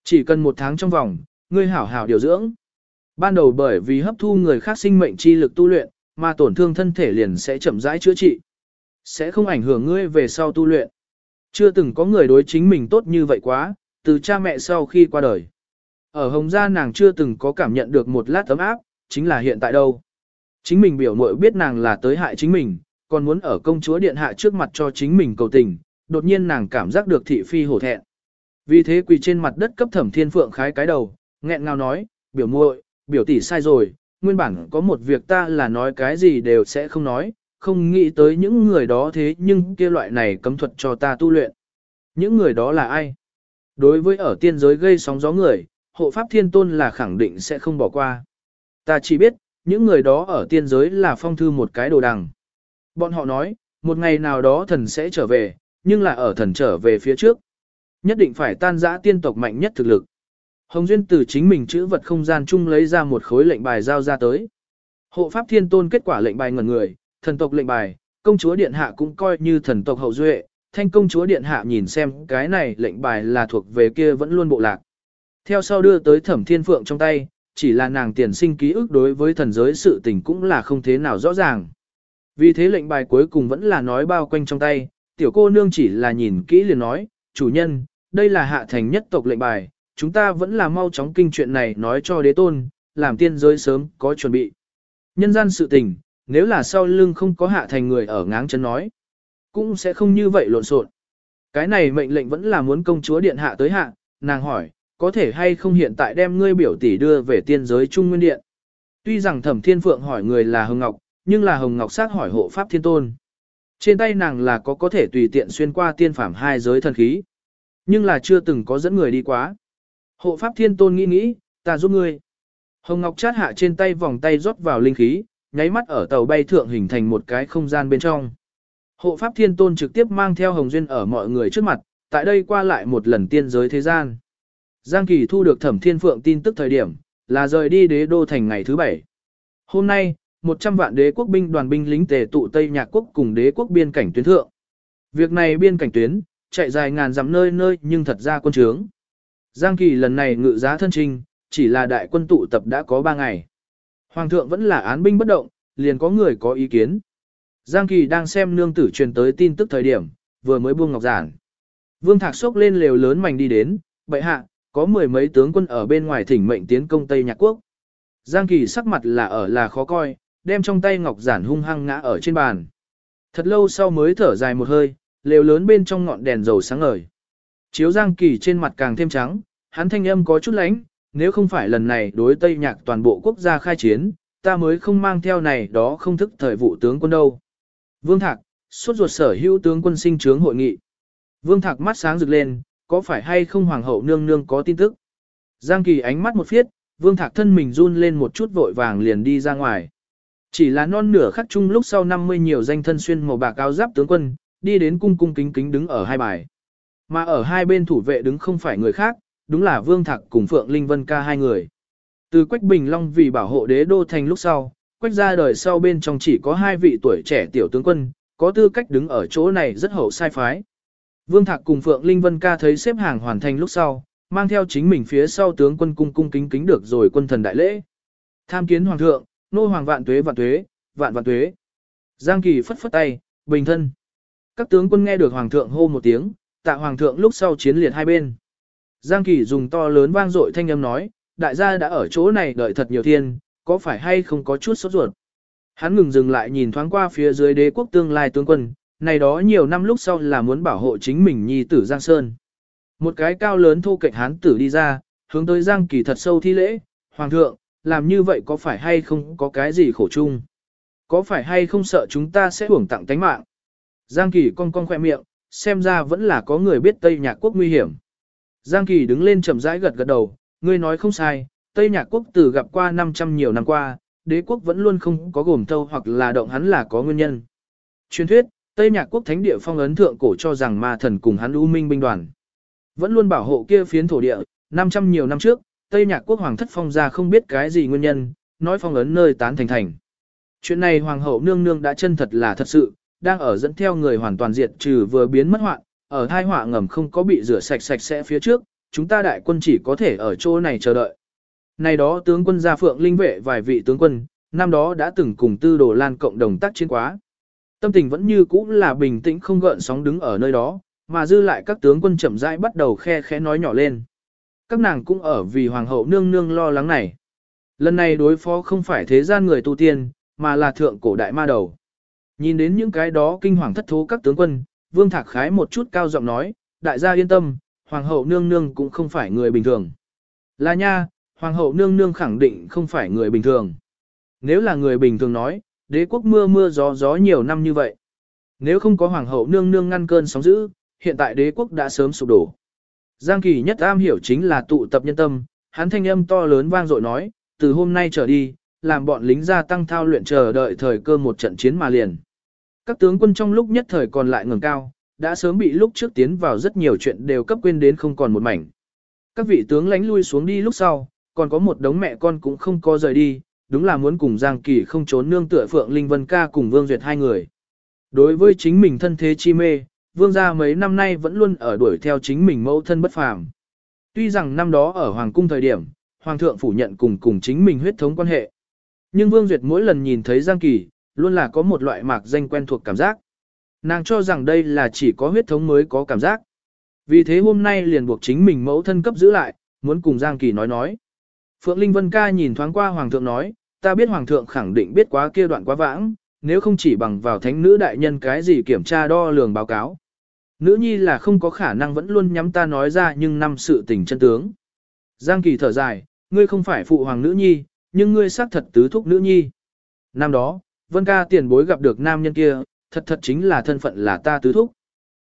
Chỉ cần một tháng trong vòng, ngươi hảo hảo điều dưỡng. Ban đầu bởi vì hấp thu người khác sinh mệnh chi lực tu luyện, mà tổn thương thân thể liền sẽ chậm rãi chữa trị. Sẽ không ảnh hưởng ngươi về sau tu luyện. Chưa từng có người đối chính mình tốt như vậy quá, từ cha mẹ sau khi qua đời. Ở Hồng Gia nàng chưa từng có cảm nhận được một lát ấm áp, chính là hiện tại đâu. Chính mình biểu muội biết nàng là tới hại chính mình, còn muốn ở công chúa điện hạ trước mặt cho chính mình cầu tình, đột nhiên nàng cảm giác được thị phi hổ thẹn. Vì thế quỳ trên mặt đất cấp thẩm thiên phượng khái cái đầu, nghẹn ngào nói, biểu muội, biểu tỷ sai rồi, nguyên bản có một việc ta là nói cái gì đều sẽ không nói, không nghĩ tới những người đó thế nhưng kia loại này cấm thuật cho ta tu luyện. Những người đó là ai? Đối với ở tiên giới gây sóng gió người, hộ pháp thiên tôn là khẳng định sẽ không bỏ qua. Ta chỉ biết, những người đó ở tiên giới là phong thư một cái đồ đằng. Bọn họ nói, một ngày nào đó thần sẽ trở về, nhưng là ở thần trở về phía trước. Nhất định phải tan giã tiên tộc mạnh nhất thực lực. Hồng Duyên từ chính mình chữ vật không gian chung lấy ra một khối lệnh bài giao ra tới. Hộ pháp thiên tôn kết quả lệnh bài ngẩn người, thần tộc lệnh bài, công chúa điện hạ cũng coi như thần tộc hậu duệ, thanh công chúa điện hạ nhìn xem cái này lệnh bài là thuộc về kia vẫn luôn bộ lạc. Theo sau đưa tới thẩm thiên phượng trong tay, chỉ là nàng tiền sinh ký ức đối với thần giới sự tình cũng là không thế nào rõ ràng. Vì thế lệnh bài cuối cùng vẫn là nói bao quanh trong tay, tiểu cô nương chỉ là nhìn kỹ liền nói, chủ nhân, đây là hạ thành nhất tộc lệnh bài, chúng ta vẫn là mau chóng kinh chuyện này nói cho đế tôn, làm tiên giới sớm có chuẩn bị. Nhân gian sự tình, nếu là sau lưng không có hạ thành người ở ngáng chân nói, cũng sẽ không như vậy lộn xộn. Cái này mệnh lệnh vẫn là muốn công chúa điện hạ tới hạ, nàng hỏi, có thể hay không hiện tại đem ngươi biểu tỷ đưa về tiên giới Trung Nguyên Điện. Tuy rằng Thẩm Thiên Phượng hỏi người là Hồng Ngọc, nhưng là Hồng Ngọc xác hỏi hộ pháp thiên tôn. Trên tay nàng là có có thể tùy tiện xuyên qua tiên phạm hai giới thần khí. Nhưng là chưa từng có dẫn người đi quá. Hộ pháp thiên tôn nghĩ nghĩ, ta giúp ngươi. Hồng Ngọc chát hạ trên tay vòng tay rót vào linh khí, nháy mắt ở tàu bay thượng hình thành một cái không gian bên trong. Hộ pháp thiên tôn trực tiếp mang theo Hồng Duyên ở mọi người trước mặt, tại đây qua lại một lần tiên giới thế gian. Giang Kỳ thu được thẩm thiên phượng tin tức thời điểm, là rời đi đế đô thành ngày thứ bảy. Hôm nay, 100 vạn đế quốc binh đoàn binh lính tề tụ Tây Nhạc quốc cùng đế quốc biên cảnh tuyến thượng. Việc này biên cảnh tuyến, chạy dài ngàn dặm nơi nơi nhưng thật ra quân trướng. Giang Kỳ lần này ngự giá thân trinh, chỉ là đại quân tụ tập đã có 3 ngày. Hoàng thượng vẫn là án binh bất động, liền có người có ý kiến. Giang Kỳ đang xem nương tử truyền tới tin tức thời điểm, vừa mới buông ngọc giản. Vương Thạc sốc lên lều lớn mảnh đi đến, bệ hạ, có mười mấy tướng quân ở bên ngoài thỉnh mệnh tiến công Tây Nhạc Quốc. Giang Kỳ sắc mặt là ở là khó coi, đem trong tay ngọc giản hung hăng ngã ở trên bàn. Thật lâu sau mới thở dài một hơi, lều lớn bên trong ngọn đèn dầu sáng ngời. Chiếu Giang Kỳ trên mặt càng thêm trắng, hắn thanh âm có chút lánh, nếu không phải lần này đối Tây Nhạc toàn bộ quốc gia khai chiến, ta mới không mang theo này đó không thức thời vụ tướng quân đâu. Vương Thạc, suốt ruột sở hữu tướng quân sinh trướng hội nghị. Vương Thạc mắt sáng rực lên, có phải hay không hoàng hậu nương nương có tin tức? Giang Kỳ ánh mắt một phiết, Vương Thạc thân mình run lên một chút vội vàng liền đi ra ngoài. Chỉ là non nửa khắc chung lúc sau 50 nhiều danh thân xuyên màu bạc áo giáp tướng quân, đi đến cung cung kính kính đứng ở hai bài. Mà ở hai bên thủ vệ đứng không phải người khác, đúng là Vương Thạc cùng Phượng Linh Vân ca hai người. Từ Quách Bình Long vì bảo hộ đế đô thành lúc sau, Quách ra đời sau bên trong chỉ có hai vị tuổi trẻ tiểu tướng quân, có tư cách đứng ở chỗ này rất hậu sai phái. Vương Thạc cùng Phượng Linh Vân ca thấy xếp hàng hoàn thành lúc sau, mang theo chính mình phía sau tướng quân cung cung kính kính được rồi quân thần đại lễ. Tham kiến hoàng thượng, nô hoàng vạn tuế vạn tuế, vạn vạn tuế. Giang Kỳ phất phất tay, bình thân. Các tướng quân nghe được hoàng thượng hô một tiếng, tạ hoàng thượng lúc sau chiến liệt hai bên. Giang Kỳ dùng to lớn vang dội thanh âm nói, đại gia đã ở chỗ này đợi thật nhiều thiên, có phải hay không có chút sốt ruột. Hắn ngừng dừng lại nhìn thoáng qua phía dưới đế quốc tương lai tướng quân, này đó nhiều năm lúc sau là muốn bảo hộ chính mình nhi tử Giang Sơn. Một cái cao lớn thu cạnh hán tử đi ra, hướng tới Giang Kỳ thật sâu thi lễ, Hoàng thượng, làm như vậy có phải hay không có cái gì khổ chung? Có phải hay không sợ chúng ta sẽ hưởng tặng tánh mạng? Giang Kỳ cong cong khoe miệng, xem ra vẫn là có người biết Tây Nhạc Quốc nguy hiểm. Giang Kỳ đứng lên chậm rãi gật gật đầu, ngươi nói không sai, Tây Nhạc Quốc từ gặp qua 500 nhiều năm qua, đế quốc vẫn luôn không có gồm thâu hoặc là động hắn là có nguyên nhân. Truyền thuyết, Tây Nhạc Quốc thánh địa phong ấn thượng cổ cho rằng ma thần cùng hắn U Minh binh đoàn. Vẫn luôn bảo hộ kia phiến thổ địa, 500 nhiều năm trước, Tây Nhạc Quốc hoàng thất phong ra không biết cái gì nguyên nhân, nói phong ấn nơi tán thành thành. Chuyện này hoàng hậu nương nương đã chân thật là thật sự, đang ở dẫn theo người hoàn toàn diệt trừ vừa biến mất hoạn, ở thai họa ngầm không có bị rửa sạch sạch sẽ phía trước, chúng ta đại quân chỉ có thể ở chỗ này chờ đợi. Này đó tướng quân gia phượng linh vệ vài vị tướng quân, năm đó đã từng cùng tư đồ lan cộng đồng tác chiến quá. Tâm tình vẫn như cũ là bình tĩnh không gợn sóng đứng ở nơi đó, mà dư lại các tướng quân chậm rãi bắt đầu khe khẽ nói nhỏ lên. Các nàng cũng ở vì hoàng hậu nương nương lo lắng này. Lần này đối phó không phải thế gian người tu tiên, mà là thượng cổ đại ma đầu. Nhìn đến những cái đó kinh hoàng thất thố các tướng quân, vương thạc khái một chút cao giọng nói, đại gia yên tâm, hoàng hậu nương nương cũng không phải người bình thường. Là nha, hoàng hậu nương nương khẳng định không phải người bình thường. Nếu là người bình thường nói, đế quốc mưa mưa gió gió nhiều năm như vậy. Nếu không có hoàng hậu nương nương ngăn cơn sóng dữ, hiện tại đế quốc đã sớm sụp đổ. Giang Kỳ nhất am hiểu chính là tụ tập nhân tâm, hắn thanh âm to lớn vang dội nói, từ hôm nay trở đi, làm bọn lính gia tăng thao luyện chờ đợi thời cơ một trận chiến mà liền. Các tướng quân trong lúc nhất thời còn lại ngẩng cao, đã sớm bị lúc trước tiến vào rất nhiều chuyện đều cấp quên đến không còn một mảnh. Các vị tướng lánh lui xuống đi lúc sau, còn có một đống mẹ con cũng không có rời đi, đúng là muốn cùng Giang Kỳ không trốn nương tựa Phượng Linh Vân ca cùng Vương Duyệt hai người. Đối với chính mình thân thế chi mê, Vương gia mấy năm nay vẫn luôn ở đuổi theo chính mình mẫu thân bất phàm. Tuy rằng năm đó ở Hoàng cung thời điểm, Hoàng thượng phủ nhận cùng cùng chính mình huyết thống quan hệ. Nhưng Vương Duyệt mỗi lần nhìn thấy Giang Kỳ, luôn là có một loại mạc danh quen thuộc cảm giác. Nàng cho rằng đây là chỉ có huyết thống mới có cảm giác. Vì thế hôm nay liền buộc chính mình mẫu thân cấp giữ lại, muốn cùng Giang Kỳ nói nói. Phượng Linh Vân ca nhìn thoáng qua Hoàng thượng nói, ta biết Hoàng thượng khẳng định biết quá kia đoạn quá vãng, nếu không chỉ bằng vào thánh nữ đại nhân cái gì kiểm tra đo lường báo cáo. Nữ nhi là không có khả năng vẫn luôn nhắm ta nói ra nhưng năm sự tình chân tướng. Giang Kỳ thở dài, ngươi không phải phụ hoàng nữ nhi, nhưng ngươi xác thật tứ thúc nữ nhi. Năm đó, Vân ca tiền bối gặp được nam nhân kia, thật thật chính là thân phận là ta tứ thúc.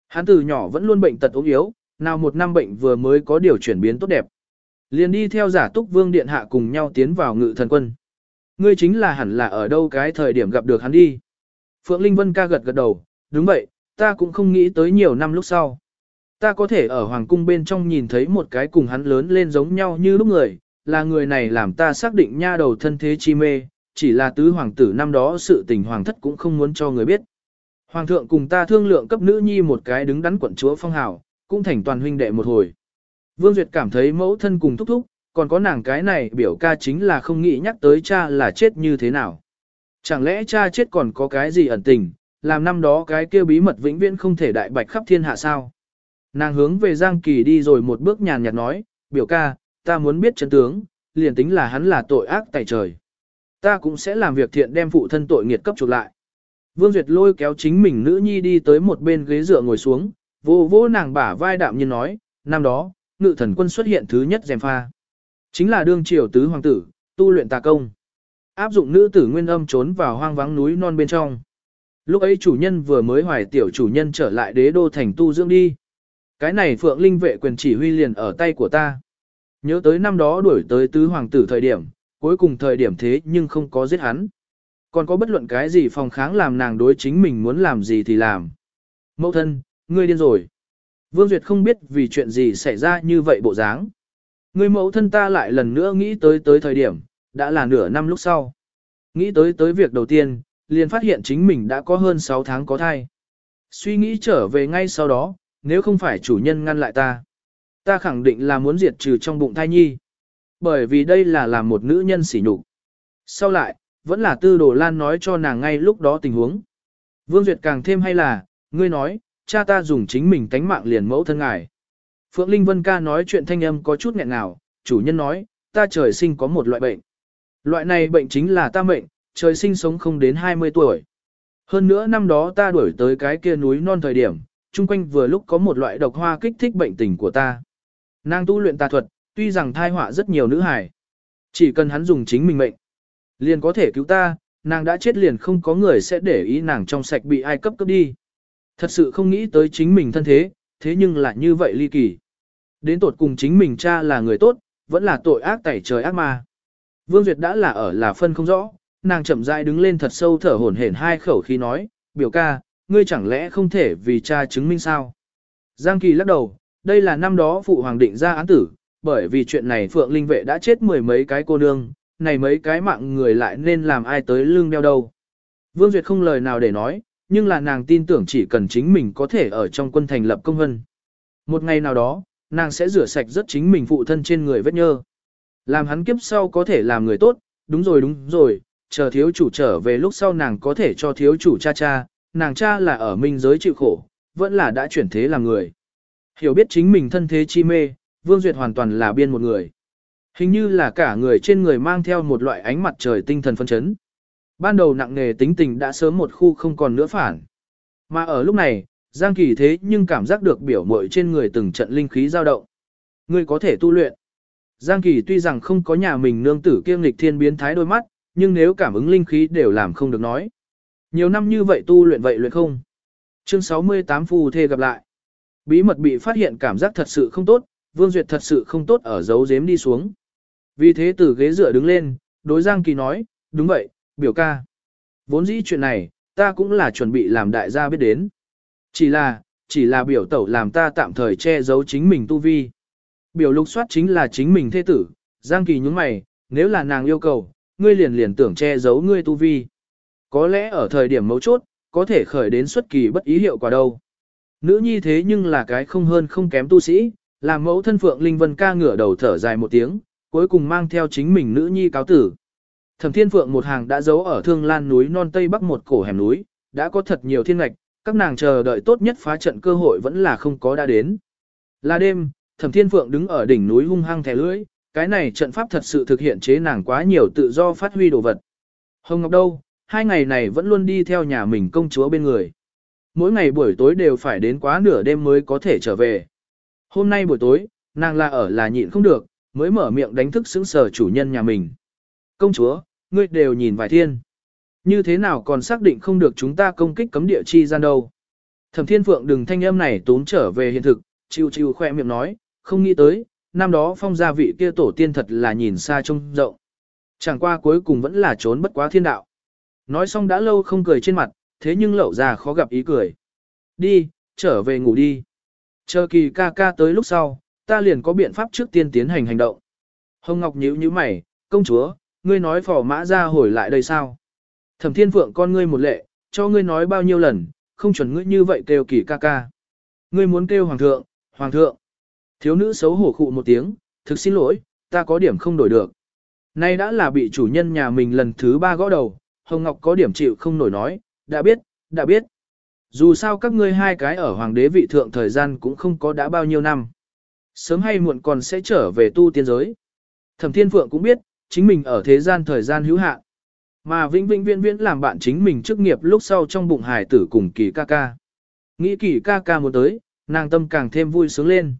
Hắn từ nhỏ vẫn luôn bệnh tật ốm yếu, nào một năm bệnh vừa mới có điều chuyển biến tốt đẹp. Liền đi theo giả túc vương điện hạ cùng nhau tiến vào ngự thần quân. Ngươi chính là hẳn là ở đâu cái thời điểm gặp được hắn đi. Phượng Linh Vân ca gật gật đầu, đúng vậy, ta cũng không nghĩ tới nhiều năm lúc sau. Ta có thể ở hoàng cung bên trong nhìn thấy một cái cùng hắn lớn lên giống nhau như lúc người, là người này làm ta xác định nha đầu thân thế chi mê, chỉ là tứ hoàng tử năm đó sự tình hoàng thất cũng không muốn cho người biết. Hoàng thượng cùng ta thương lượng cấp nữ nhi một cái đứng đắn quận chúa phong hào, cũng thành toàn huynh đệ một hồi. Vương Duyệt cảm thấy mẫu thân cùng thúc thúc, còn có nàng cái này biểu ca chính là không nghĩ nhắc tới cha là chết như thế nào. Chẳng lẽ cha chết còn có cái gì ẩn tình, làm năm đó cái kia bí mật vĩnh viễn không thể đại bạch khắp thiên hạ sao. Nàng hướng về Giang Kỳ đi rồi một bước nhàn nhạt nói, biểu ca, ta muốn biết chân tướng, liền tính là hắn là tội ác tại trời. Ta cũng sẽ làm việc thiện đem phụ thân tội nghiệt cấp chuộc lại. Vương Duyệt lôi kéo chính mình nữ nhi đi tới một bên ghế dựa ngồi xuống, vô vô nàng bả vai đạm nhiên nói, năm đó, ngự thần quân xuất hiện thứ nhất dèm pha. Chính là đương triều tứ hoàng tử, tu luyện tà công. Áp dụng nữ tử nguyên âm trốn vào hoang vắng núi non bên trong. Lúc ấy chủ nhân vừa mới hoài tiểu chủ nhân trở lại đế đô thành tu dưỡng đi. Cái này phượng linh vệ quyền chỉ huy liền ở tay của ta. Nhớ tới năm đó đuổi tới tứ hoàng tử thời điểm, cuối cùng thời điểm thế nhưng không có giết hắn. Còn có bất luận cái gì phòng kháng làm nàng đối chính mình muốn làm gì thì làm. Mẫu thân, ngươi điên rồi. Vương Duyệt không biết vì chuyện gì xảy ra như vậy bộ dáng. Người mẫu thân ta lại lần nữa nghĩ tới tới thời điểm, đã là nửa năm lúc sau. Nghĩ tới tới việc đầu tiên, liền phát hiện chính mình đã có hơn 6 tháng có thai. Suy nghĩ trở về ngay sau đó, nếu không phải chủ nhân ngăn lại ta, ta khẳng định là muốn diệt trừ trong bụng thai nhi. Bởi vì đây là làm một nữ nhân sỉ nhục. Sau lại, vẫn là tư đồ lan nói cho nàng ngay lúc đó tình huống. Vương Duyệt càng thêm hay là, ngươi nói, cha ta dùng chính mình tánh mạng liền mẫu thân ngài. Phượng Linh Vân ca nói chuyện thanh âm có chút nghẹn nào, chủ nhân nói, ta trời sinh có một loại bệnh. Loại này bệnh chính là ta mệnh, trời sinh sống không đến 20 tuổi. Hơn nữa năm đó ta đuổi tới cái kia núi non thời điểm, chung quanh vừa lúc có một loại độc hoa kích thích bệnh tình của ta. Nàng tu luyện tà thuật, tuy rằng thai họa rất nhiều nữ hài. Chỉ cần hắn dùng chính mình mệnh, liền có thể cứu ta, nàng đã chết liền không có người sẽ để ý nàng trong sạch bị ai cấp cấp đi. Thật sự không nghĩ tới chính mình thân thế, thế nhưng lại như vậy ly kỳ. Đến tột cùng chính mình cha là người tốt, vẫn là tội ác tẩy trời ác ma. Vương Duyệt đã là ở là phân không rõ, nàng chậm rãi đứng lên thật sâu thở hổn hển hai khẩu khi nói, biểu ca, ngươi chẳng lẽ không thể vì cha chứng minh sao? Giang Kỳ lắc đầu, đây là năm đó phụ hoàng định ra án tử, bởi vì chuyện này Phượng Linh Vệ đã chết mười mấy cái cô nương, này mấy cái mạng người lại nên làm ai tới lưng đeo đâu. Vương Duyệt không lời nào để nói, nhưng là nàng tin tưởng chỉ cần chính mình có thể ở trong quân thành lập công hân. Một ngày nào đó, nàng sẽ rửa sạch rất chính mình phụ thân trên người vết nhơ. Làm hắn kiếp sau có thể làm người tốt, đúng rồi đúng rồi, chờ thiếu chủ trở về lúc sau nàng có thể cho thiếu chủ cha cha, nàng cha là ở minh giới chịu khổ, vẫn là đã chuyển thế làm người. Hiểu biết chính mình thân thế chi mê, Vương Duyệt hoàn toàn là biên một người. Hình như là cả người trên người mang theo một loại ánh mặt trời tinh thần phân chấn. Ban đầu nặng nghề tính tình đã sớm một khu không còn nữa phản. Mà ở lúc này, Giang Kỳ thế nhưng cảm giác được biểu mội trên người từng trận linh khí dao động. Ngươi có thể tu luyện. Giang Kỳ tuy rằng không có nhà mình nương tử kiêm lịch thiên biến thái đôi mắt, nhưng nếu cảm ứng linh khí đều làm không được nói. Nhiều năm như vậy tu luyện vậy luyện không. Chương 68 Phu Thê gặp lại. Bí mật bị phát hiện cảm giác thật sự không tốt, Vương Duyệt thật sự không tốt ở giấu giếm đi xuống. Vì thế từ ghế dựa đứng lên, đối Giang Kỳ nói, đúng vậy, biểu ca. Vốn dĩ chuyện này, ta cũng là chuẩn bị làm đại gia biết đến. Chỉ là, chỉ là biểu tẩu làm ta tạm thời che giấu chính mình tu vi. Biểu lục soát chính là chính mình thế tử, Giang Kỳ nhúng mày, nếu là nàng yêu cầu, ngươi liền liền tưởng che giấu ngươi tu vi. Có lẽ ở thời điểm mấu chốt, có thể khởi đến xuất kỳ bất ý hiệu quả đâu. Nữ nhi thế nhưng là cái không hơn không kém tu sĩ, làm mẫu thân Phượng Linh Vân ca ngửa đầu thở dài một tiếng, cuối cùng mang theo chính mình nữ nhi cáo tử. Thẩm Thiên Phượng một hàng đã giấu ở Thương Lan núi non tây bắc một cổ hẻm núi, đã có thật nhiều thiên ngạch, các nàng chờ đợi tốt nhất phá trận cơ hội vẫn là không có đã đến. Là đêm, Thẩm Thiên Phượng đứng ở đỉnh núi hung hăng thẻ lưỡi, cái này trận pháp thật sự thực hiện chế nàng quá nhiều tự do phát huy đồ vật. Hồng Ngọc đâu, hai ngày này vẫn luôn đi theo nhà mình công chúa bên người. Mỗi ngày buổi tối đều phải đến quá nửa đêm mới có thể trở về. Hôm nay buổi tối, nàng là ở là nhịn không được, mới mở miệng đánh thức xứng sở chủ nhân nhà mình. Công chúa, ngươi đều nhìn vài thiên. Như thế nào còn xác định không được chúng ta công kích cấm địa chi gian đâu. Thẩm Thiên Phượng đừng thanh âm này tốn trở về hiện thực, chiêu chiêu khoe miệng nói, không nghĩ tới, năm đó phong gia vị kia tổ tiên thật là nhìn xa trông rộng. Chẳng qua cuối cùng vẫn là trốn bất quá thiên đạo. Nói xong đã lâu không cười trên mặt, thế nhưng lậu già khó gặp ý cười. Đi, trở về ngủ đi. Chờ kỳ ca ca tới lúc sau, ta liền có biện pháp trước tiên tiến hành hành động. Hồng Ngọc nhíu nhíu mày, công chúa, ngươi nói phỏ mã ra hồi lại đây sao? Thẩm thiên phượng con ngươi một lệ, cho ngươi nói bao nhiêu lần, không chuẩn ngươi như vậy kêu kỳ ca ca. Ngươi muốn kêu hoàng thượng, hoàng thượng. Thiếu nữ xấu hổ khụ một tiếng, thực xin lỗi, ta có điểm không đổi được. Nay đã là bị chủ nhân nhà mình lần thứ ba gõ đầu, Hồng Ngọc có điểm chịu không nổi nói, đã biết, đã biết. Dù sao các ngươi hai cái ở hoàng đế vị thượng thời gian cũng không có đã bao nhiêu năm. Sớm hay muộn còn sẽ trở về tu tiên giới. Thẩm Thiên Phượng cũng biết, chính mình ở thế gian thời gian hữu hạn. Mà vĩnh vĩnh viễn viễn làm bạn chính mình chức nghiệp lúc sau trong bụng hải tử cùng kỳ ca ca. Nghĩ kỳ ca ca muốn tới, nàng tâm càng thêm vui sướng lên.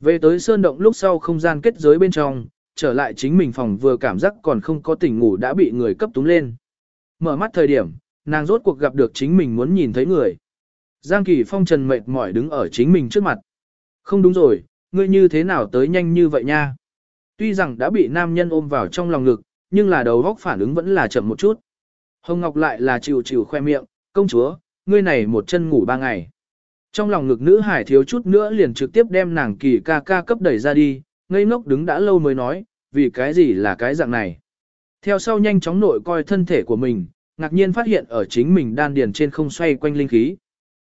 Về tới sơn động lúc sau không gian kết giới bên trong, trở lại chính mình phòng vừa cảm giác còn không có tỉnh ngủ đã bị người cấp túng lên. Mở mắt thời điểm, nàng rốt cuộc gặp được chính mình muốn nhìn thấy người. Giang Kỳ Phong trần mệt mỏi đứng ở chính mình trước mặt. Không đúng rồi, ngươi như thế nào tới nhanh như vậy nha? Tuy rằng đã bị nam nhân ôm vào trong lòng ngực, nhưng là đầu góc phản ứng vẫn là chậm một chút. Hồng Ngọc lại là chịu chịu khoe miệng, công chúa, ngươi này một chân ngủ ba ngày. Trong lòng ngực nữ hải thiếu chút nữa liền trực tiếp đem nàng kỳ ca ca cấp đẩy ra đi, ngây ngốc đứng đã lâu mới nói, vì cái gì là cái dạng này. Theo sau nhanh chóng nội coi thân thể của mình, ngạc nhiên phát hiện ở chính mình đan điền trên không xoay quanh linh khí.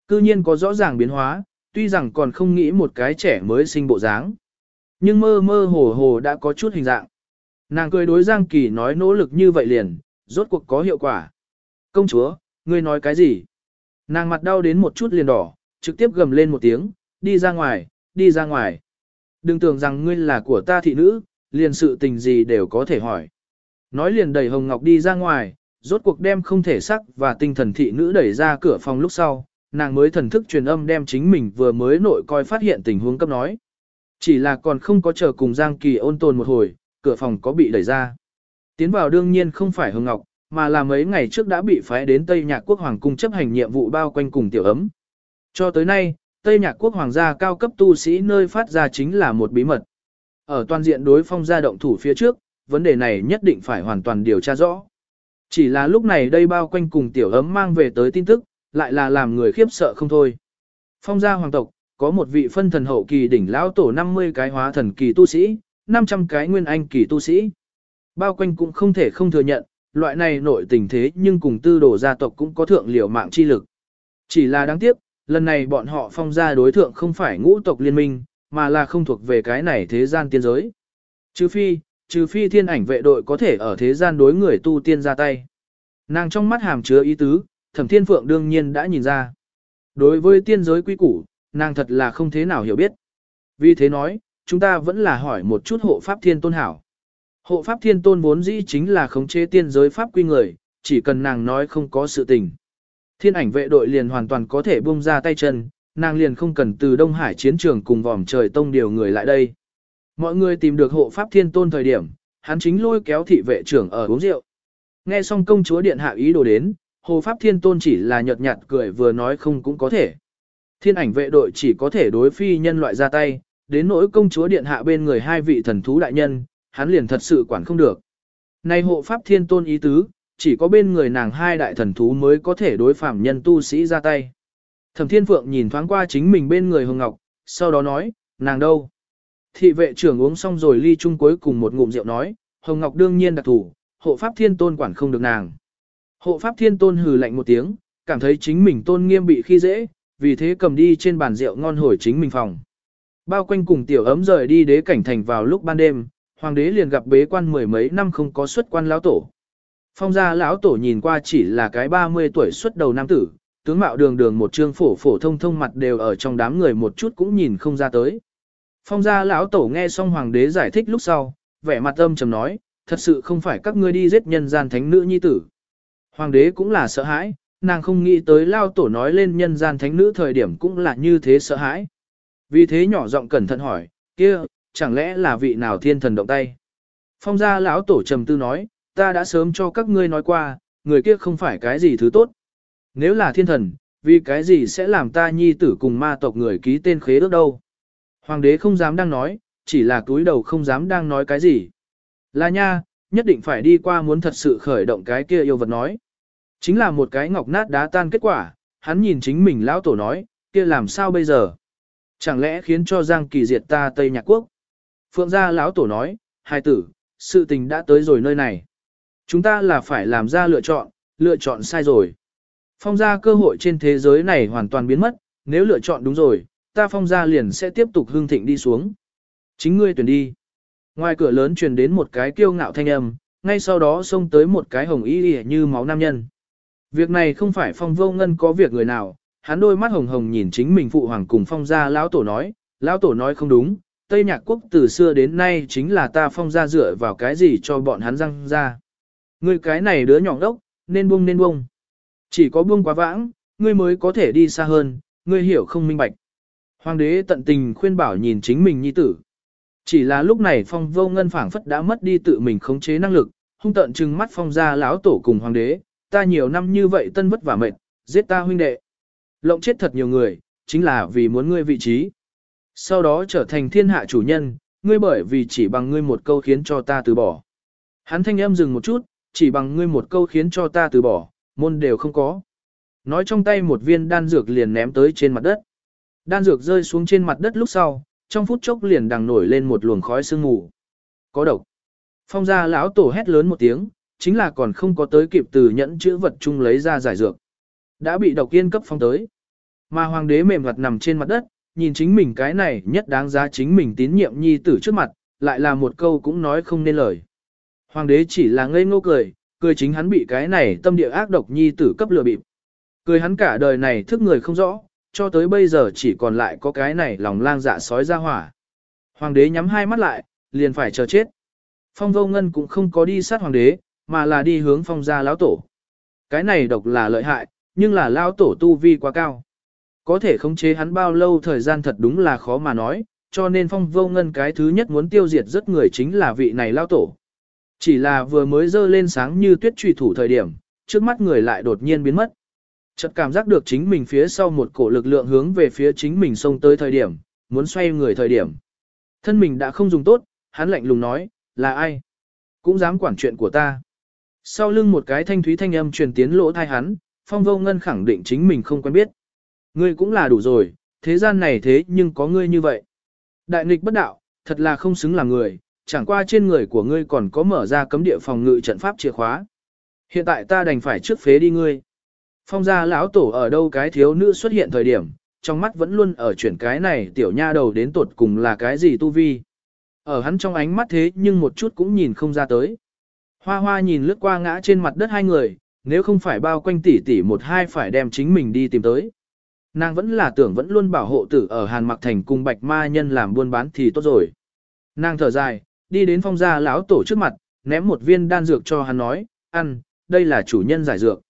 Cư nhiên có rõ ràng biến hóa, tuy rằng còn không nghĩ một cái trẻ mới sinh bộ dáng. Nhưng mơ mơ hồ hồ đã có chút hình dạng. Nàng cười đối Giang Kỳ nói nỗ lực như vậy liền, rốt cuộc có hiệu quả. Công chúa, ngươi nói cái gì? Nàng mặt đau đến một chút liền đỏ, trực tiếp gầm lên một tiếng, đi ra ngoài, đi ra ngoài. Đừng tưởng rằng ngươi là của ta thị nữ, liền sự tình gì đều có thể hỏi. Nói liền đẩy Hồng Ngọc đi ra ngoài, rốt cuộc đem không thể sắc và tinh thần thị nữ đẩy ra cửa phòng lúc sau, nàng mới thần thức truyền âm đem chính mình vừa mới nội coi phát hiện tình huống cấp nói. Chỉ là còn không có chờ cùng Giang Kỳ ôn tồn một hồi, cửa phòng có bị đẩy ra. Tiến vào đương nhiên không phải Hồng Ngọc, mà là mấy ngày trước đã bị phái đến Tây Nhạc Quốc Hoàng cung chấp hành nhiệm vụ bao quanh cùng tiểu ấm. Cho tới nay, Tây Nhạc Quốc Hoàng gia cao cấp tu sĩ nơi phát ra chính là một bí mật. Ở toàn diện đối phong gia động thủ phía trước, vấn đề này nhất định phải hoàn toàn điều tra rõ. Chỉ là lúc này đây bao quanh cùng tiểu ấm mang về tới tin tức, lại là làm người khiếp sợ không thôi. Phong gia hoàng tộc, có một vị phân thần hậu kỳ đỉnh lão tổ 50 cái hóa thần kỳ tu sĩ, 500 cái nguyên anh kỳ tu sĩ. Bao quanh cũng không thể không thừa nhận, loại này nội tình thế nhưng cùng tư đồ gia tộc cũng có thượng liều mạng chi lực. Chỉ là đáng tiếc, lần này bọn họ phong gia đối thượng không phải ngũ tộc liên minh, mà là không thuộc về cái này thế gian tiên giới. Trừ phi, trừ phi thiên ảnh vệ đội có thể ở thế gian đối người tu tiên ra tay. Nàng trong mắt hàm chứa ý tứ, thẩm thiên phượng đương nhiên đã nhìn ra. Đối với tiên giới quy củ, nàng thật là không thế nào hiểu biết. Vì thế nói, chúng ta vẫn là hỏi một chút hộ pháp thiên tôn hảo. Hộ pháp thiên tôn vốn dĩ chính là khống chế tiên giới pháp quy người, chỉ cần nàng nói không có sự tình. Thiên ảnh vệ đội liền hoàn toàn có thể buông ra tay chân, nàng liền không cần từ Đông Hải chiến trường cùng vòm trời tông điều người lại đây. Mọi người tìm được hộ pháp thiên tôn thời điểm, hắn chính lôi kéo thị vệ trưởng ở uống rượu. Nghe xong công chúa điện hạ ý đồ đến, hộ pháp thiên tôn chỉ là nhợt nhạt cười vừa nói không cũng có thể. Thiên ảnh vệ đội chỉ có thể đối phi nhân loại ra tay, đến nỗi công chúa điện hạ bên người hai vị thần thú đại nhân, hắn liền thật sự quản không được. Nay hộ pháp thiên tôn ý tứ, chỉ có bên người nàng hai đại thần thú mới có thể đối phạm nhân tu sĩ ra tay. Thẩm Thiên Phượng nhìn thoáng qua chính mình bên người Hồng Ngọc, sau đó nói, nàng đâu? Thị vệ trưởng uống xong rồi ly chung cuối cùng một ngụm rượu nói, Hồng Ngọc đương nhiên đặc thủ, hộ pháp thiên tôn quản không được nàng. Hộ pháp thiên tôn hừ lạnh một tiếng, cảm thấy chính mình tôn nghiêm bị khi dễ, vì thế cầm đi trên bàn rượu ngon hồi chính mình phòng. Bao quanh cùng tiểu ấm rời đi đế cảnh thành vào lúc ban đêm, hoàng đế liền gặp bế quan mười mấy năm không có xuất quan lão tổ. Phong gia lão tổ nhìn qua chỉ là cái 30 tuổi xuất đầu nam tử, tướng mạo đường đường một trương phổ phổ thông thông mặt đều ở trong đám người một chút cũng nhìn không ra tới. Phong gia lão tổ nghe xong hoàng đế giải thích lúc sau, vẻ mặt âm trầm nói, thật sự không phải các ngươi đi giết nhân gian thánh nữ nhi tử. Hoàng đế cũng là sợ hãi, nàng không nghĩ tới lao tổ nói lên nhân gian thánh nữ thời điểm cũng là như thế sợ hãi. Vì thế nhỏ giọng cẩn thận hỏi, kia, chẳng lẽ là vị nào thiên thần động tay? Phong gia lão tổ trầm tư nói, ta đã sớm cho các ngươi nói qua, người kia không phải cái gì thứ tốt. Nếu là thiên thần, vì cái gì sẽ làm ta nhi tử cùng ma tộc người ký tên khế ước đâu? Hoàng đế không dám đang nói, chỉ là túi đầu không dám đang nói cái gì. Là nha, nhất định phải đi qua muốn thật sự khởi động cái kia yêu vật nói. Chính là một cái ngọc nát đá tan kết quả, hắn nhìn chính mình lão tổ nói, kia làm sao bây giờ? Chẳng lẽ khiến cho Giang Kỳ diệt ta Tây Nhạc Quốc? Phượng gia lão tổ nói, hai tử, sự tình đã tới rồi nơi này. Chúng ta là phải làm ra lựa chọn, lựa chọn sai rồi. Phong gia cơ hội trên thế giới này hoàn toàn biến mất, nếu lựa chọn đúng rồi, ta phong gia liền sẽ tiếp tục hưng thịnh đi xuống. Chính ngươi tuyển đi. Ngoài cửa lớn truyền đến một cái kiêu ngạo thanh âm, ngay sau đó xông tới một cái hồng y như máu nam nhân. Việc này không phải phong vô ngân có việc người nào, hắn đôi mắt hồng hồng nhìn chính mình phụ hoàng cùng phong gia lão tổ nói, lão tổ nói không đúng, Tây Nhạc Quốc từ xưa đến nay chính là ta phong gia dựa vào cái gì cho bọn hắn răng ra. Ngươi cái này đứa nhỏ đốc, nên buông nên buông. Chỉ có buông quá vãng, ngươi mới có thể đi xa hơn, ngươi hiểu không minh bạch. Hoàng đế tận tình khuyên bảo nhìn chính mình nhi tử. Chỉ là lúc này phong vô ngân phảng phất đã mất đi tự mình khống chế năng lực, hung tận trừng mắt phong ra lão tổ cùng hoàng đế, ta nhiều năm như vậy tân vất vả mệt, giết ta huynh đệ. Lộng chết thật nhiều người, chính là vì muốn ngươi vị trí. Sau đó trở thành thiên hạ chủ nhân, ngươi bởi vì chỉ bằng ngươi một câu khiến cho ta từ bỏ. Hắn thanh âm dừng một chút, chỉ bằng ngươi một câu khiến cho ta từ bỏ, môn đều không có. Nói trong tay một viên đan dược liền ném tới trên mặt đất. Đan dược rơi xuống trên mặt đất lúc sau, trong phút chốc liền đằng nổi lên một luồng khói sương mù. Có độc. Phong gia lão tổ hét lớn một tiếng, chính là còn không có tới kịp từ nhẫn chữ vật chung lấy ra giải dược. Đã bị độc yên cấp phong tới. Mà hoàng đế mềm mặt nằm trên mặt đất, nhìn chính mình cái này nhất đáng giá chính mình tín nhiệm nhi tử trước mặt, lại là một câu cũng nói không nên lời. Hoàng đế chỉ là ngây ngô cười, cười chính hắn bị cái này tâm địa ác độc nhi tử cấp lừa bịp. Cười hắn cả đời này thức người không rõ, cho tới bây giờ chỉ còn lại có cái này lòng lang dạ sói ra hỏa. Hoàng đế nhắm hai mắt lại, liền phải chờ chết. Phong vô ngân cũng không có đi sát hoàng đế, mà là đi hướng phong gia lão tổ. Cái này độc là lợi hại, nhưng là lão tổ tu vi quá cao. Có thể khống chế hắn bao lâu thời gian thật đúng là khó mà nói, cho nên phong vô ngân cái thứ nhất muốn tiêu diệt rất người chính là vị này lão tổ. Chỉ là vừa mới dơ lên sáng như tuyết trùy thủ thời điểm, trước mắt người lại đột nhiên biến mất. Chợt cảm giác được chính mình phía sau một cổ lực lượng hướng về phía chính mình xông tới thời điểm, muốn xoay người thời điểm. Thân mình đã không dùng tốt, hắn lạnh lùng nói, là ai? Cũng dám quản chuyện của ta. Sau lưng một cái thanh thúy thanh âm truyền tiến lỗ thai hắn, phong vô ngân khẳng định chính mình không quen biết. Ngươi cũng là đủ rồi, thế gian này thế nhưng có ngươi như vậy. Đại nghịch bất đạo, thật là không xứng là người, chẳng qua trên người của ngươi còn có mở ra cấm địa phòng ngự trận pháp chìa khóa. Hiện tại ta đành phải trước phế đi ngươi. Phong gia lão tổ ở đâu cái thiếu nữ xuất hiện thời điểm, trong mắt vẫn luôn ở chuyển cái này tiểu nha đầu đến tột cùng là cái gì tu vi. Ở hắn trong ánh mắt thế nhưng một chút cũng nhìn không ra tới. Hoa hoa nhìn lướt qua ngã trên mặt đất hai người, nếu không phải bao quanh tỷ tỷ một hai phải đem chính mình đi tìm tới. Nàng vẫn là tưởng vẫn luôn bảo hộ tử ở Hàn Mặc Thành cùng bạch ma nhân làm buôn bán thì tốt rồi. Nàng thở dài, đi đến phong gia lão tổ trước mặt, ném một viên đan dược cho hắn nói, ăn, đây là chủ nhân giải dược.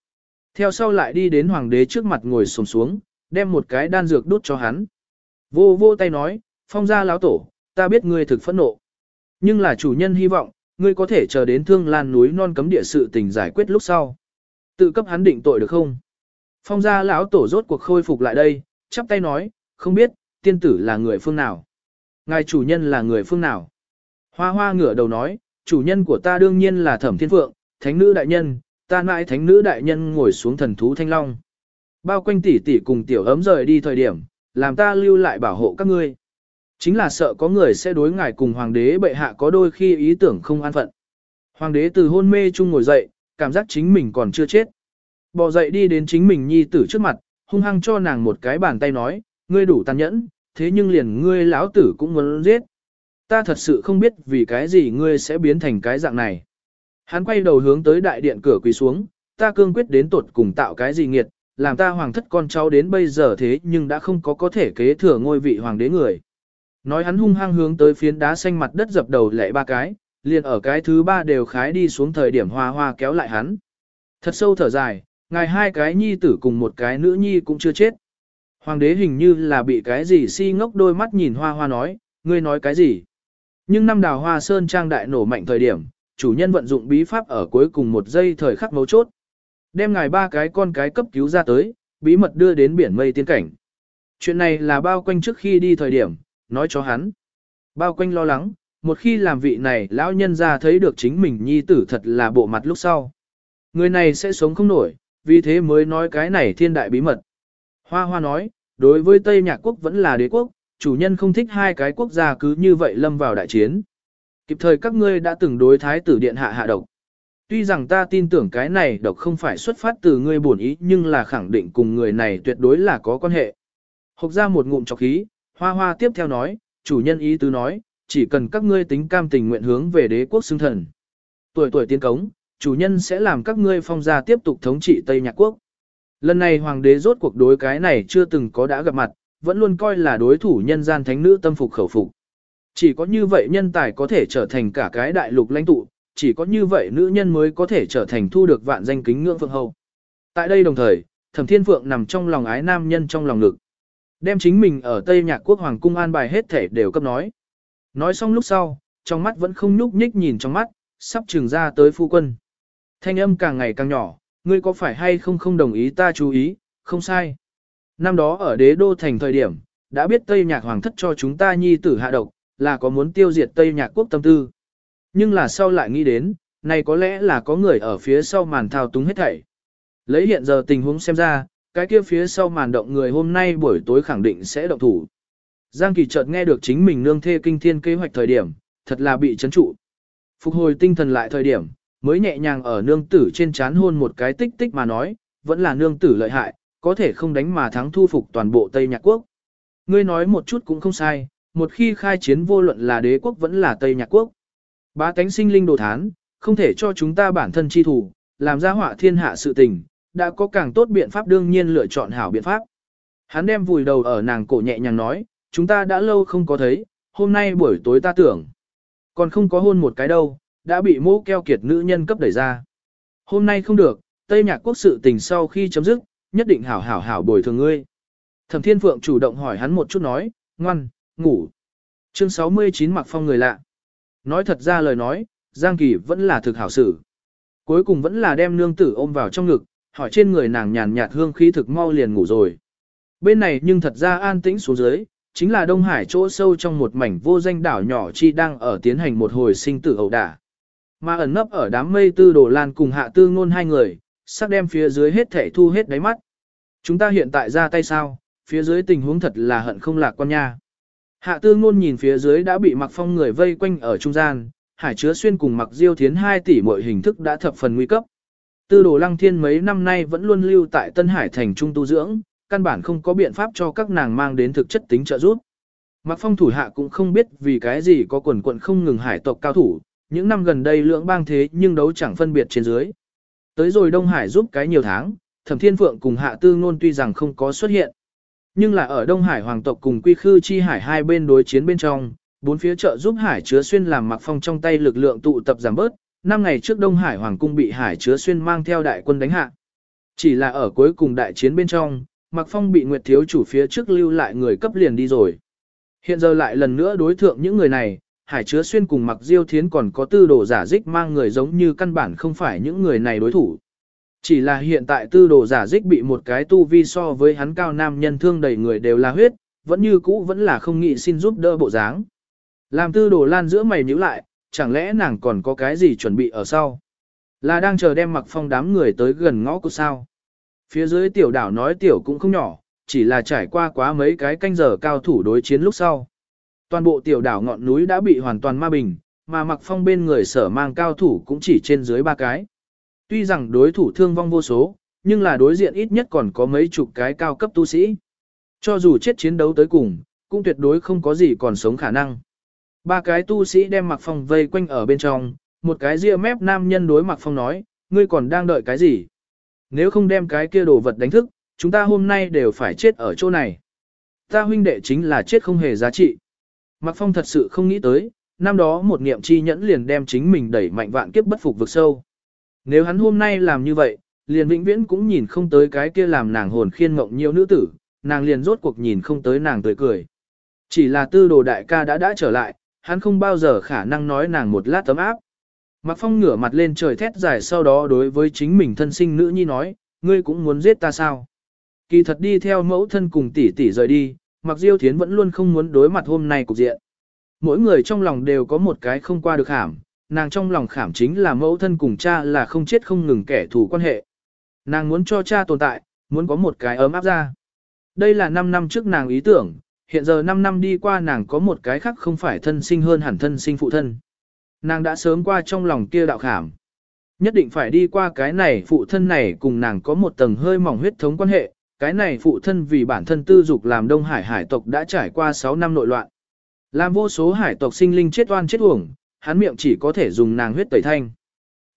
Theo sau lại đi đến hoàng đế trước mặt ngồi sồn xuống, đem một cái đan dược đút cho hắn. Vô vô tay nói, phong gia lão tổ, ta biết ngươi thực phẫn nộ. Nhưng là chủ nhân hy vọng, ngươi có thể chờ đến thương lan núi non cấm địa sự tình giải quyết lúc sau. Tự cấp hắn định tội được không? Phong gia lão tổ rốt cuộc khôi phục lại đây, chắp tay nói, không biết, tiên tử là người phương nào? Ngài chủ nhân là người phương nào? Hoa hoa ngửa đầu nói, chủ nhân của ta đương nhiên là thẩm thiên phượng, thánh nữ đại nhân, ta mãi thánh nữ đại nhân ngồi xuống thần thú thanh long. Bao quanh tỷ tỷ cùng tiểu ấm rời đi thời điểm, làm ta lưu lại bảo hộ các ngươi. Chính là sợ có người sẽ đối ngài cùng hoàng đế bệ hạ có đôi khi ý tưởng không an phận. Hoàng đế từ hôn mê chung ngồi dậy, cảm giác chính mình còn chưa chết. Bò dậy đi đến chính mình nhi tử trước mặt, hung hăng cho nàng một cái bàn tay nói, ngươi đủ tàn nhẫn, thế nhưng liền ngươi lão tử cũng muốn giết. Ta thật sự không biết vì cái gì ngươi sẽ biến thành cái dạng này. Hắn quay đầu hướng tới đại điện cửa quỳ xuống, ta cương quyết đến tột cùng tạo cái gì nghiệt, làm ta hoàng thất con cháu đến bây giờ thế nhưng đã không có có thể kế thừa ngôi vị hoàng đế người. Nói hắn hung hăng hướng tới phiến đá xanh mặt đất dập đầu lệ ba cái, liền ở cái thứ ba đều khái đi xuống thời điểm hoa hoa kéo lại hắn. Thật sâu thở dài, ngài hai cái nhi tử cùng một cái nữ nhi cũng chưa chết. Hoàng đế hình như là bị cái gì si ngốc đôi mắt nhìn hoa hoa nói, ngươi nói cái gì. Nhưng năm đào hoa sơn trang đại nổ mạnh thời điểm, chủ nhân vận dụng bí pháp ở cuối cùng một giây thời khắc mấu chốt. Đem ngài ba cái con cái cấp cứu ra tới, bí mật đưa đến biển mây tiên cảnh. Chuyện này là bao quanh trước khi đi thời điểm, nói cho hắn. Bao quanh lo lắng, một khi làm vị này lão nhân ra thấy được chính mình nhi tử thật là bộ mặt lúc sau. Người này sẽ sống không nổi, vì thế mới nói cái này thiên đại bí mật. Hoa hoa nói, đối với Tây Nhạc Quốc vẫn là đế quốc, chủ nhân không thích hai cái quốc gia cứ như vậy lâm vào đại chiến. Kịp thời các ngươi đã từng đối thái tử điện hạ hạ độc. Tuy rằng ta tin tưởng cái này độc không phải xuất phát từ ngươi bổn ý nhưng là khẳng định cùng người này tuyệt đối là có quan hệ. Hộc ra một ngụm chọc khí, hoa hoa tiếp theo nói, chủ nhân ý tứ nói, chỉ cần các ngươi tính cam tình nguyện hướng về đế quốc xưng thần. Tuổi tuổi tiên cống, chủ nhân sẽ làm các ngươi phong gia tiếp tục thống trị Tây Nhạc Quốc. Lần này hoàng đế rốt cuộc đối cái này chưa từng có đã gặp mặt, vẫn luôn coi là đối thủ nhân gian thánh nữ tâm phục khẩu phục. Chỉ có như vậy nhân tài có thể trở thành cả cái đại lục lãnh tụ, chỉ có như vậy nữ nhân mới có thể trở thành thu được vạn danh kính ngưỡng phượng hậu. Tại đây đồng thời, Thẩm Thiên Phượng nằm trong lòng ái nam nhân trong lòng ngực. Đem chính mình ở Tây Nhạc Quốc Hoàng cung an bài hết thể đều cấp nói. Nói xong lúc sau, trong mắt vẫn không nhúc nhích nhìn trong mắt, sắp trừng ra tới phu quân. Thanh âm càng ngày càng nhỏ, ngươi có phải hay không không đồng ý ta chú ý, không sai. Năm đó ở đế đô thành thời điểm, đã biết Tây Nhạc Hoàng thất cho chúng ta nhi tử hạ độc, là có muốn tiêu diệt Tây Nhạc quốc tâm tư. Nhưng là sau lại nghĩ đến, này có lẽ là có người ở phía sau màn thao túng hết thảy. Lấy hiện giờ tình huống xem ra, cái kia phía sau màn động người hôm nay buổi tối khẳng định sẽ động thủ. Giang Kỳ chợt nghe được chính mình nương thê kinh thiên kế hoạch thời điểm, thật là bị chấn trụ. Phục hồi tinh thần lại thời điểm, mới nhẹ nhàng ở nương tử trên chán hôn một cái tích tích mà nói, vẫn là nương tử lợi hại, có thể không đánh mà thắng thu phục toàn bộ Tây Nhạc Quốc. Ngươi nói một chút cũng không sai, một khi khai chiến vô luận là đế quốc vẫn là Tây Nhạc Quốc. Bá tánh sinh linh đồ thán, không thể cho chúng ta bản thân chi thủ, làm ra họa thiên hạ sự tình, đã có càng tốt biện pháp đương nhiên lựa chọn hảo biện pháp. Hắn đem vùi đầu ở nàng cổ nhẹ nhàng nói, chúng ta đã lâu không có thấy, hôm nay buổi tối ta tưởng. Còn không có hôn một cái đâu, đã bị mô keo kiệt nữ nhân cấp đẩy ra. Hôm nay không được, Tây Nhạc Quốc sự tình sau khi chấm dứt, nhất định hảo hảo hảo bồi thường ngươi. Thẩm Thiên Phượng chủ động hỏi hắn một chút nói, ngoan, ngủ. Chương 69 mặc phong người lạ. Nói thật ra lời nói, Giang Kỳ vẫn là thực hảo xử. Cuối cùng vẫn là đem nương tử ôm vào trong ngực, hỏi trên người nàng nhàn nhạt hương khí thực mau liền ngủ rồi. Bên này nhưng thật ra an tĩnh xuống dưới, chính là Đông Hải chỗ sâu trong một mảnh vô danh đảo nhỏ chi đang ở tiến hành một hồi sinh tử ẩu đả. Mà ẩn nấp ở đám mây tư đồ lan cùng hạ tư ngôn hai người, sắc đem phía dưới hết thể thu hết đáy mắt. Chúng ta hiện tại ra tay sao, phía dưới tình huống thật là hận không lạc quan nha. Hạ tư ngôn nhìn phía dưới đã bị mặc phong người vây quanh ở trung gian, hải chứa xuyên cùng mặc diêu thiến 2 tỷ mọi hình thức đã thập phần nguy cấp. Tư đồ lăng thiên mấy năm nay vẫn luôn lưu tại Tân Hải thành trung tu dưỡng, căn bản không có biện pháp cho các nàng mang đến thực chất tính trợ giúp. Mặc phong thủ hạ cũng không biết vì cái gì có quần quận không ngừng hải tộc cao thủ, những năm gần đây lưỡng bang thế nhưng đấu chẳng phân biệt trên dưới. Tới rồi Đông Hải giúp cái nhiều tháng, Thẩm Thiên Phượng cùng Hạ Tư Ngôn tuy rằng không có xuất hiện. Nhưng là ở Đông Hải hoàng tộc cùng Quy Khư Chi Hải hai bên đối chiến bên trong, bốn phía trợ giúp Hải Chứa Xuyên làm mặc phong trong tay lực lượng tụ tập giảm bớt, năm ngày trước Đông Hải hoàng cung bị Hải Chứa Xuyên mang theo đại quân đánh hạ. Chỉ là ở cuối cùng đại chiến bên trong, Mặc Phong bị Nguyệt Thiếu chủ phía trước lưu lại người cấp liền đi rồi. Hiện giờ lại lần nữa đối thượng những người này, Hải Chứa Xuyên cùng Mặc Diêu Thiến còn có tư đồ giả dích mang người giống như căn bản không phải những người này đối thủ. Chỉ là hiện tại tư đồ giả dích bị một cái tu vi so với hắn cao nam nhân thương đầy người đều là huyết, vẫn như cũ vẫn là không nghĩ xin giúp đỡ bộ dáng. Làm tư đồ lan giữa mày nhíu lại, chẳng lẽ nàng còn có cái gì chuẩn bị ở sau? Là đang chờ đem mặc phong đám người tới gần ngõ của sao? Phía dưới tiểu đảo nói tiểu cũng không nhỏ, chỉ là trải qua quá mấy cái canh giờ cao thủ đối chiến lúc sau. Toàn bộ tiểu đảo ngọn núi đã bị hoàn toàn ma bình, mà mặc phong bên người sở mang cao thủ cũng chỉ trên dưới ba cái. Tuy rằng đối thủ thương vong vô số, nhưng là đối diện ít nhất còn có mấy chục cái cao cấp tu sĩ. Cho dù chết chiến đấu tới cùng, cũng tuyệt đối không có gì còn sống khả năng. Ba cái tu sĩ đem mặc phong vây quanh ở bên trong, một cái ria mép nam nhân đối mặc phong nói, ngươi còn đang đợi cái gì? Nếu không đem cái kia đồ vật đánh thức, chúng ta hôm nay đều phải chết ở chỗ này. Ta huynh đệ chính là chết không hề giá trị. Mặc phong thật sự không nghĩ tới, năm đó một niệm chi nhẫn liền đem chính mình đẩy mạnh vạn kiếp bất phục vực sâu. Nếu hắn hôm nay làm như vậy, liền vĩnh viễn cũng nhìn không tới cái kia làm nàng hồn khiên mộng nhiều nữ tử, nàng liền rốt cuộc nhìn không tới nàng tươi cười. Chỉ là tư đồ đại ca đã đã trở lại, hắn không bao giờ khả năng nói nàng một lát tấm áp. Mặc Phong ngửa mặt lên trời thét dài sau đó đối với chính mình thân sinh nữ nhi nói, ngươi cũng muốn giết ta sao? Kỳ thật đi theo mẫu thân cùng tỷ tỷ rời đi, Mặc Diêu Thiến vẫn luôn không muốn đối mặt hôm nay cục diện. Mỗi người trong lòng đều có một cái không qua được khảm, nàng trong lòng khảm chính là mẫu thân cùng cha là không chết không ngừng kẻ thù quan hệ. Nàng muốn cho cha tồn tại, muốn có một cái ấm áp ra. Đây là 5 năm trước nàng ý tưởng, hiện giờ 5 năm đi qua nàng có một cái khác không phải thân sinh hơn hẳn thân sinh phụ thân. Nàng đã sớm qua trong lòng kia đạo khảm. Nhất định phải đi qua cái này phụ thân này cùng nàng có một tầng hơi mỏng huyết thống quan hệ, cái này phụ thân vì bản thân tư dục làm Đông Hải hải tộc đã trải qua 6 năm nội loạn. Làm vô số hải tộc sinh linh chết oan chết uổng, hắn miệng chỉ có thể dùng nàng huyết tẩy thanh.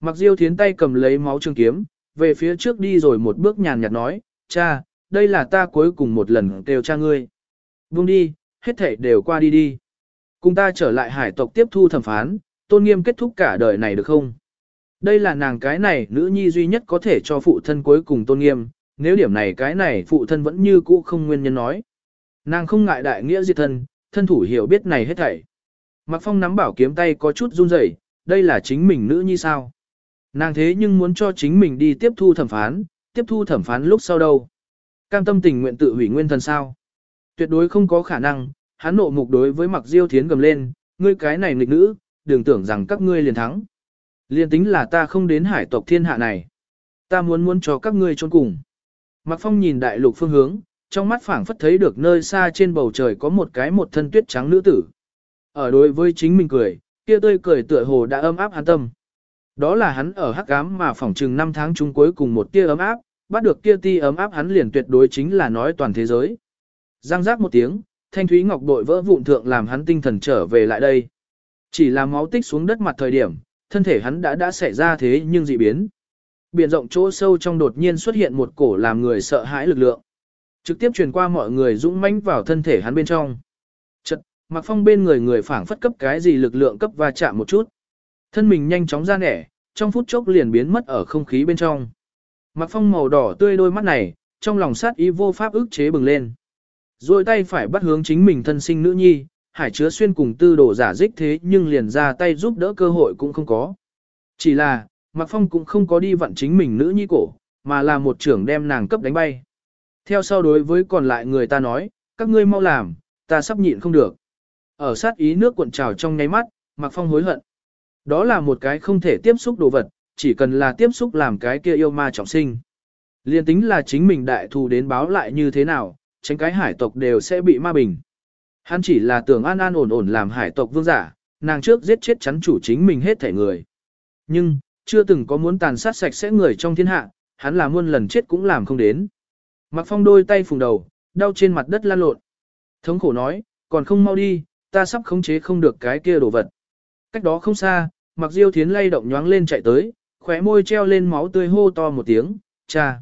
Mặc diêu thiến tay cầm lấy máu trường kiếm, về phía trước đi rồi một bước nhàn nhạt nói, cha, đây là ta cuối cùng một lần kêu cha ngươi. Buông đi, hết thảy đều qua đi đi. Cùng ta trở lại hải tộc tiếp thu thẩm phán, tôn nghiêm kết thúc cả đời này được không? Đây là nàng cái này nữ nhi duy nhất có thể cho phụ thân cuối cùng tôn nghiêm, nếu điểm này cái này phụ thân vẫn như cũ không nguyên nhân nói. Nàng không ngại đại nghĩa diệt thân, thân thủ hiểu biết này hết thảy. Mạc Phong nắm bảo kiếm tay có chút run rẩy, đây là chính mình nữ nhi sao? Nàng thế nhưng muốn cho chính mình đi tiếp thu thẩm phán, tiếp thu thẩm phán lúc sau đâu? Cam tâm tình nguyện tự hủy nguyên thần sao? Tuyệt đối không có khả năng, hắn nộ mục đối với Mạc Diêu Thiến gầm lên, ngươi cái này nghịch nữ, đừng tưởng rằng các ngươi liền thắng. Liên tính là ta không đến hải tộc thiên hạ này. Ta muốn muốn cho các ngươi trốn cùng. Mạc Phong nhìn đại lục phương hướng, trong mắt phảng phất thấy được nơi xa trên bầu trời có một cái một thân tuyết trắng nữ tử. Ở đối với chính mình cười, kia tươi cười tựa hồ đã ấm áp hắn tâm. Đó là hắn ở hắc ám mà phỏng trừng năm tháng chung cuối cùng một tia ấm áp, bắt được kia ti ấm áp hắn liền tuyệt đối chính là nói toàn thế giới. Giang giác một tiếng, thanh thúy ngọc bội vỡ vụn thượng làm hắn tinh thần trở về lại đây. Chỉ là máu tích xuống đất mặt thời điểm, thân thể hắn đã đã xảy ra thế nhưng dị biến. Biển rộng chỗ sâu trong đột nhiên xuất hiện một cổ làm người sợ hãi lực lượng. Trực tiếp truyền qua mọi người dũng mãnh vào thân thể hắn bên trong. Mạc phong bên người người phảng phất cấp cái gì lực lượng cấp va chạm một chút. Thân mình nhanh chóng ra nẻ, trong phút chốc liền biến mất ở không khí bên trong. Mạc phong màu đỏ tươi đôi mắt này, trong lòng sát ý vô pháp ức chế bừng lên. Rồi tay phải bắt hướng chính mình thân sinh nữ nhi, hải chứa xuyên cùng tư đồ giả dích thế nhưng liền ra tay giúp đỡ cơ hội cũng không có. Chỉ là, Mạc Phong cũng không có đi vặn chính mình nữ nhi cổ, mà là một trưởng đem nàng cấp đánh bay. Theo sau đối với còn lại người ta nói, các ngươi mau làm, ta sắp nhịn không được. Ở sát ý nước cuộn trào trong nháy mắt, Mạc Phong hối hận. Đó là một cái không thể tiếp xúc đồ vật, chỉ cần là tiếp xúc làm cái kia yêu ma trọng sinh. Liên tính là chính mình đại thù đến báo lại như thế nào, tránh cái hải tộc đều sẽ bị ma bình. Hắn chỉ là tưởng an an ổn ổn làm hải tộc vương giả, nàng trước giết chết chắn chủ chính mình hết thể người. Nhưng, chưa từng có muốn tàn sát sạch sẽ người trong thiên hạ, hắn là muôn lần chết cũng làm không đến. Mặc phong đôi tay phùng đầu, đau trên mặt đất lan lộn. Thống khổ nói, còn không mau đi, ta sắp khống chế không được cái kia đồ vật. Cách đó không xa, mặc diêu thiến lay động nhoáng lên chạy tới, khóe môi treo lên máu tươi hô to một tiếng, cha.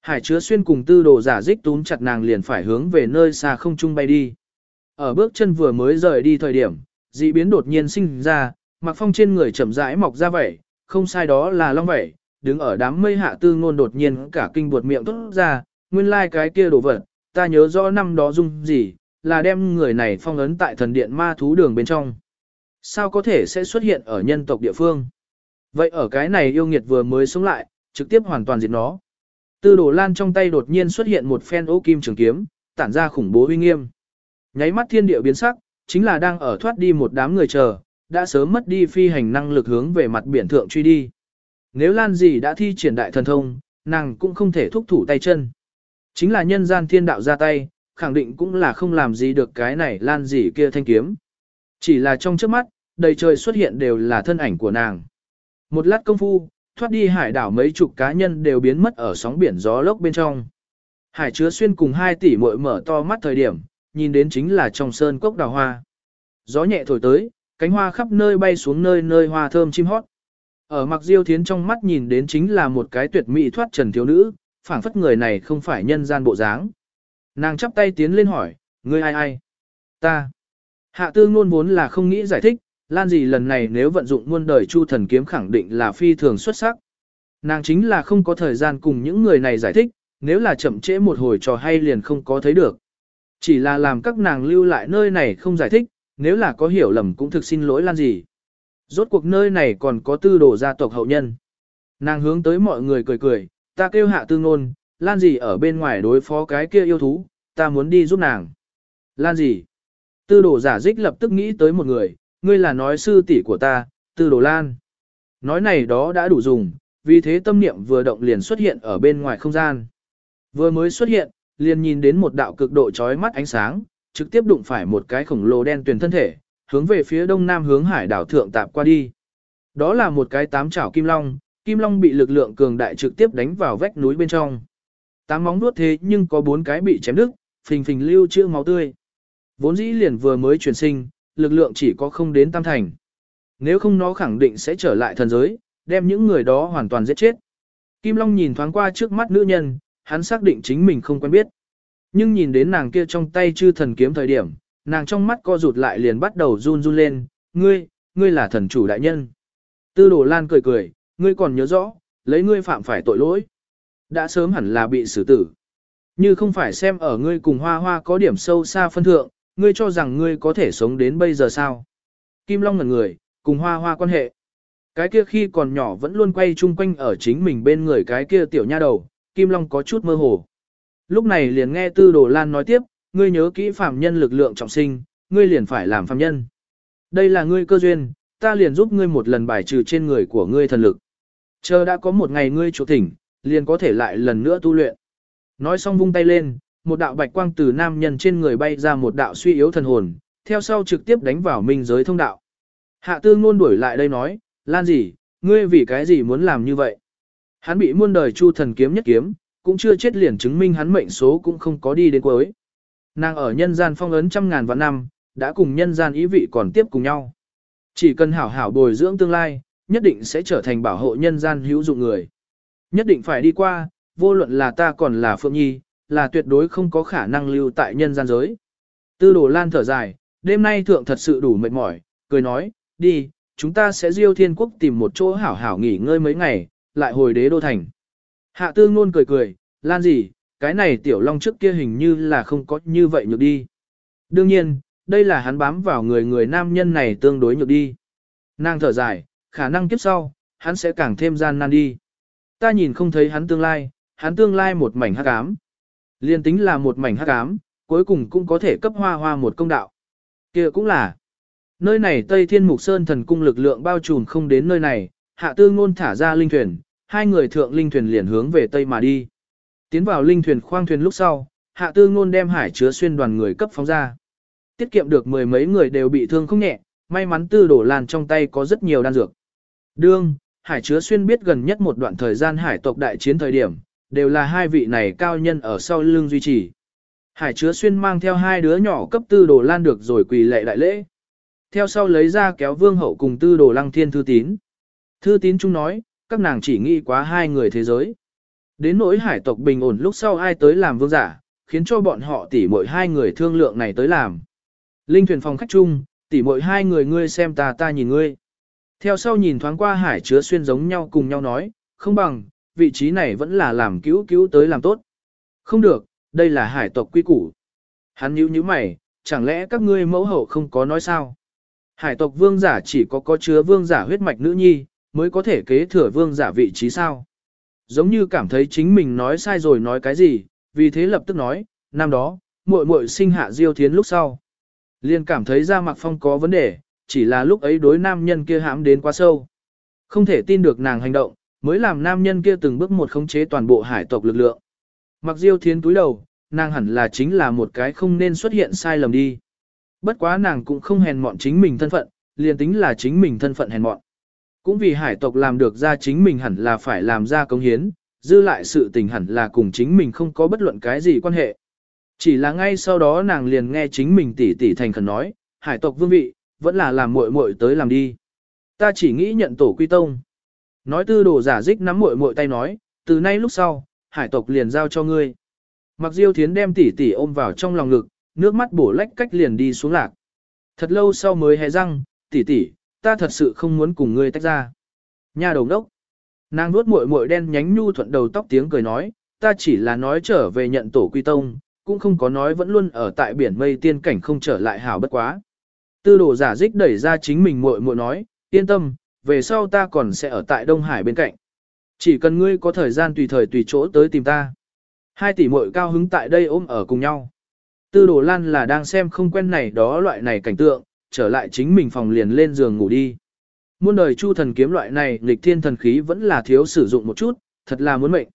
Hải chứa xuyên cùng tư đồ giả dích túm chặt nàng liền phải hướng về nơi xa không trung bay đi. Ở bước chân vừa mới rời đi thời điểm, dị biến đột nhiên sinh ra, mặc phong trên người chậm rãi mọc ra vẻ, không sai đó là long vẻ, đứng ở đám mây hạ tư ngôn đột nhiên cả kinh buột miệng tốt ra, nguyên lai like cái kia đồ vật, ta nhớ rõ năm đó dung gì, là đem người này phong ấn tại thần điện ma thú đường bên trong. Sao có thể sẽ xuất hiện ở nhân tộc địa phương? Vậy ở cái này yêu nghiệt vừa mới sống lại, trực tiếp hoàn toàn diệt nó. Tư đồ lan trong tay đột nhiên xuất hiện một phen ô kim trường kiếm, tản ra khủng bố uy nghiêm. Nháy mắt thiên địa biến sắc, chính là đang ở thoát đi một đám người chờ, đã sớm mất đi phi hành năng lực hướng về mặt biển thượng truy đi. Nếu Lan gì đã thi triển đại thần thông, nàng cũng không thể thúc thủ tay chân. Chính là nhân gian thiên đạo ra tay, khẳng định cũng là không làm gì được cái này lan gì kia thanh kiếm. Chỉ là trong trước mắt, đầy trời xuất hiện đều là thân ảnh của nàng. Một lát công phu, thoát đi hải đảo mấy chục cá nhân đều biến mất ở sóng biển gió lốc bên trong. Hải chứa xuyên cùng hai tỷ muội mở to mắt thời điểm, nhìn đến chính là trong sơn cốc đào hoa. Gió nhẹ thổi tới, cánh hoa khắp nơi bay xuống nơi nơi hoa thơm chim hót. Ở mặc diêu thiến trong mắt nhìn đến chính là một cái tuyệt mỹ thoát trần thiếu nữ, phảng phất người này không phải nhân gian bộ dáng. Nàng chắp tay tiến lên hỏi, ngươi ai ai? Ta. Hạ tư ngôn vốn là không nghĩ giải thích, lan gì lần này nếu vận dụng muôn đời chu thần kiếm khẳng định là phi thường xuất sắc. Nàng chính là không có thời gian cùng những người này giải thích, nếu là chậm trễ một hồi trò hay liền không có thấy được. Chỉ là làm các nàng lưu lại nơi này không giải thích, nếu là có hiểu lầm cũng thực xin lỗi lan gì. Rốt cuộc nơi này còn có tư đồ gia tộc hậu nhân. Nàng hướng tới mọi người cười cười, ta kêu hạ tư ngôn, lan gì ở bên ngoài đối phó cái kia yêu thú, ta muốn đi giúp nàng. Lan gì? Tư đồ giả dích lập tức nghĩ tới một người, ngươi là nói sư tỷ của ta, tư đồ lan. Nói này đó đã đủ dùng, vì thế tâm niệm vừa động liền xuất hiện ở bên ngoài không gian. Vừa mới xuất hiện, liền nhìn đến một đạo cực độ chói mắt ánh sáng, trực tiếp đụng phải một cái khổng lồ đen tuyền thân thể, hướng về phía đông nam hướng hải đảo thượng tạp qua đi. Đó là một cái tám chảo kim long, kim long bị lực lượng cường đại trực tiếp đánh vào vách núi bên trong. Tám móng nuốt thế nhưng có bốn cái bị chém đứt, phình phình lưu trữ máu tươi. Vốn dĩ liền vừa mới chuyển sinh, lực lượng chỉ có không đến tam thành. Nếu không nó khẳng định sẽ trở lại thần giới, đem những người đó hoàn toàn giết chết. Kim Long nhìn thoáng qua trước mắt nữ nhân, hắn xác định chính mình không quen biết. Nhưng nhìn đến nàng kia trong tay chư thần kiếm thời điểm, nàng trong mắt co rụt lại liền bắt đầu run run lên, ngươi, ngươi là thần chủ đại nhân. Tư đồ lan cười cười, ngươi còn nhớ rõ, lấy ngươi phạm phải tội lỗi. Đã sớm hẳn là bị xử tử. Như không phải xem ở ngươi cùng hoa hoa có điểm sâu xa phân thượng, ngươi cho rằng ngươi có thể sống đến bây giờ sao. Kim Long ngẩn người, cùng hoa hoa quan hệ. Cái kia khi còn nhỏ vẫn luôn quay chung quanh ở chính mình bên người cái kia tiểu nha đầu, Kim Long có chút mơ hồ. Lúc này liền nghe Tư Đồ Lan nói tiếp, ngươi nhớ kỹ phạm nhân lực lượng trọng sinh, ngươi liền phải làm phạm nhân. Đây là ngươi cơ duyên, ta liền giúp ngươi một lần bài trừ trên người của ngươi thần lực. Chờ đã có một ngày ngươi chỗ thỉnh, liền có thể lại lần nữa tu luyện. Nói xong vung tay lên, một đạo bạch quang từ nam nhân trên người bay ra một đạo suy yếu thần hồn, theo sau trực tiếp đánh vào minh giới thông đạo. Hạ tư ngôn đuổi lại đây nói, Lan gì, ngươi vì cái gì muốn làm như vậy? Hắn bị muôn đời chu thần kiếm nhất kiếm, cũng chưa chết liền chứng minh hắn mệnh số cũng không có đi đến cuối. Nàng ở nhân gian phong ấn trăm ngàn vạn năm, đã cùng nhân gian ý vị còn tiếp cùng nhau. Chỉ cần hảo hảo bồi dưỡng tương lai, nhất định sẽ trở thành bảo hộ nhân gian hữu dụng người. Nhất định phải đi qua, vô luận là ta còn là Phượng Nhi, là tuyệt đối không có khả năng lưu tại nhân gian giới. Tư đồ lan thở dài, đêm nay thượng thật sự đủ mệt mỏi, cười nói, đi, chúng ta sẽ diêu thiên quốc tìm một chỗ hảo hảo nghỉ ngơi mấy ngày, lại hồi đế đô thành. Hạ tư ngôn cười cười, lan gì, cái này tiểu long trước kia hình như là không có như vậy nhược đi. Đương nhiên, đây là hắn bám vào người người nam nhân này tương đối nhược đi. Nàng thở dài, khả năng kiếp sau, hắn sẽ càng thêm gian nan đi. Ta nhìn không thấy hắn tương lai, hắn tương lai một mảnh hắc ám. Liên tính là một mảnh hắc ám, cuối cùng cũng có thể cấp hoa hoa một công đạo. kia cũng là. Nơi này Tây Thiên Mục Sơn thần cung lực lượng bao trùm không đến nơi này, hạ tư ngôn thả ra linh thuyền, hai người thượng linh thuyền liền hướng về Tây mà đi. Tiến vào linh thuyền khoang thuyền lúc sau, hạ tư ngôn đem hải chứa xuyên đoàn người cấp phóng ra. Tiết kiệm được mười mấy người đều bị thương không nhẹ, may mắn tư đổ làn trong tay có rất nhiều đan dược. Đương, hải chứa xuyên biết gần nhất một đoạn thời gian hải tộc đại chiến thời điểm, đều là hai vị này cao nhân ở sau lưng duy trì. Hải chứa xuyên mang theo hai đứa nhỏ cấp tư đồ lan được rồi quỳ lệ đại lễ. Theo sau lấy ra kéo vương hậu cùng tư đồ lăng thiên thư tín. Thư tín chung nói, các nàng chỉ nghĩ quá hai người thế giới. Đến nỗi hải tộc bình ổn lúc sau ai tới làm vương giả, khiến cho bọn họ tỉ mỗi hai người thương lượng này tới làm. Linh thuyền phòng khách chung, tỉ mỗi hai người ngươi xem ta ta nhìn ngươi. Theo sau nhìn thoáng qua hải chứa xuyên giống nhau cùng nhau nói, không bằng, vị trí này vẫn là làm cứu cứu tới làm tốt. Không được, đây là hải tộc quy củ. Hắn nhíu nhíu mày, chẳng lẽ các ngươi mẫu hậu không có nói sao? Hải tộc vương giả chỉ có có chứa vương giả huyết mạch nữ nhi, mới có thể kế thừa vương giả vị trí sao? Giống như cảm thấy chính mình nói sai rồi nói cái gì, vì thế lập tức nói, năm đó, muội muội sinh hạ diêu thiến lúc sau. Liền cảm thấy ra mặt phong có vấn đề, chỉ là lúc ấy đối nam nhân kia hãm đến quá sâu. Không thể tin được nàng hành động, mới làm nam nhân kia từng bước một khống chế toàn bộ hải tộc lực lượng. Mặc diêu thiến túi đầu, nàng hẳn là chính là một cái không nên xuất hiện sai lầm đi. Bất quá nàng cũng không hèn mọn chính mình thân phận, liền tính là chính mình thân phận hèn mọn. Cũng vì hải tộc làm được ra chính mình hẳn là phải làm ra công hiến, dư lại sự tình hẳn là cùng chính mình không có bất luận cái gì quan hệ. Chỉ là ngay sau đó nàng liền nghe chính mình tỉ tỉ thành khẩn nói, hải tộc vương vị, vẫn là làm muội muội tới làm đi. Ta chỉ nghĩ nhận tổ quy tông. Nói tư đồ giả dích nắm muội muội tay nói, từ nay lúc sau, hải tộc liền giao cho ngươi. Mặc diêu thiến đem tỉ tỉ ôm vào trong lòng ngực, nước mắt bổ lách cách liền đi xuống lạc. Thật lâu sau mới hé răng, tỉ tỉ, ta thật sự không muốn cùng ngươi tách ra. Nhà đầu đốc. Nàng nuốt muội muội đen nhánh nhu thuận đầu tóc tiếng cười nói, ta chỉ là nói trở về nhận tổ quy tông, cũng không có nói vẫn luôn ở tại biển mây tiên cảnh không trở lại hảo bất quá. Tư đồ giả dích đẩy ra chính mình muội muội nói, yên tâm, về sau ta còn sẽ ở tại Đông Hải bên cạnh. Chỉ cần ngươi có thời gian tùy thời tùy chỗ tới tìm ta. Hai tỷ muội cao hứng tại đây ôm ở cùng nhau. Tư đồ lan là đang xem không quen này đó loại này cảnh tượng, trở lại chính mình phòng liền lên giường ngủ đi. Muôn đời chu thần kiếm loại này nghịch thiên thần khí vẫn là thiếu sử dụng một chút, thật là muốn mệnh.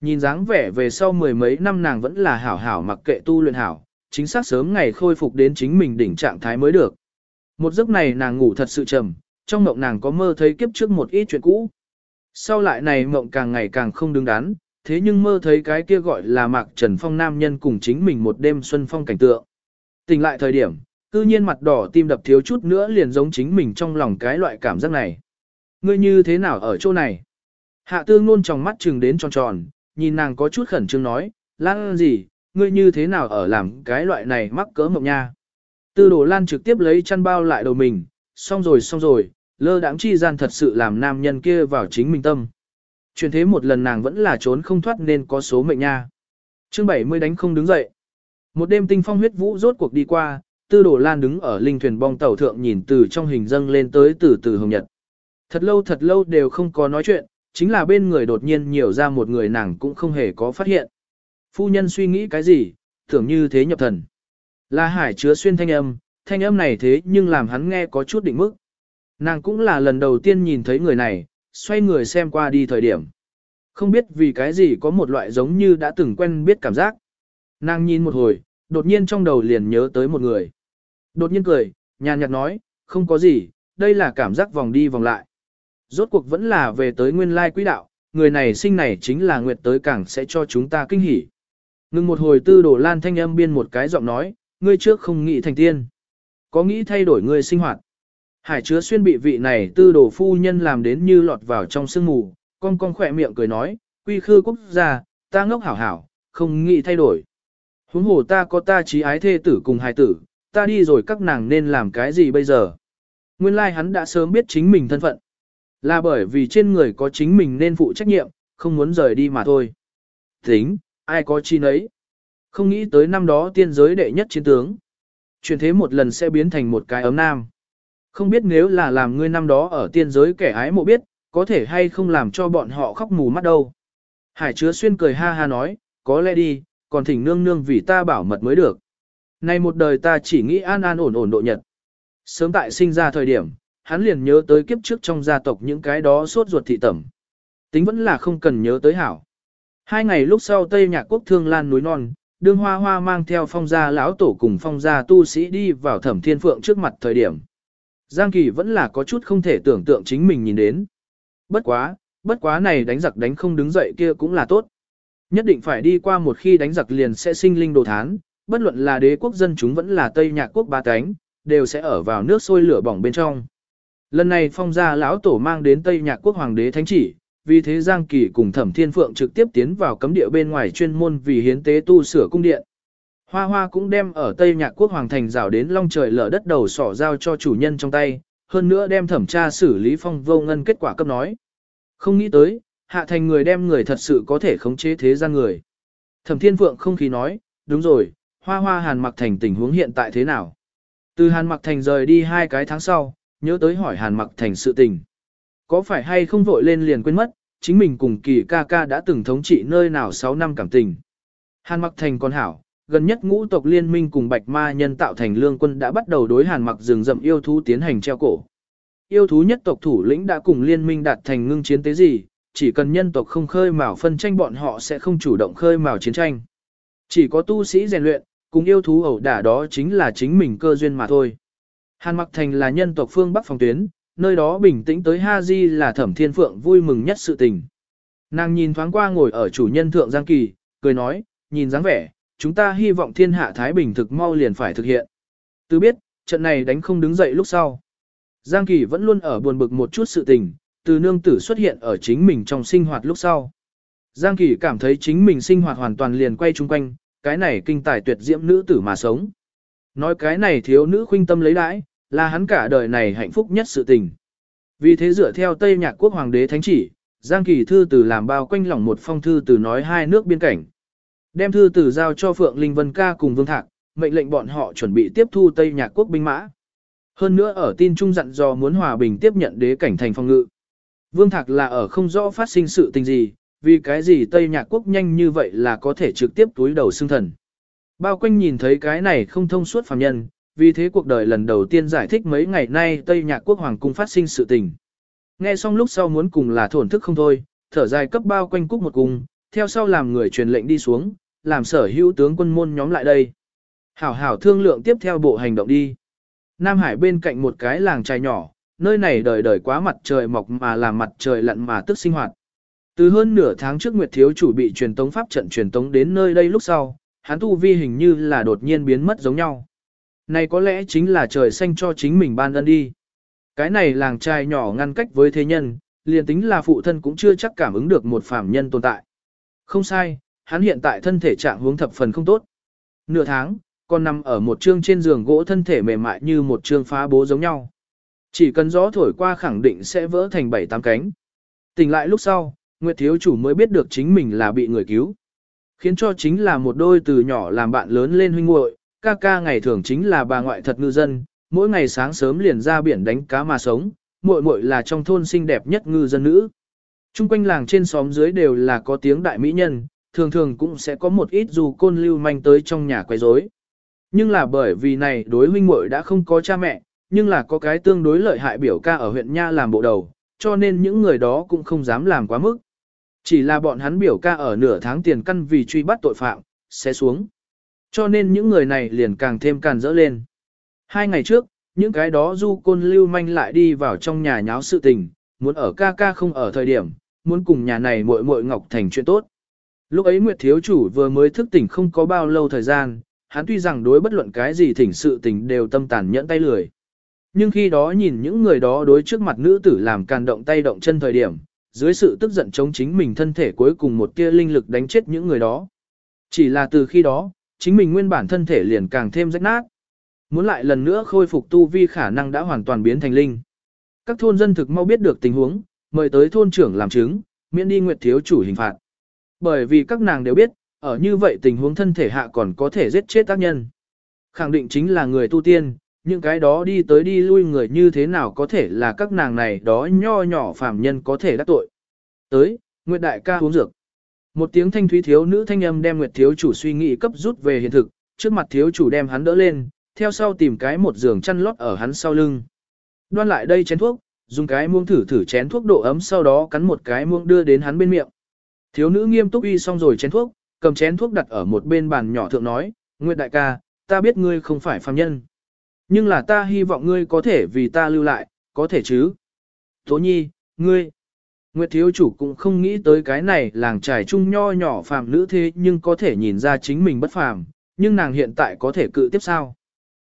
Nhìn dáng vẻ về sau mười mấy năm nàng vẫn là hảo hảo mặc kệ tu luyện hảo, chính xác sớm ngày khôi phục đến chính mình đỉnh trạng thái mới được. Một giấc này nàng ngủ thật sự trầm, trong mộng nàng có mơ thấy kiếp trước một ít chuyện cũ. Sau lại này mộng càng ngày càng không đứng đắn, thế nhưng mơ thấy cái kia gọi là Mạc Trần Phong nam nhân cùng chính mình một đêm xuân phong cảnh tượng. Tỉnh lại thời điểm, cư nhiên mặt đỏ tim đập thiếu chút nữa liền giống chính mình trong lòng cái loại cảm giác này. Ngươi như thế nào ở chỗ này? Hạ tương luôn trong mắt trừng đến tròn tròn, nhìn nàng có chút khẩn trương nói, lan gì, ngươi như thế nào ở làm cái loại này mắc cỡ mộng nha. Tư đồ lan trực tiếp lấy chăn bao lại đầu mình, xong rồi xong rồi, lơ đãng chi gian thật sự làm nam nhân kia vào chính mình tâm. Chuyện thế một lần nàng vẫn là trốn không thoát nên có số mệnh nha. chương 70 đánh không đứng dậy. Một đêm tinh phong huyết vũ rốt cuộc đi qua, tư đồ lan đứng ở linh thuyền bong tàu thượng nhìn từ trong hình dâng lên tới từ từ hồng nhật. Thật lâu thật lâu đều không có nói chuyện, chính là bên người đột nhiên nhiều ra một người nàng cũng không hề có phát hiện. Phu nhân suy nghĩ cái gì, tưởng như thế nhập thần. Là hải chứa xuyên thanh âm, thanh âm này thế nhưng làm hắn nghe có chút định mức. Nàng cũng là lần đầu tiên nhìn thấy người này, xoay người xem qua đi thời điểm. Không biết vì cái gì có một loại giống như đã từng quen biết cảm giác. Nàng nhìn một hồi, đột nhiên trong đầu liền nhớ tới một người. Đột nhiên cười, nhàn nhạt nói, không có gì, đây là cảm giác vòng đi vòng lại. Rốt cuộc vẫn là về tới nguyên lai quỹ đạo, người này sinh này chính là nguyệt tới càng sẽ cho chúng ta kinh hỉ. Ngừng một hồi tư đổ lan thanh âm biên một cái giọng nói, ngươi trước không nghĩ thành tiên. Có nghĩ thay đổi người sinh hoạt. Hải chứa xuyên bị vị này tư đồ phu nhân làm đến như lọt vào trong sương mù, con con khỏe miệng cười nói, quy khư quốc gia, ta ngốc hảo hảo, không nghĩ thay đổi. Huống hồ ta có ta trí ái thê tử cùng hài tử, ta đi rồi các nàng nên làm cái gì bây giờ. Nguyên lai like hắn đã sớm biết chính mình thân phận. Là bởi vì trên người có chính mình nên phụ trách nhiệm, không muốn rời đi mà thôi. Tính, ai có chi nấy. Không nghĩ tới năm đó tiên giới đệ nhất chiến tướng. Chuyển thế một lần sẽ biến thành một cái ấm nam. Không biết nếu là làm ngươi năm đó ở tiên giới kẻ ái mộ biết, có thể hay không làm cho bọn họ khóc mù mắt đâu. Hải chứa xuyên cười ha ha nói, có lẽ đi, còn thỉnh nương nương vì ta bảo mật mới được. Nay một đời ta chỉ nghĩ an an ổn ổn độ nhật. Sớm tại sinh ra thời điểm, hắn liền nhớ tới kiếp trước trong gia tộc những cái đó suốt ruột thị tẩm. Tính vẫn là không cần nhớ tới hảo. Hai ngày lúc sau Tây Nhạc Quốc Thương Lan núi non, đương hoa hoa mang theo phong gia lão tổ cùng phong gia tu sĩ đi vào thẩm thiên phượng trước mặt thời điểm. Giang Kỳ vẫn là có chút không thể tưởng tượng chính mình nhìn đến. Bất quá, bất quá này đánh giặc đánh không đứng dậy kia cũng là tốt. Nhất định phải đi qua một khi đánh giặc liền sẽ sinh linh đồ thán, bất luận là đế quốc dân chúng vẫn là Tây Nhạc quốc ba cánh, đều sẽ ở vào nước sôi lửa bỏng bên trong. Lần này phong gia lão tổ mang đến Tây Nhạc quốc hoàng đế thánh chỉ, vì thế Giang Kỳ cùng Thẩm Thiên Phượng trực tiếp tiến vào cấm địa bên ngoài chuyên môn vì hiến tế tu sửa cung điện. Hoa Hoa cũng đem ở Tây Nhạc quốc hoàng thành rào đến long trời lở đất đầu sỏ giao cho chủ nhân trong tay, hơn nữa đem thẩm tra xử lý phong vô ngân kết quả cấp nói. Không nghĩ tới, hạ thành người đem người thật sự có thể khống chế thế gian người. Thẩm Thiên Phượng không khí nói, đúng rồi, Hoa Hoa Hàn Mặc Thành tình huống hiện tại thế nào? Từ Hàn Mặc Thành rời đi hai cái tháng sau, nhớ tới hỏi Hàn Mặc Thành sự tình. Có phải hay không vội lên liền quên mất, chính mình cùng kỳ ca ca đã từng thống trị nơi nào 6 năm cảm tình. Hàn Mặc Thành còn hảo, gần nhất ngũ tộc liên minh cùng bạch ma nhân tạo thành lương quân đã bắt đầu đối Hàn Mặc rừng rậm yêu thú tiến hành treo cổ. Yêu thú nhất tộc thủ lĩnh đã cùng liên minh đạt thành ngưng chiến tế gì, chỉ cần nhân tộc không khơi mào phân tranh bọn họ sẽ không chủ động khơi mào chiến tranh. Chỉ có tu sĩ rèn luyện, cùng yêu thú ẩu đả đó chính là chính mình cơ duyên mà thôi. Hàn Mặc Thành là nhân tộc phương Bắc phòng tuyến, nơi đó bình tĩnh tới Ha Di là thẩm thiên phượng vui mừng nhất sự tình. Nàng nhìn thoáng qua ngồi ở chủ nhân thượng Giang Kỳ, cười nói, nhìn dáng vẻ, chúng ta hy vọng thiên hạ Thái Bình thực mau liền phải thực hiện. Từ biết, trận này đánh không đứng dậy lúc sau. Giang Kỳ vẫn luôn ở buồn bực một chút sự tình, từ nương tử xuất hiện ở chính mình trong sinh hoạt lúc sau. Giang Kỳ cảm thấy chính mình sinh hoạt hoàn toàn liền quay chung quanh, cái này kinh tài tuyệt diễm nữ tử mà sống. Nói cái này thiếu nữ khuynh tâm lấy đãi, là hắn cả đời này hạnh phúc nhất sự tình. Vì thế dựa theo Tây Nhạc Quốc Hoàng đế Thánh chỉ, Giang Kỳ thư từ làm bao quanh lỏng một phong thư từ nói hai nước biên cảnh. Đem thư từ giao cho Phượng Linh Vân Ca cùng Vương Thạc, mệnh lệnh bọn họ chuẩn bị tiếp thu Tây Nhạc Quốc binh mã. Hơn nữa ở tin trung dặn dò muốn hòa bình tiếp nhận đế cảnh thành phong ngự. Vương Thạc là ở không rõ phát sinh sự tình gì, vì cái gì Tây Nhạc Quốc nhanh như vậy là có thể trực tiếp túi đầu xương thần. Bao quanh nhìn thấy cái này không thông suốt phàm nhân, vì thế cuộc đời lần đầu tiên giải thích mấy ngày nay Tây Nhạc Quốc Hoàng cung phát sinh sự tình. Nghe xong lúc sau muốn cùng là thổn thức không thôi, thở dài cấp bao quanh cúc một cung, theo sau làm người truyền lệnh đi xuống, làm sở hữu tướng quân môn nhóm lại đây. Hảo hảo thương lượng tiếp theo bộ hành động đi. Nam Hải bên cạnh một cái làng trai nhỏ, nơi này đời đời quá mặt trời mọc mà làm mặt trời lặn mà tức sinh hoạt. Từ hơn nửa tháng trước Nguyệt Thiếu chủ bị truyền tống pháp trận truyền tống đến nơi đây lúc sau, hắn tu vi hình như là đột nhiên biến mất giống nhau. Này có lẽ chính là trời xanh cho chính mình ban ân đi. Cái này làng trai nhỏ ngăn cách với thế nhân, liền tính là phụ thân cũng chưa chắc cảm ứng được một phạm nhân tồn tại. Không sai, hắn hiện tại thân thể trạng hướng thập phần không tốt. Nửa tháng, còn nằm ở một trương trên giường gỗ thân thể mềm mại như một trương phá bố giống nhau. Chỉ cần gió thổi qua khẳng định sẽ vỡ thành bảy tám cánh. Tỉnh lại lúc sau, Nguyệt Thiếu Chủ mới biết được chính mình là bị người cứu. Khiến cho chính là một đôi từ nhỏ làm bạn lớn lên huynh muội, ca ca ngày thường chính là bà ngoại thật ngư dân, mỗi ngày sáng sớm liền ra biển đánh cá mà sống, muội muội là trong thôn xinh đẹp nhất ngư dân nữ. Trung quanh làng trên xóm dưới đều là có tiếng đại mỹ nhân, thường thường cũng sẽ có một ít dù côn lưu manh tới trong nhà quấy rối. Nhưng là bởi vì này đối huynh muội đã không có cha mẹ, nhưng là có cái tương đối lợi hại biểu ca ở huyện Nha làm bộ đầu, cho nên những người đó cũng không dám làm quá mức. Chỉ là bọn hắn biểu ca ở nửa tháng tiền căn vì truy bắt tội phạm, sẽ xuống. Cho nên những người này liền càng thêm càn rỡ lên. Hai ngày trước, những cái đó du côn lưu manh lại đi vào trong nhà nháo sự tình, muốn ở ca ca không ở thời điểm, muốn cùng nhà này muội muội ngọc thành chuyện tốt. Lúc ấy Nguyệt Thiếu Chủ vừa mới thức tỉnh không có bao lâu thời gian, hắn tuy rằng đối bất luận cái gì thỉnh sự tình đều tâm tàn nhẫn tay lười. Nhưng khi đó nhìn những người đó đối trước mặt nữ tử làm càn động tay động chân thời điểm, dưới sự tức giận chống chính mình thân thể cuối cùng một tia linh lực đánh chết những người đó. Chỉ là từ khi đó, chính mình nguyên bản thân thể liền càng thêm rách nát. Muốn lại lần nữa khôi phục tu vi khả năng đã hoàn toàn biến thành linh. Các thôn dân thực mau biết được tình huống, mời tới thôn trưởng làm chứng, miễn đi nguyệt thiếu chủ hình phạt. Bởi vì các nàng đều biết, ở như vậy tình huống thân thể hạ còn có thể giết chết tác nhân. Khẳng định chính là người tu tiên, những cái đó đi tới đi lui người như thế nào có thể là các nàng này đó nho nhỏ phàm nhân có thể đắc tội. Tới, Nguyệt đại ca uống dược. Một tiếng thanh thúy thiếu nữ thanh âm đem Nguyệt thiếu chủ suy nghĩ cấp rút về hiện thực, trước mặt thiếu chủ đem hắn đỡ lên, theo sau tìm cái một giường chăn lót ở hắn sau lưng. Đoan lại đây chén thuốc, dùng cái muông thử thử chén thuốc độ ấm sau đó cắn một cái muông đưa đến hắn bên miệng. Thiếu nữ nghiêm túc uy xong rồi chén thuốc, cầm chén thuốc đặt ở một bên bàn nhỏ thượng nói, Nguyệt đại ca, ta biết ngươi không phải phàm nhân. Nhưng là ta hy vọng ngươi có thể vì ta lưu lại, có thể chứ. Tố nhi, ngươi. Nguyệt thiếu chủ cũng không nghĩ tới cái này làng trải trung nho nhỏ phàm nữ thế nhưng có thể nhìn ra chính mình bất phàm, nhưng nàng hiện tại có thể cự tiếp sao.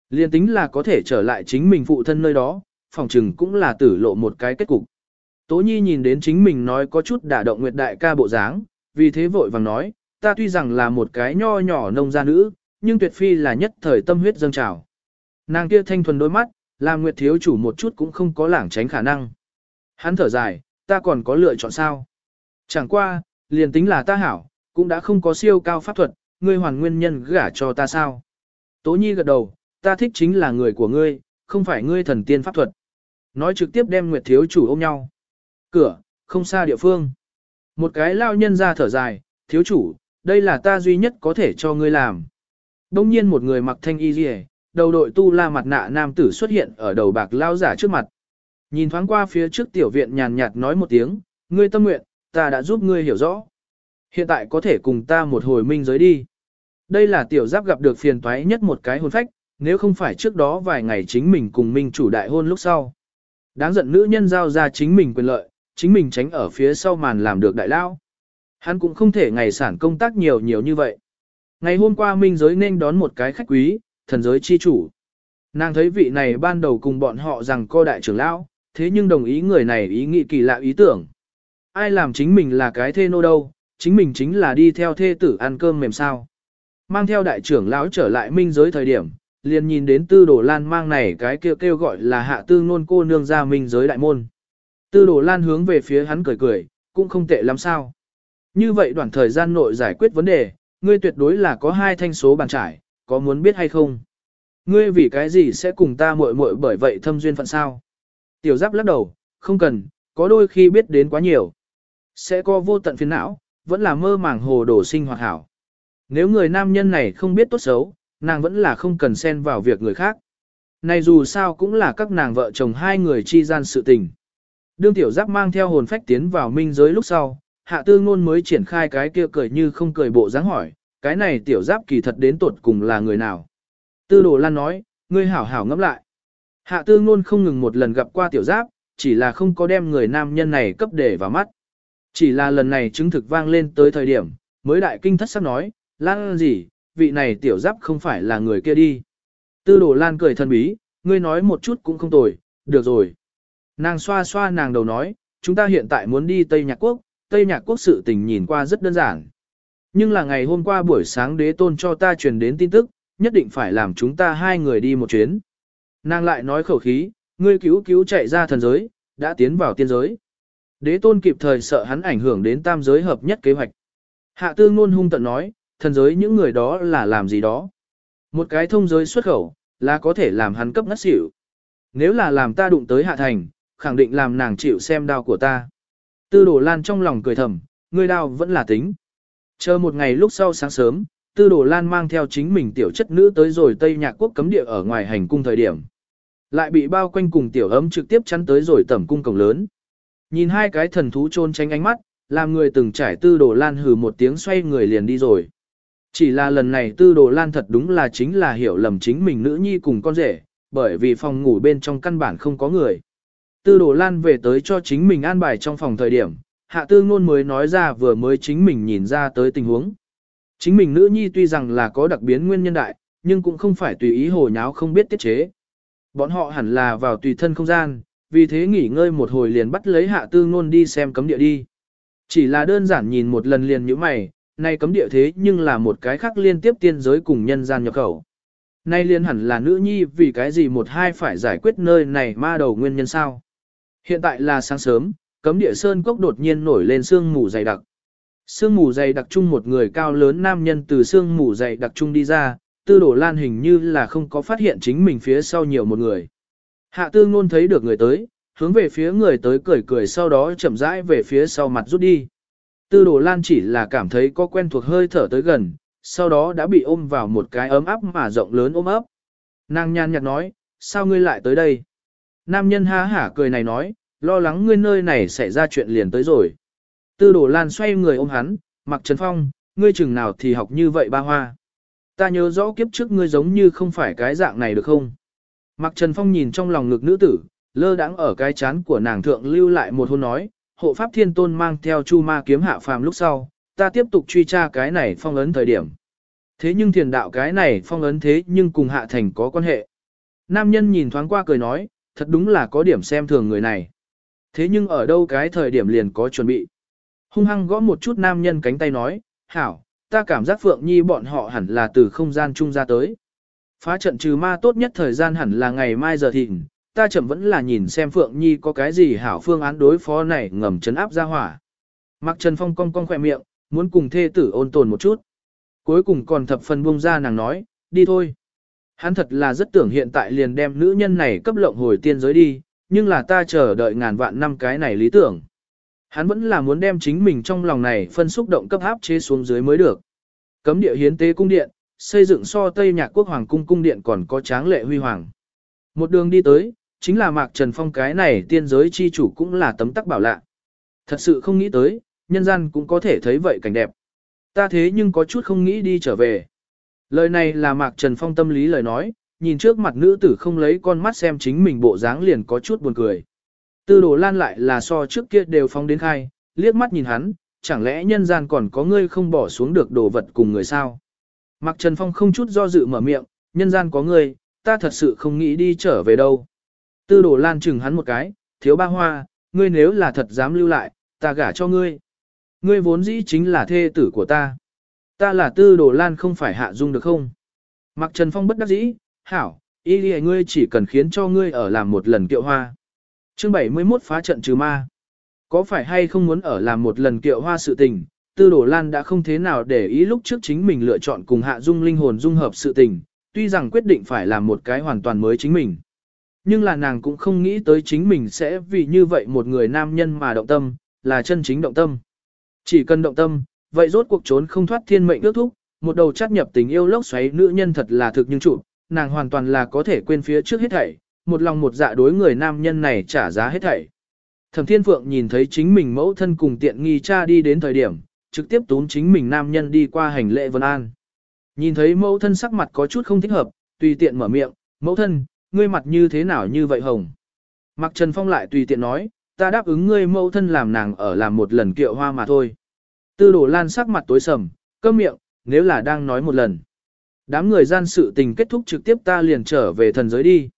Liên tính là có thể trở lại chính mình phụ thân nơi đó, phòng trừng cũng là tử lộ một cái kết cục. Tố Nhi nhìn đến chính mình nói có chút đả động Nguyệt đại ca bộ dáng, vì thế vội vàng nói, ta tuy rằng là một cái nho nhỏ nông gia nữ, nhưng tuyệt phi là nhất thời tâm huyết dâng trào. Nàng kia thanh thuần đôi mắt, làm Nguyệt thiếu chủ một chút cũng không có lảng tránh khả năng. Hắn thở dài, ta còn có lựa chọn sao? Chẳng qua, liền tính là ta hảo, cũng đã không có siêu cao pháp thuật, ngươi hoàn nguyên nhân gả cho ta sao? Tố Nhi gật đầu, ta thích chính là người của ngươi, không phải ngươi thần tiên pháp thuật. Nói trực tiếp đem Nguyệt thiếu chủ ôm nhau. Cửa, không xa địa phương. Một cái lao nhân ra thở dài, thiếu chủ, đây là ta duy nhất có thể cho ngươi làm. Đông nhiên một người mặc thanh y rìa, đầu đội tu la mặt nạ nam tử xuất hiện ở đầu bạc lao giả trước mặt. Nhìn thoáng qua phía trước tiểu viện nhàn nhạt nói một tiếng, ngươi tâm nguyện, ta đã giúp ngươi hiểu rõ. Hiện tại có thể cùng ta một hồi minh giới đi. Đây là tiểu giáp gặp được phiền toái nhất một cái hôn phách, nếu không phải trước đó vài ngày chính mình cùng minh chủ đại hôn lúc sau. Đáng giận nữ nhân giao ra chính mình quyền lợi, chính mình tránh ở phía sau màn làm được đại lao. Hắn cũng không thể ngày sản công tác nhiều nhiều như vậy. Ngày hôm qua minh giới nên đón một cái khách quý, thần giới chi chủ. Nàng thấy vị này ban đầu cùng bọn họ rằng co đại trưởng lão, thế nhưng đồng ý người này ý nghĩ kỳ lạ ý tưởng. Ai làm chính mình là cái thê nô đâu, chính mình chính là đi theo thê tử ăn cơm mềm sao. Mang theo đại trưởng lão trở lại minh giới thời điểm, liền nhìn đến tư đồ lan mang này cái kêu kêu gọi là hạ tư nôn cô nương ra minh giới đại môn. Tư đồ lan hướng về phía hắn cười cười, cũng không tệ lắm sao. Như vậy đoạn thời gian nội giải quyết vấn đề, ngươi tuyệt đối là có hai thanh số bàn trải, có muốn biết hay không? Ngươi vì cái gì sẽ cùng ta muội muội bởi vậy thâm duyên phận sao? Tiểu giáp lắc đầu, không cần, có đôi khi biết đến quá nhiều. Sẽ có vô tận phiền não, vẫn là mơ màng hồ đồ sinh hoạt hảo. Nếu người nam nhân này không biết tốt xấu, nàng vẫn là không cần xen vào việc người khác. Này dù sao cũng là các nàng vợ chồng hai người chi gian sự tình. Đương tiểu giáp mang theo hồn phách tiến vào minh giới lúc sau, hạ tư ngôn mới triển khai cái kia cười như không cười bộ dáng hỏi, cái này tiểu giáp kỳ thật đến tuột cùng là người nào. Tư đồ lan nói, ngươi hảo hảo ngẫm lại. Hạ tư ngôn không ngừng một lần gặp qua tiểu giáp, chỉ là không có đem người nam nhân này cấp để vào mắt. Chỉ là lần này chứng thực vang lên tới thời điểm, mới đại kinh thất sắc nói, lan gì, vị này tiểu giáp không phải là người kia đi. Tư đồ lan cười thân bí, ngươi nói một chút cũng không tồi, được rồi. Nàng xoa xoa nàng đầu nói, chúng ta hiện tại muốn đi Tây Nhạc Quốc, Tây Nhạc Quốc sự tình nhìn qua rất đơn giản. Nhưng là ngày hôm qua buổi sáng đế tôn cho ta truyền đến tin tức, nhất định phải làm chúng ta hai người đi một chuyến. Nàng lại nói khẩu khí, ngươi cứu cứu chạy ra thần giới, đã tiến vào tiên giới. Đế tôn kịp thời sợ hắn ảnh hưởng đến tam giới hợp nhất kế hoạch. Hạ tư ngôn hung tận nói, thần giới những người đó là làm gì đó. Một cái thông giới xuất khẩu, là có thể làm hắn cấp ngất xỉu. Nếu là làm ta đụng tới hạ thành, khẳng định làm nàng chịu xem đau của ta. Tư đổ lan trong lòng cười thầm, ngươi đau vẫn là tính. Chờ một ngày lúc sau sáng sớm, tư đồ lan mang theo chính mình tiểu chất nữ tới rồi Tây Nhạc Quốc cấm địa ở ngoài hành cung thời điểm. Lại bị bao quanh cùng tiểu ấm trực tiếp chắn tới rồi tẩm cung cổng lớn. Nhìn hai cái thần thú chôn tránh ánh mắt, làm người từng trải tư đồ lan hừ một tiếng xoay người liền đi rồi. Chỉ là lần này tư đồ lan thật đúng là chính là hiểu lầm chính mình nữ nhi cùng con rể, bởi vì phòng ngủ bên trong căn bản không có người. Tư đồ lan về tới cho chính mình an bài trong phòng thời điểm, hạ tư ngôn mới nói ra vừa mới chính mình nhìn ra tới tình huống. Chính mình nữ nhi tuy rằng là có đặc biến nguyên nhân đại, nhưng cũng không phải tùy ý hồ nháo không biết tiết chế. Bọn họ hẳn là vào tùy thân không gian, vì thế nghỉ ngơi một hồi liền bắt lấy hạ tư ngôn đi xem cấm địa đi. Chỉ là đơn giản nhìn một lần liền như mày, nay cấm địa thế nhưng là một cái khác liên tiếp tiên giới cùng nhân gian nhập khẩu. Nay liên hẳn là nữ nhi vì cái gì một hai phải giải quyết nơi này ma đầu nguyên nhân sao. Hiện tại là sáng sớm, cấm địa sơn cốc đột nhiên nổi lên sương mù dày đặc. Sương mù dày đặc chung một người cao lớn nam nhân từ sương mù dày đặc chung đi ra, tư đổ lan hình như là không có phát hiện chính mình phía sau nhiều một người. Hạ tư ngôn thấy được người tới, hướng về phía người tới cười cười sau đó chậm rãi về phía sau mặt rút đi. Tư đồ lan chỉ là cảm thấy có quen thuộc hơi thở tới gần, sau đó đã bị ôm vào một cái ấm áp mà rộng lớn ôm ấp. Nàng nhàn nhạt nói, sao ngươi lại tới đây? Nam nhân ha hả cười này nói, lo lắng ngươi nơi này xảy ra chuyện liền tới rồi. Tư đổ lan xoay người ôm hắn, mặc trần phong, ngươi chừng nào thì học như vậy ba hoa. Ta nhớ rõ kiếp trước ngươi giống như không phải cái dạng này được không? Mặc trần phong nhìn trong lòng ngực nữ tử, lơ đãng ở cái chán của nàng thượng lưu lại một hôn nói, hộ pháp thiên tôn mang theo chu ma kiếm hạ phàm lúc sau, ta tiếp tục truy tra cái này phong ấn thời điểm. Thế nhưng thiền đạo cái này phong ấn thế nhưng cùng hạ thành có quan hệ. Nam nhân nhìn thoáng qua cười nói, thật đúng là có điểm xem thường người này. Thế nhưng ở đâu cái thời điểm liền có chuẩn bị. Hung hăng gõ một chút nam nhân cánh tay nói, hảo, ta cảm giác Phượng Nhi bọn họ hẳn là từ không gian chung ra tới. Phá trận trừ ma tốt nhất thời gian hẳn là ngày mai giờ thịnh, ta chậm vẫn là nhìn xem Phượng Nhi có cái gì hảo phương án đối phó này ngầm chấn áp ra hỏa. Mặc Trần Phong cong cong khỏe miệng, muốn cùng thê tử ôn tồn một chút. Cuối cùng còn thập phần buông ra nàng nói, đi thôi. Hắn thật là rất tưởng hiện tại liền đem nữ nhân này cấp lộng hồi tiên giới đi, nhưng là ta chờ đợi ngàn vạn năm cái này lý tưởng. Hắn vẫn là muốn đem chính mình trong lòng này phân xúc động cấp áp chế xuống dưới mới được. Cấm địa hiến tế cung điện, xây dựng so Tây Nhạc Quốc Hoàng cung cung điện còn có tráng lệ huy hoàng. Một đường đi tới, chính là Mạc Trần Phong cái này tiên giới chi chủ cũng là tấm tắc bảo lạ. Thật sự không nghĩ tới, nhân gian cũng có thể thấy vậy cảnh đẹp. Ta thế nhưng có chút không nghĩ đi trở về. Lời này là Mạc Trần Phong tâm lý lời nói, nhìn trước mặt nữ tử không lấy con mắt xem chính mình bộ dáng liền có chút buồn cười. Tư đồ lan lại là so trước kia đều phóng đến khai, liếc mắt nhìn hắn, chẳng lẽ nhân gian còn có ngươi không bỏ xuống được đồ vật cùng người sao? Mạc Trần Phong không chút do dự mở miệng, nhân gian có ngươi, ta thật sự không nghĩ đi trở về đâu. Tư đồ lan chừng hắn một cái, thiếu ba hoa, ngươi nếu là thật dám lưu lại, ta gả cho ngươi. Ngươi vốn dĩ chính là thê tử của ta. Ta là tư đồ lan không phải hạ dung được không? Mạc Trần Phong bất đắc dĩ, hảo, ý ngươi chỉ cần khiến cho ngươi ở làm một lần kiệu hoa chương 71 phá trận trừ ma. Có phải hay không muốn ở làm một lần kiệu hoa sự tình, tư đồ lan đã không thế nào để ý lúc trước chính mình lựa chọn cùng hạ dung linh hồn dung hợp sự tình, tuy rằng quyết định phải làm một cái hoàn toàn mới chính mình. Nhưng là nàng cũng không nghĩ tới chính mình sẽ vì như vậy một người nam nhân mà động tâm, là chân chính động tâm. Chỉ cần động tâm, vậy rốt cuộc trốn không thoát thiên mệnh ước thúc, một đầu chát nhập tình yêu lốc xoáy nữ nhân thật là thực nhưng chủ nàng hoàn toàn là có thể quên phía trước hết thảy, một lòng một dạ đối người nam nhân này trả giá hết thảy. Thẩm Thiên Phượng nhìn thấy chính mình mẫu thân cùng tiện nghi cha đi đến thời điểm, trực tiếp tún chính mình nam nhân đi qua hành lễ vân an. Nhìn thấy mẫu thân sắc mặt có chút không thích hợp, tùy tiện mở miệng, mẫu thân, ngươi mặt như thế nào như vậy hồng. Mặc Trần Phong lại tùy tiện nói, ta đáp ứng ngươi mẫu thân làm nàng ở làm một lần kiệu hoa mà thôi. Tư đổ lan sắc mặt tối sầm, câm miệng, nếu là đang nói một lần. Đám người gian sự tình kết thúc trực tiếp ta liền trở về thần giới đi.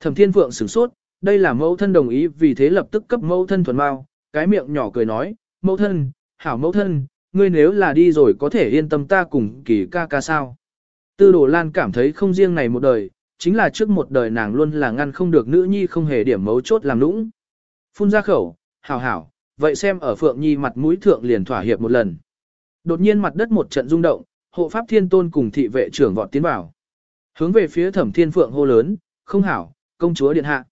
Thẩm Thiên Phượng sửng sốt, đây là mẫu thân đồng ý vì thế lập tức cấp mẫu thân thuần mao, cái miệng nhỏ cười nói, mẫu thân, hảo mẫu thân, ngươi nếu là đi rồi có thể yên tâm ta cùng kỳ ca ca sao. Tư đồ lan cảm thấy không riêng này một đời, chính là trước một đời nàng luôn là ngăn không được nữ nhi không hề điểm mấu chốt làm nũng. Phun ra khẩu, hảo hảo, vậy xem ở phượng nhi mặt mũi thượng liền thỏa hiệp một lần. Đột nhiên mặt đất một trận rung động, hộ pháp thiên tôn cùng thị vệ trưởng vọt tiến vào. Hướng về phía thẩm thiên phượng hô lớn, không hảo, công chúa điện hạ.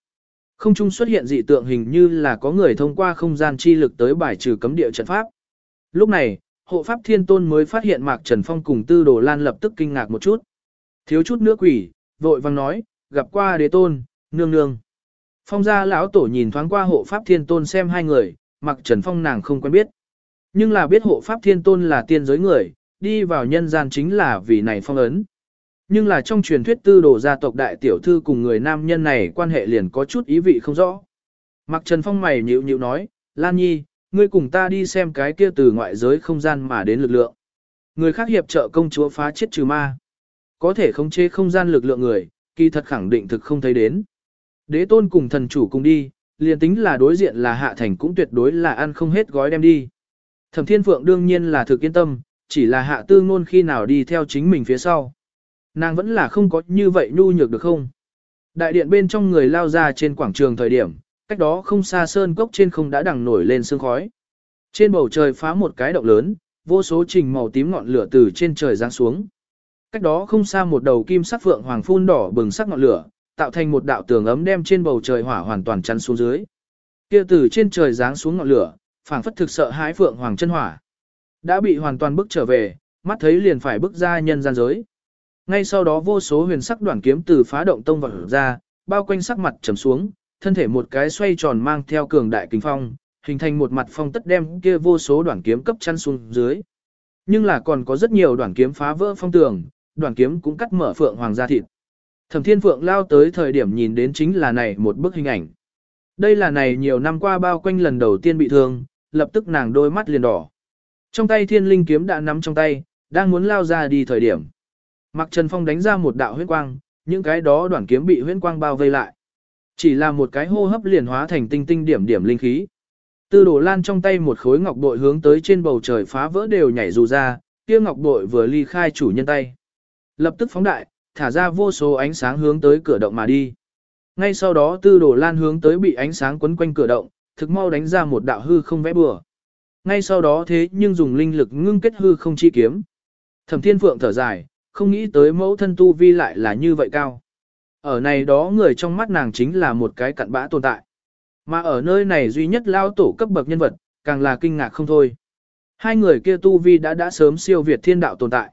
Không trung xuất hiện dị tượng hình như là có người thông qua không gian chi lực tới bài trừ cấm địa trận pháp. Lúc này, hộ pháp thiên tôn mới phát hiện Mạc Trần Phong cùng tư đồ lan lập tức kinh ngạc một chút. Thiếu chút nữa quỷ, vội vang nói, gặp qua đế tôn, nương nương. Phong gia lão tổ nhìn thoáng qua hộ pháp thiên tôn xem hai người, Mạc Trần Phong nàng không quen biết. Nhưng là biết hộ pháp thiên tôn là tiên giới người, đi vào nhân gian chính là vì này phong ấn. Nhưng là trong truyền thuyết tư đồ gia tộc đại tiểu thư cùng người nam nhân này quan hệ liền có chút ý vị không rõ. Mạc Trần Phong mày nhịu nhịu nói, Lan Nhi, ngươi cùng ta đi xem cái kia từ ngoại giới không gian mà đến lực lượng. Người khác hiệp trợ công chúa phá chết trừ ma. Có thể khống chế không gian lực lượng người, kỳ thật khẳng định thực không thấy đến. Đế tôn cùng thần chủ cùng đi, liền tính là đối diện là hạ thành cũng tuyệt đối là ăn không hết gói đem đi. Thẩm thiên phượng đương nhiên là thực yên tâm, chỉ là hạ tư ngôn khi nào đi theo chính mình phía sau. Nàng vẫn là không có như vậy nhu nhược được không? Đại điện bên trong người lao ra trên quảng trường thời điểm, cách đó không xa sơn cốc trên không đã đằng nổi lên sương khói. Trên bầu trời phá một cái động lớn, vô số trình màu tím ngọn lửa từ trên trời giáng xuống. Cách đó không xa một đầu kim sắc phượng hoàng phun đỏ bừng sắc ngọn lửa, tạo thành một đạo tường ấm đem trên bầu trời hỏa hoàn toàn chắn xuống dưới. Kia từ trên trời giáng xuống ngọn lửa, phảng phất thực sợ hãi phượng hoàng chân hỏa. Đã bị hoàn toàn bức trở về, mắt thấy liền phải bức ra nhân gian giới. Ngay sau đó vô số huyền sắc đoạn kiếm từ phá động tông vào ra, bao quanh sắc mặt trầm xuống, thân thể một cái xoay tròn mang theo cường đại kinh phong, hình thành một mặt phong tất đem kia vô số đoạn kiếm cấp chăn xuống dưới. Nhưng là còn có rất nhiều đoạn kiếm phá vỡ phong tường, đoạn kiếm cũng cắt mở phượng hoàng gia thịt. Thẩm Thiên Phượng lao tới thời điểm nhìn đến chính là này một bức hình ảnh. Đây là này nhiều năm qua bao quanh lần đầu tiên bị thương, lập tức nàng đôi mắt liền đỏ. Trong tay thiên linh kiếm đã nắm trong tay, đang muốn lao ra đi thời điểm. Mặc Trần Phong đánh ra một đạo huyễn quang, những cái đó đoạn kiếm bị huyễn quang bao vây lại. Chỉ là một cái hô hấp liền hóa thành tinh tinh điểm điểm linh khí. Tư đổ lan trong tay một khối ngọc bội hướng tới trên bầu trời phá vỡ đều nhảy dù ra, kia ngọc bội vừa ly khai chủ nhân tay. Lập tức phóng đại, thả ra vô số ánh sáng hướng tới cửa động mà đi. Ngay sau đó tư đổ lan hướng tới bị ánh sáng quấn quanh cửa động, thực mau đánh ra một đạo hư không vẽ bừa. Ngay sau đó thế nhưng dùng linh lực ngưng kết hư không chi kiếm. Thẩm thiên phượng thở dài, không nghĩ tới mẫu thân tu vi lại là như vậy cao. Ở này đó người trong mắt nàng chính là một cái cặn bã tồn tại. Mà ở nơi này duy nhất lao tổ cấp bậc nhân vật, càng là kinh ngạc không thôi. Hai người kia tu vi đã đã sớm siêu việt thiên đạo tồn tại.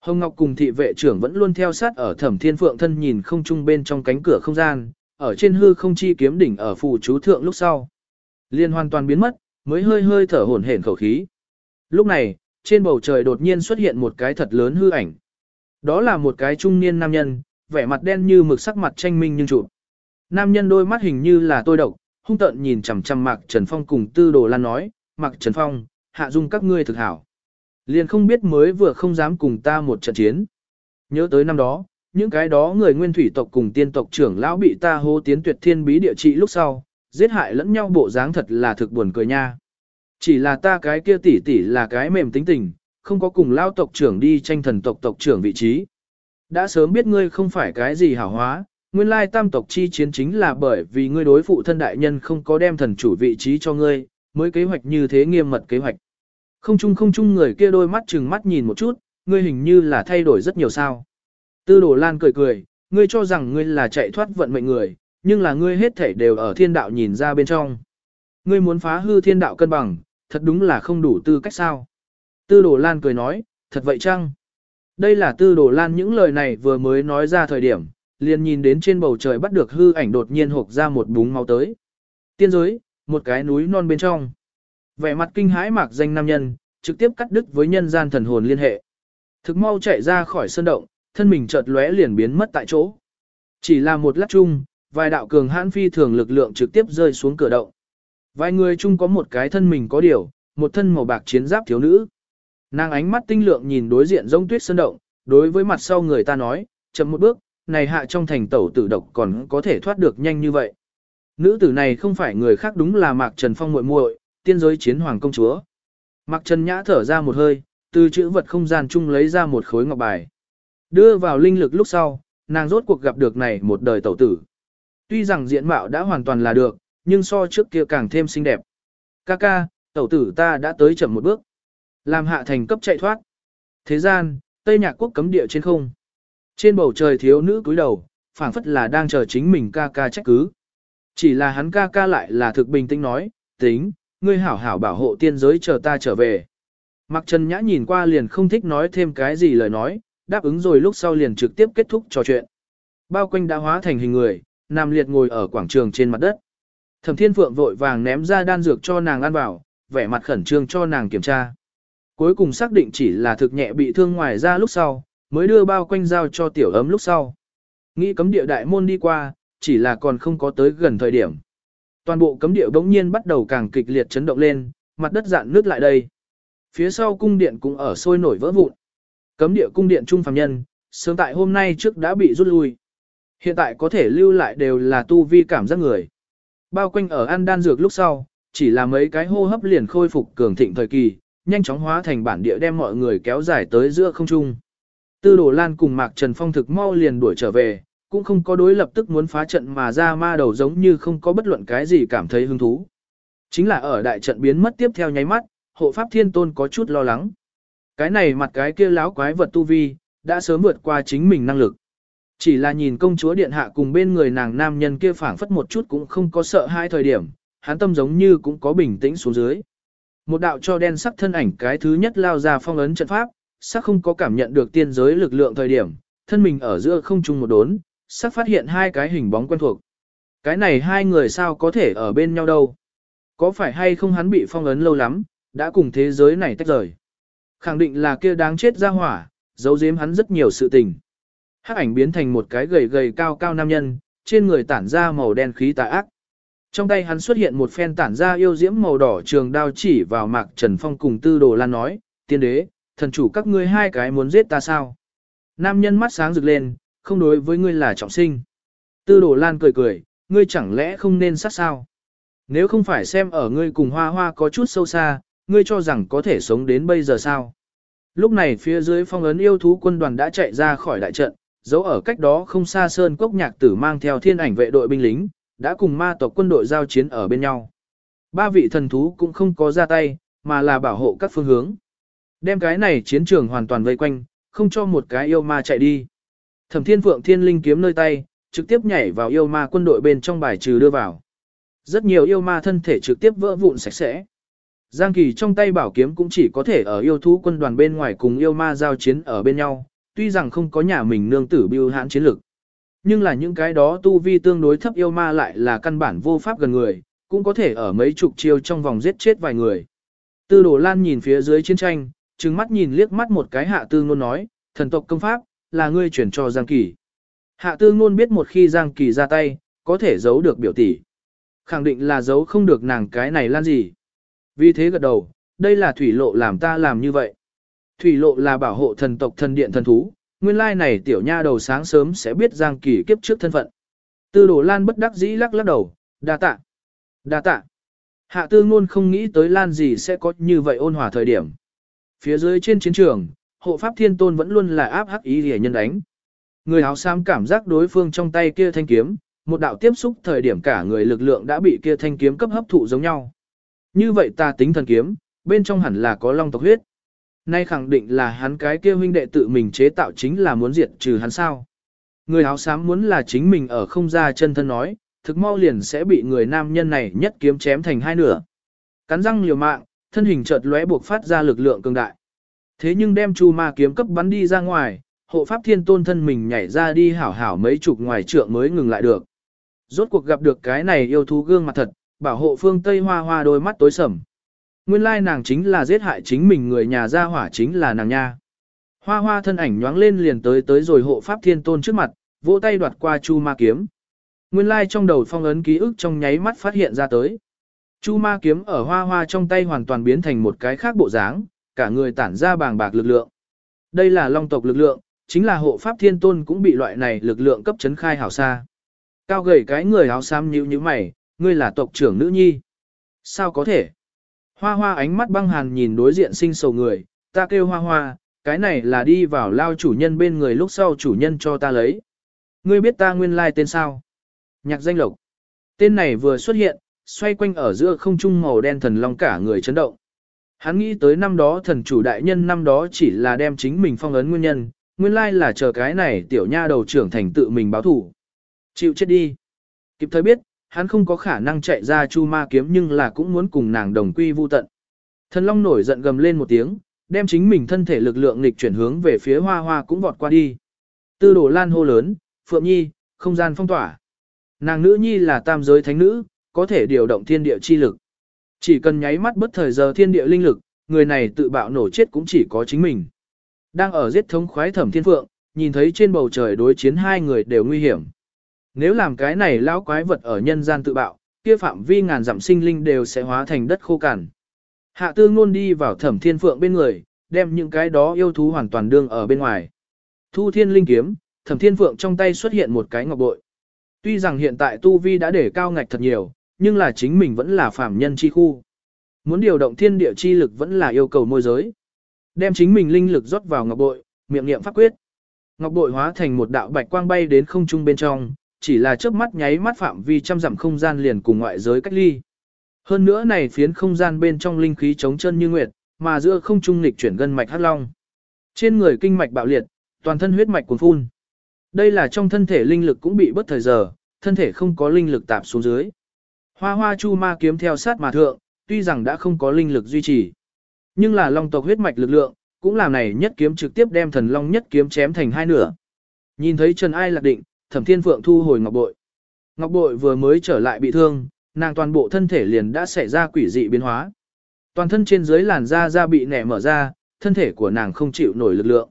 Hồng Ngọc cùng thị vệ trưởng vẫn luôn theo sát ở thẩm thiên phượng thân nhìn không trung bên trong cánh cửa không gian, ở trên hư không chi kiếm đỉnh ở phù chú thượng lúc sau. Liên hoàn toàn biến mất, mới hơi hơi thở hổn hển khẩu khí. Lúc này, trên bầu trời đột nhiên xuất hiện một cái thật lớn hư ảnh. Đó là một cái trung niên nam nhân, vẻ mặt đen như mực sắc mặt tranh minh nhưng trụ. Nam nhân đôi mắt hình như là tôi độc, hung tợn nhìn chằm chằm Mạc Trần Phong cùng Tư Đồ Lan nói, Mạc Trần Phong, hạ dung các ngươi thực hảo. Liền không biết mới vừa không dám cùng ta một trận chiến. Nhớ tới năm đó, những cái đó người nguyên thủy tộc cùng tiên tộc trưởng lão bị ta hô tiến tuyệt thiên bí địa trị lúc sau, giết hại lẫn nhau bộ dáng thật là thực buồn cười nha. Chỉ là ta cái kia tỷ tỷ là cái mềm tính tình, không có cùng lao tộc trưởng đi tranh thần tộc tộc trưởng vị trí. Đã sớm biết ngươi không phải cái gì hảo hóa, nguyên lai tam tộc chi chiến chính là bởi vì ngươi đối phụ thân đại nhân không có đem thần chủ vị trí cho ngươi, mới kế hoạch như thế nghiêm mật kế hoạch. Không chung không chung người kia đôi mắt chừng mắt nhìn một chút, ngươi hình như là thay đổi rất nhiều sao. Tư đồ lan cười cười, ngươi cho rằng ngươi là chạy thoát vận mệnh người, nhưng là ngươi hết thể đều ở thiên đạo nhìn ra bên trong. Ngươi muốn phá hư thiên đạo cân bằng, thật đúng là không đủ tư cách sao. Tư đồ lan cười nói, thật vậy chăng? Đây là tư đồ lan những lời này vừa mới nói ra thời điểm, liền nhìn đến trên bầu trời bắt được hư ảnh đột nhiên hộp ra một búng máu tới. Tiên giới, một cái núi non bên trong. Vẻ mặt kinh hãi mạc danh nam nhân, trực tiếp cắt đứt với nhân gian thần hồn liên hệ. Thực mau chạy ra khỏi sơn động, thân mình chợt lóe liền biến mất tại chỗ. Chỉ là một lát chung, vài đạo cường hãn phi thường lực lượng trực tiếp rơi xuống cửa động. Vài người chung có một cái thân mình có điều, một thân màu bạc chiến giáp thiếu nữ. Nàng ánh mắt tinh lượng nhìn đối diện rông tuyết sơn động, đối với mặt sau người ta nói, chậm một bước, này hạ trong thành tẩu tử độc còn có thể thoát được nhanh như vậy. Nữ tử này không phải người khác đúng là Mạc Trần Phong muội muội, tiên giới chiến hoàng công chúa. Mạc Trần Nhã thở ra một hơi, từ chữ vật không gian chung lấy ra một khối ngọc bài. Đưa vào linh lực lúc sau, nàng rốt cuộc gặp được này một đời tẩu tử. Tuy rằng diện mạo đã hoàn toàn là được, nhưng so trước kia càng thêm xinh đẹp. Ca ca, tẩu tử ta đã tới chậm một bước. Làm hạ thành cấp chạy thoát. Thế gian, Tây Nhạc Quốc cấm địa trên không. Trên bầu trời thiếu nữ cúi đầu, phảng phất là đang chờ chính mình ca ca trách cứ. Chỉ là hắn ca ca lại là thực bình tĩnh nói, tính, ngươi hảo hảo bảo hộ tiên giới chờ ta trở về. Mặc Trần Nhã nhìn qua liền không thích nói thêm cái gì lời nói, đáp ứng rồi lúc sau liền trực tiếp kết thúc trò chuyện. Bao quanh đã hóa thành hình người, nằm liệt ngồi ở quảng trường trên mặt đất. Thẩm Thiên Phượng vội vàng ném ra đan dược cho nàng ăn vào, vẻ mặt khẩn trương cho nàng kiểm tra. Cuối cùng xác định chỉ là thực nhẹ bị thương ngoài ra lúc sau, mới đưa bao quanh giao cho tiểu ấm lúc sau. Nghĩ cấm địa đại môn đi qua, chỉ là còn không có tới gần thời điểm. Toàn bộ cấm địa bỗng nhiên bắt đầu càng kịch liệt chấn động lên, mặt đất dạn nước lại đây. Phía sau cung điện cũng ở sôi nổi vỡ vụn. Cấm địa cung điện trung phàm nhân, sớm tại hôm nay trước đã bị rút lui. Hiện tại có thể lưu lại đều là tu vi cảm giác người. Bao quanh ở ăn đan dược lúc sau, chỉ là mấy cái hô hấp liền khôi phục cường thịnh thời kỳ, nhanh chóng hóa thành bản địa đem mọi người kéo dài tới giữa không trung. Tư Đồ Lan cùng Mạc Trần Phong thực mau liền đuổi trở về, cũng không có đối lập tức muốn phá trận mà ra ma đầu giống như không có bất luận cái gì cảm thấy hứng thú. Chính là ở đại trận biến mất tiếp theo nháy mắt, hộ pháp thiên tôn có chút lo lắng. Cái này mặt cái kia láo quái vật tu vi, đã sớm vượt qua chính mình năng lực. Chỉ là nhìn công chúa điện hạ cùng bên người nàng nam nhân kia phảng phất một chút cũng không có sợ hai thời điểm, hắn tâm giống như cũng có bình tĩnh xuống dưới. Một đạo cho đen sắc thân ảnh cái thứ nhất lao ra phong ấn trận pháp, sắc không có cảm nhận được tiên giới lực lượng thời điểm, thân mình ở giữa không trung một đốn, sắc phát hiện hai cái hình bóng quen thuộc. Cái này hai người sao có thể ở bên nhau đâu? Có phải hay không hắn bị phong ấn lâu lắm, đã cùng thế giới này tách rời? Khẳng định là kia đáng chết ra hỏa, giấu giếm hắn rất nhiều sự tình. Hắc ảnh biến thành một cái gầy gầy cao cao nam nhân, trên người tản ra màu đen khí tà ác. Trong tay hắn xuất hiện một phen tản ra yêu diễm màu đỏ trường đao chỉ vào mạc Trần Phong cùng tư đồ lan nói, tiên đế, thần chủ các ngươi hai cái muốn giết ta sao? Nam nhân mắt sáng rực lên, không đối với ngươi là trọng sinh. Tư đồ lan cười cười, ngươi chẳng lẽ không nên sát sao? Nếu không phải xem ở ngươi cùng hoa hoa có chút sâu xa, ngươi cho rằng có thể sống đến bây giờ sao? Lúc này phía dưới phong ấn yêu thú quân đoàn đã chạy ra khỏi đại trận, dấu ở cách đó không xa sơn cốc nhạc tử mang theo thiên ảnh vệ đội binh lính, đã cùng ma tộc quân đội giao chiến ở bên nhau. Ba vị thần thú cũng không có ra tay, mà là bảo hộ các phương hướng. Đem cái này chiến trường hoàn toàn vây quanh, không cho một cái yêu ma chạy đi. Thẩm thiên phượng thiên linh kiếm nơi tay, trực tiếp nhảy vào yêu ma quân đội bên trong bài trừ đưa vào. Rất nhiều yêu ma thân thể trực tiếp vỡ vụn sạch sẽ. Giang Kỳ trong tay bảo kiếm cũng chỉ có thể ở yêu thú quân đoàn bên ngoài cùng yêu ma giao chiến ở bên nhau, tuy rằng không có nhà mình nương tử biêu hãn chiến lực. Nhưng là những cái đó tu vi tương đối thấp yêu ma lại là căn bản vô pháp gần người, cũng có thể ở mấy chục chiêu trong vòng giết chết vài người. Tư đồ lan nhìn phía dưới chiến tranh, trừng mắt nhìn liếc mắt một cái hạ tư ngôn nói, thần tộc công pháp, là ngươi chuyển cho Giang Kỳ. Hạ tư ngôn biết một khi Giang Kỳ ra tay, có thể giấu được biểu tỷ. Khẳng định là giấu không được nàng cái này lan gì. Vì thế gật đầu, đây là thủy lộ làm ta làm như vậy. Thủy lộ là bảo hộ thần tộc thần điện thần thú, nguyên lai này tiểu nha đầu sáng sớm sẽ biết Giang Kỳ kiếp trước thân phận. Tư đồ lan bất đắc dĩ lắc lắc đầu, đa tạ, đa tạ. Hạ tư ngôn không nghĩ tới lan gì sẽ có như vậy ôn hòa thời điểm. Phía dưới trên chiến trường, hộ pháp thiên tôn vẫn luôn là áp hắc ý rỉa nhân đánh. Người áo xám cảm giác đối phương trong tay kia thanh kiếm, một đạo tiếp xúc thời điểm cả người lực lượng đã bị kia thanh kiếm cấp hấp thụ giống nhau. Như vậy ta tính thần kiếm, bên trong hẳn là có long tộc huyết. Nay khẳng định là hắn cái kia huynh đệ tự mình chế tạo chính là muốn diệt trừ hắn sao. Người áo xám muốn là chính mình ở không ra chân thân nói, thực mau liền sẽ bị người nam nhân này nhất kiếm chém thành hai nửa. Cắn răng liều mạng, thân hình chợt lóe buộc phát ra lực lượng cường đại. Thế nhưng đem chu ma kiếm cấp bắn đi ra ngoài, hộ pháp thiên tôn thân mình nhảy ra đi hảo hảo mấy chục ngoài trượng mới ngừng lại được. Rốt cuộc gặp được cái này yêu thú gương mặt thật, bảo hộ phương Tây hoa hoa đôi mắt tối sầm. Nguyên lai nàng chính là giết hại chính mình người nhà gia hỏa chính là nàng nha. Hoa hoa thân ảnh nhoáng lên liền tới tới rồi hộ pháp thiên tôn trước mặt, vỗ tay đoạt qua chu ma kiếm. Nguyên lai trong đầu phong ấn ký ức trong nháy mắt phát hiện ra tới. Chu ma kiếm ở hoa hoa trong tay hoàn toàn biến thành một cái khác bộ dáng, cả người tản ra bàng bạc lực lượng. Đây là long tộc lực lượng, chính là hộ pháp thiên tôn cũng bị loại này lực lượng cấp chấn khai hảo xa. Cao gầy cái người áo xám nhíu như mày, ngươi là tộc trưởng nữ nhi. Sao có thể? Hoa hoa ánh mắt băng hàn nhìn đối diện sinh sầu người, ta kêu hoa hoa, cái này là đi vào lao chủ nhân bên người lúc sau chủ nhân cho ta lấy. Ngươi biết ta nguyên lai tên sao? Nhạc danh lộc. Tên này vừa xuất hiện, xoay quanh ở giữa không trung màu đen thần long cả người chấn động. Hắn nghĩ tới năm đó thần chủ đại nhân năm đó chỉ là đem chính mình phong ấn nguyên nhân, nguyên lai là chờ cái này tiểu nha đầu trưởng thành tự mình báo thủ. Chịu chết đi. Kịp thời biết, hắn không có khả năng chạy ra chu ma kiếm nhưng là cũng muốn cùng nàng đồng quy vu tận. Thần long nổi giận gầm lên một tiếng, đem chính mình thân thể lực lượng nghịch chuyển hướng về phía hoa hoa cũng vọt qua đi. Tư đổ lan hô lớn, Phượng Nhi, không gian phong tỏa. Nàng nữ nhi là tam giới thánh nữ, có thể điều động thiên địa chi lực. Chỉ cần nháy mắt bất thời giờ thiên địa linh lực, người này tự bạo nổ chết cũng chỉ có chính mình. Đang ở giết thống khoái thẩm thiên phượng, nhìn thấy trên bầu trời đối chiến hai người đều nguy hiểm. Nếu làm cái này lão quái vật ở nhân gian tự bạo, kia phạm vi ngàn dặm sinh linh đều sẽ hóa thành đất khô cằn. Hạ tư ngôn đi vào thẩm thiên phượng bên người, đem những cái đó yêu thú hoàn toàn đương ở bên ngoài. Thu thiên linh kiếm, thẩm thiên phượng trong tay xuất hiện một cái ngọc bội. Tuy rằng hiện tại tu vi đã để cao ngạch thật nhiều, nhưng là chính mình vẫn là phạm nhân chi khu. Muốn điều động thiên địa chi lực vẫn là yêu cầu môi giới. Đem chính mình linh lực rót vào ngọc bội, miệng niệm pháp quyết. Ngọc bội hóa thành một đạo bạch quang bay đến không trung bên trong, chỉ là chớp mắt nháy mắt phạm vi trăm dặm không gian liền cùng ngoại giới cách ly. Hơn nữa này phiến không gian bên trong linh khí chống chân như nguyệt, mà giữa không trung lịch chuyển gân mạch hắc long. Trên người kinh mạch bạo liệt, toàn thân huyết mạch cuồn phun. Đây là trong thân thể linh lực cũng bị bất thời giờ, thân thể không có linh lực tạp xuống dưới. Hoa hoa chu ma kiếm theo sát mà thượng, tuy rằng đã không có linh lực duy trì. Nhưng là long tộc huyết mạch lực lượng, cũng làm này nhất kiếm trực tiếp đem thần long nhất kiếm chém thành hai nửa. Nhìn thấy Trần Ai lạc định, Thẩm Thiên Phượng thu hồi ngọc bội. Ngọc bội vừa mới trở lại bị thương, nàng toàn bộ thân thể liền đã xảy ra quỷ dị biến hóa. Toàn thân trên dưới làn da da bị nẻ mở ra, thân thể của nàng không chịu nổi lực lượng.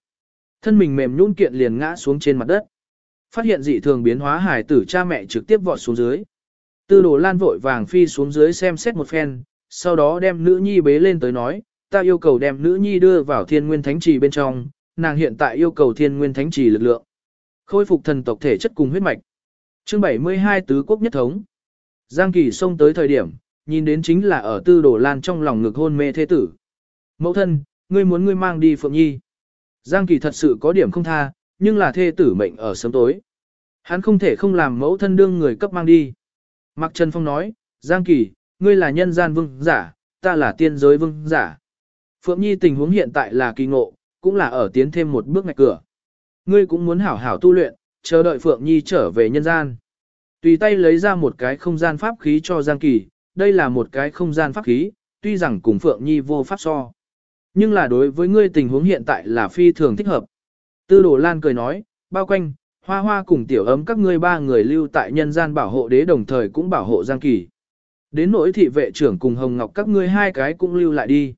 Thân mình mềm nhũn kiện liền ngã xuống trên mặt đất. Phát hiện dị thường biến hóa hải tử cha mẹ trực tiếp vọt xuống dưới. Tư đồ lan vội vàng phi xuống dưới xem xét một phen, sau đó đem nữ nhi bế lên tới nói, ta yêu cầu đem nữ nhi đưa vào thiên nguyên thánh trì bên trong, nàng hiện tại yêu cầu thiên nguyên thánh trì lực lượng. Khôi phục thần tộc thể chất cùng huyết mạch. Chương 72 tứ quốc nhất thống. Giang Kỳ xông tới thời điểm, nhìn đến chính là ở tư đồ lan trong lòng ngực hôn mê thế tử. Mẫu thân, ngươi muốn ngươi mang đi Phượng Nhi. Giang Kỳ thật sự có điểm không tha, nhưng là thê tử mệnh ở sớm tối. Hắn không thể không làm mẫu thân đương người cấp mang đi. Mạc Trần Phong nói, Giang Kỳ, ngươi là nhân gian vương giả, ta là tiên giới vương giả. Phượng Nhi tình huống hiện tại là kỳ ngộ, cũng là ở tiến thêm một bước ngạch cửa. Ngươi cũng muốn hảo hảo tu luyện, chờ đợi Phượng Nhi trở về nhân gian. Tùy tay lấy ra một cái không gian pháp khí cho Giang Kỳ, đây là một cái không gian pháp khí, tuy rằng cùng Phượng Nhi vô pháp so. Nhưng là đối với ngươi tình huống hiện tại là phi thường thích hợp. Tư đồ Lan cười nói, bao quanh, hoa hoa cùng tiểu ấm các ngươi ba người lưu tại nhân gian bảo hộ đế đồng thời cũng bảo hộ Giang Kỳ. Đến nỗi thị vệ trưởng cùng Hồng Ngọc các ngươi hai cái cũng lưu lại đi.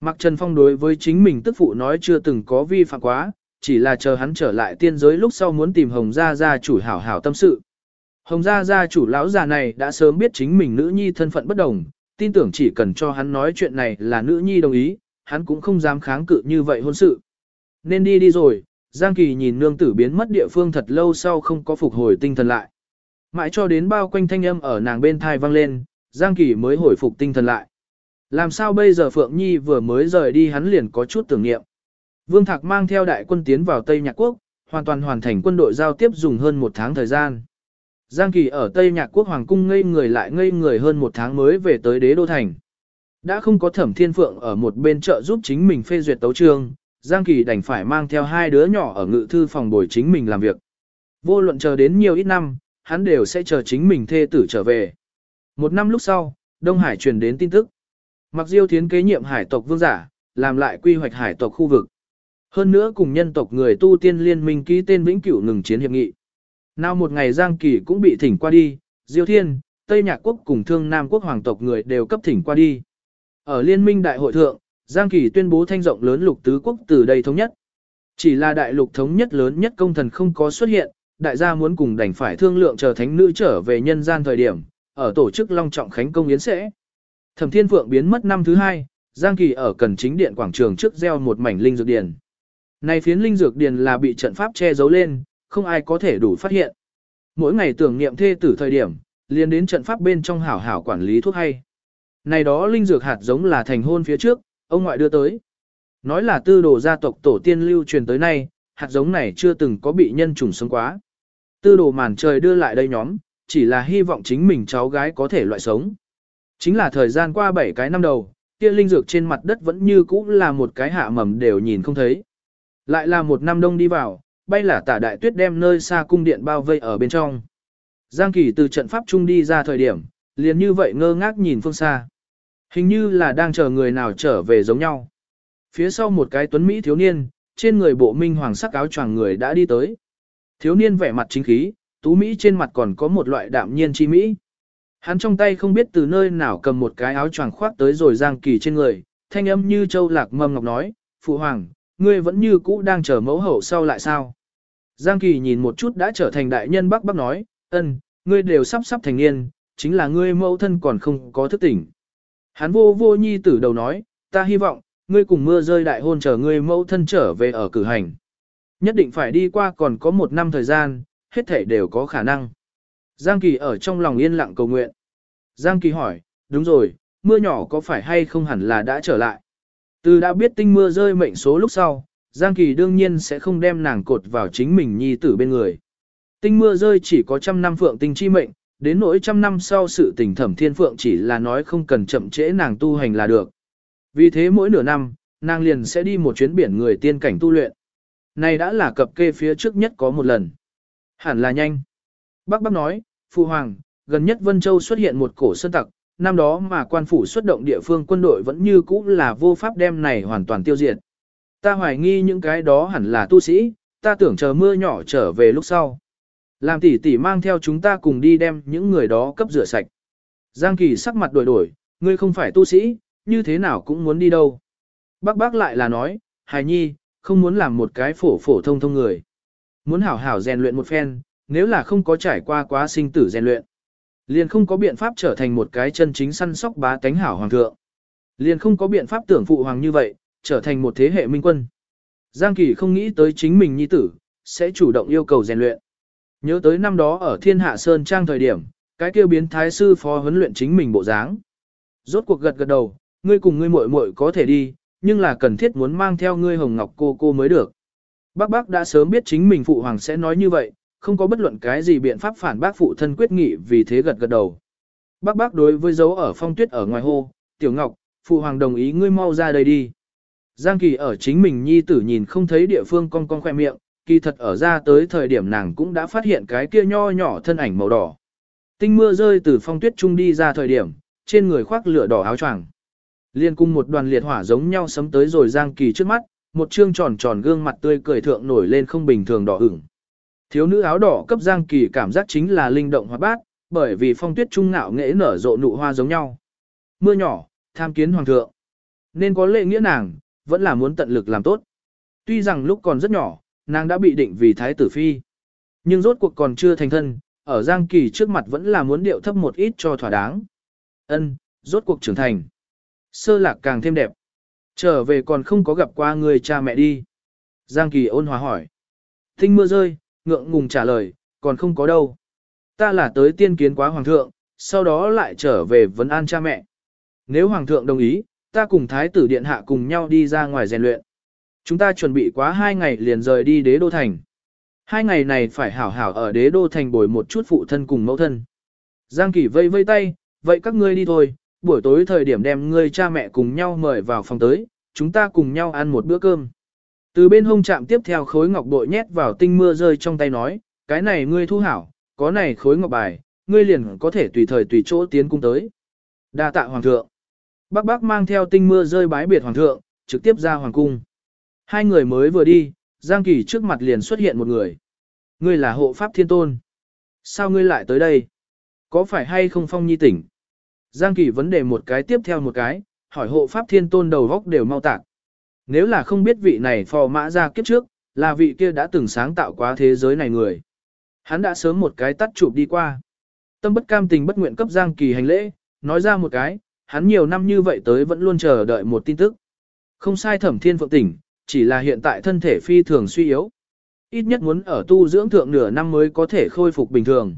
Mặc Trần Phong đối với chính mình tức phụ nói chưa từng có vi phạm quá, chỉ là chờ hắn trở lại tiên giới lúc sau muốn tìm Hồng Gia Gia chủ hảo hảo tâm sự. Hồng Gia Gia chủ lão già này đã sớm biết chính mình nữ nhi thân phận bất đồng, tin tưởng chỉ cần cho hắn nói chuyện này là nữ nhi đồng ý, hắn cũng không dám kháng cự như vậy hôn sự. Nên đi đi rồi, Giang Kỳ nhìn nương tử biến mất địa phương thật lâu sau không có phục hồi tinh thần lại. Mãi cho đến bao quanh thanh âm ở nàng bên thai vang lên, Giang Kỳ mới hồi phục tinh thần lại. Làm sao bây giờ Phượng Nhi vừa mới rời đi hắn liền có chút tưởng niệm. Vương Thạc mang theo đại quân tiến vào Tây Nhạc Quốc, hoàn toàn hoàn thành quân đội giao tiếp dùng hơn một tháng thời gian. Giang Kỳ ở Tây Nhạc Quốc Hoàng Cung ngây người lại ngây người hơn một tháng mới về tới đế đô thành. Đã không có thẩm thiên phượng ở một bên chợ giúp chính mình phê duyệt tấu trương, Giang Kỳ đành phải mang theo hai đứa nhỏ ở ngự thư phòng bồi chính mình làm việc. Vô luận chờ đến nhiều ít năm, hắn đều sẽ chờ chính mình thê tử trở về. Một năm lúc sau, Đông Hải truyền đến tin tức. Mặc diêu thiến kế nhiệm hải tộc vương giả, làm lại quy hoạch hải tộc khu vực. Hơn nữa cùng nhân tộc người tu tiên liên minh ký tên vĩnh cửu ngừng chiến hiệp nghị. Nào một ngày Giang Kỳ cũng bị thỉnh qua đi, Diêu Thiên, Tây Nhạc Quốc cùng Thương Nam Quốc hoàng tộc người đều cấp thỉnh qua đi. Ở liên minh đại hội thượng, Giang Kỳ tuyên bố thanh rộng lớn lục tứ quốc từ đây thống nhất. Chỉ là đại lục thống nhất lớn nhất công thần không có xuất hiện, đại gia muốn cùng đành phải thương lượng chờ thánh nữ trở về nhân gian thời điểm, ở tổ chức long trọng khánh công yến sẽ. Thẩm Thiên Phượng biến mất năm thứ hai, Giang Kỳ ở cần chính điện quảng trường trước gieo một mảnh linh dược điện này phiến linh dược điền là bị trận pháp che giấu lên, không ai có thể đủ phát hiện. Mỗi ngày tưởng niệm thê tử thời điểm, liền đến trận pháp bên trong hảo hảo quản lý thuốc hay. Này đó linh dược hạt giống là thành hôn phía trước, ông ngoại đưa tới. Nói là tư đồ gia tộc tổ tiên lưu truyền tới nay, hạt giống này chưa từng có bị nhân trùng sống quá. Tư đồ màn trời đưa lại đây nhóm, chỉ là hy vọng chính mình cháu gái có thể loại sống. Chính là thời gian qua 7 cái năm đầu, kia linh dược trên mặt đất vẫn như cũ là một cái hạ mầm đều nhìn không thấy. Lại là một năm đông đi vào, bay là tả đại tuyết đem nơi xa cung điện bao vây ở bên trong. Giang Kỳ từ trận pháp trung đi ra thời điểm, liền như vậy ngơ ngác nhìn phương xa. Hình như là đang chờ người nào trở về giống nhau. Phía sau một cái tuấn Mỹ thiếu niên, trên người bộ minh hoàng sắc áo choàng người đã đi tới. Thiếu niên vẻ mặt chính khí, tú Mỹ trên mặt còn có một loại đạm nhiên chi Mỹ. Hắn trong tay không biết từ nơi nào cầm một cái áo choàng khoác tới rồi Giang Kỳ trên người, thanh âm như châu lạc mâm ngọc nói, Phụ Hoàng, ngươi vẫn như cũ đang chờ mẫu hậu sau lại sao? Giang Kỳ nhìn một chút đã trở thành đại nhân bác bác nói, ân, ngươi đều sắp sắp thành niên, chính là ngươi mẫu thân còn không có thức tỉnh. Hắn vô vô nhi tử đầu nói, ta hy vọng, ngươi cùng mưa rơi đại hôn chờ ngươi mẫu thân trở về ở cử hành. Nhất định phải đi qua còn có một năm thời gian, hết thể đều có khả năng. Giang Kỳ ở trong lòng yên lặng cầu nguyện. Giang Kỳ hỏi, đúng rồi, mưa nhỏ có phải hay không hẳn là đã trở lại. Từ đã biết tinh mưa rơi mệnh số lúc sau, Giang Kỳ đương nhiên sẽ không đem nàng cột vào chính mình nhi tử bên người. Tinh mưa rơi chỉ có trăm năm phượng tinh chi mệnh, đến nỗi trăm năm sau sự tình thẩm thiên phượng chỉ là nói không cần chậm trễ nàng tu hành là được. Vì thế mỗi nửa năm, nàng liền sẽ đi một chuyến biển người tiên cảnh tu luyện. Này đã là cập kê phía trước nhất có một lần. Hẳn là nhanh. Bác bác nói, Phu Hoàng, gần nhất Vân Châu xuất hiện một cổ sơn tặc, năm đó mà quan phủ xuất động địa phương quân đội vẫn như cũ là vô pháp đem này hoàn toàn tiêu diệt. Ta hoài nghi những cái đó hẳn là tu sĩ, ta tưởng chờ mưa nhỏ trở về lúc sau. Làm tỷ tỷ mang theo chúng ta cùng đi đem những người đó cấp rửa sạch. Giang Kỳ sắc mặt đổi đổi, ngươi không phải tu sĩ, như thế nào cũng muốn đi đâu. Bác bác lại là nói, hài nhi, không muốn làm một cái phổ phổ thông thông người. Muốn hảo hảo rèn luyện một phen, nếu là không có trải qua quá sinh tử rèn luyện. Liền không có biện pháp trở thành một cái chân chính săn sóc bá tánh hảo hoàng thượng. Liền không có biện pháp tưởng phụ hoàng như vậy, trở thành một thế hệ minh quân. Giang Kỳ không nghĩ tới chính mình nhi tử, sẽ chủ động yêu cầu rèn luyện. Nhớ tới năm đó ở Thiên Hạ Sơn Trang thời điểm, cái kêu biến thái sư phó huấn luyện chính mình bộ dáng. Rốt cuộc gật gật đầu, ngươi cùng ngươi muội muội có thể đi, nhưng là cần thiết muốn mang theo ngươi hồng ngọc cô cô mới được. Bác bác đã sớm biết chính mình phụ hoàng sẽ nói như vậy, không có bất luận cái gì biện pháp phản bác phụ thân quyết nghị vì thế gật gật đầu. Bác bác đối với dấu ở phong tuyết ở ngoài hô, tiểu ngọc, phụ hoàng đồng ý ngươi mau ra đây đi. Giang kỳ ở chính mình nhi tử nhìn không thấy địa phương con con khoe miệng, kỳ thật ở ra tới thời điểm nàng cũng đã phát hiện cái kia nho nhỏ thân ảnh màu đỏ. Tinh mưa rơi từ phong tuyết trung đi ra thời điểm, trên người khoác lửa đỏ áo choàng. Liên cung một đoàn liệt hỏa giống nhau sấm tới rồi Giang Kỳ trước mắt, một trương tròn tròn gương mặt tươi cười thượng nổi lên không bình thường đỏ ửng. Thiếu nữ áo đỏ cấp Giang Kỳ cảm giác chính là linh động hoạt bát, bởi vì phong tuyết trung ngạo nghệ nở rộ nụ hoa giống nhau. Mưa nhỏ, tham kiến hoàng thượng. Nên có lệ nghĩa nàng, vẫn là muốn tận lực làm tốt. Tuy rằng lúc còn rất nhỏ, Nàng đã bị định vì thái tử phi. Nhưng rốt cuộc còn chưa thành thân, ở Giang Kỳ trước mặt vẫn là muốn điệu thấp một ít cho thỏa đáng. Ân, rốt cuộc trưởng thành. Sơ lạc càng thêm đẹp. Trở về còn không có gặp qua người cha mẹ đi. Giang Kỳ ôn hòa hỏi. Tinh mưa rơi, ngượng ngùng trả lời, còn không có đâu. Ta là tới tiên kiến quá hoàng thượng, sau đó lại trở về vấn an cha mẹ. Nếu hoàng thượng đồng ý, ta cùng thái tử điện hạ cùng nhau đi ra ngoài rèn luyện. Chúng ta chuẩn bị quá hai ngày liền rời đi đế đô thành. Hai ngày này phải hảo hảo ở đế đô thành bồi một chút phụ thân cùng mẫu thân. Giang kỷ vây vây tay, vậy các ngươi đi thôi, buổi tối thời điểm đem ngươi cha mẹ cùng nhau mời vào phòng tới, chúng ta cùng nhau ăn một bữa cơm. Từ bên hông chạm tiếp theo khối ngọc bội nhét vào tinh mưa rơi trong tay nói, cái này ngươi thu hảo, có này khối ngọc bài, ngươi liền có thể tùy thời tùy chỗ tiến cung tới. Đa tạ hoàng thượng. Bác bác mang theo tinh mưa rơi bái biệt hoàng thượng, trực tiếp ra hoàng cung. Hai người mới vừa đi, Giang Kỳ trước mặt liền xuất hiện một người. Ngươi là hộ pháp thiên tôn. Sao ngươi lại tới đây? Có phải hay không phong nhi tỉnh? Giang Kỳ vấn đề một cái tiếp theo một cái, hỏi hộ pháp thiên tôn đầu góc đều mau tạc. Nếu là không biết vị này phò mã ra kiếp trước, là vị kia đã từng sáng tạo quá thế giới này người. Hắn đã sớm một cái tắt chụp đi qua. Tâm bất cam tình bất nguyện cấp Giang Kỳ hành lễ, nói ra một cái, hắn nhiều năm như vậy tới vẫn luôn chờ đợi một tin tức. Không sai thẩm thiên phượng tỉnh, chỉ là hiện tại thân thể phi thường suy yếu. Ít nhất muốn ở tu dưỡng thượng nửa năm mới có thể khôi phục bình thường.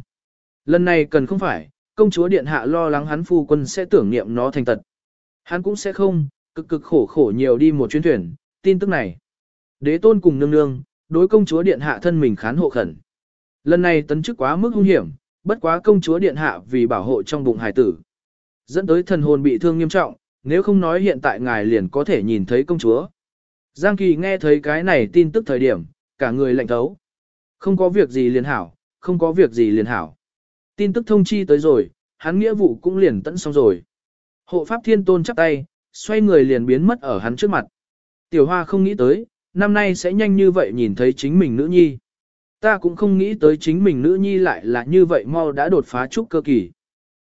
Lần này cần không phải, công chúa điện hạ lo lắng hắn phu quân sẽ tưởng niệm nó thành tật. Hắn cũng sẽ không, cực cực khổ khổ nhiều đi một chuyến thuyền, tin tức này. Đế tôn cùng nương nương, đối công chúa điện hạ thân mình khán hộ khẩn. Lần này tấn chức quá mức hung hiểm, bất quá công chúa điện hạ vì bảo hộ trong bụng hài tử. Dẫn tới thần hồn bị thương nghiêm trọng, nếu không nói hiện tại ngài liền có thể nhìn thấy công chúa. Giang Kỳ nghe thấy cái này tin tức thời điểm, cả người lạnh thấu. Không có việc gì liền hảo, không có việc gì liền hảo. Tin tức thông chi tới rồi, hắn nghĩa vụ cũng liền tận xong rồi. Hộ pháp thiên tôn chắp tay, xoay người liền biến mất ở hắn trước mặt. Tiểu hoa không nghĩ tới, năm nay sẽ nhanh như vậy nhìn thấy chính mình nữ nhi. Ta cũng không nghĩ tới chính mình nữ nhi lại là như vậy mau đã đột phá trúc cơ kỳ.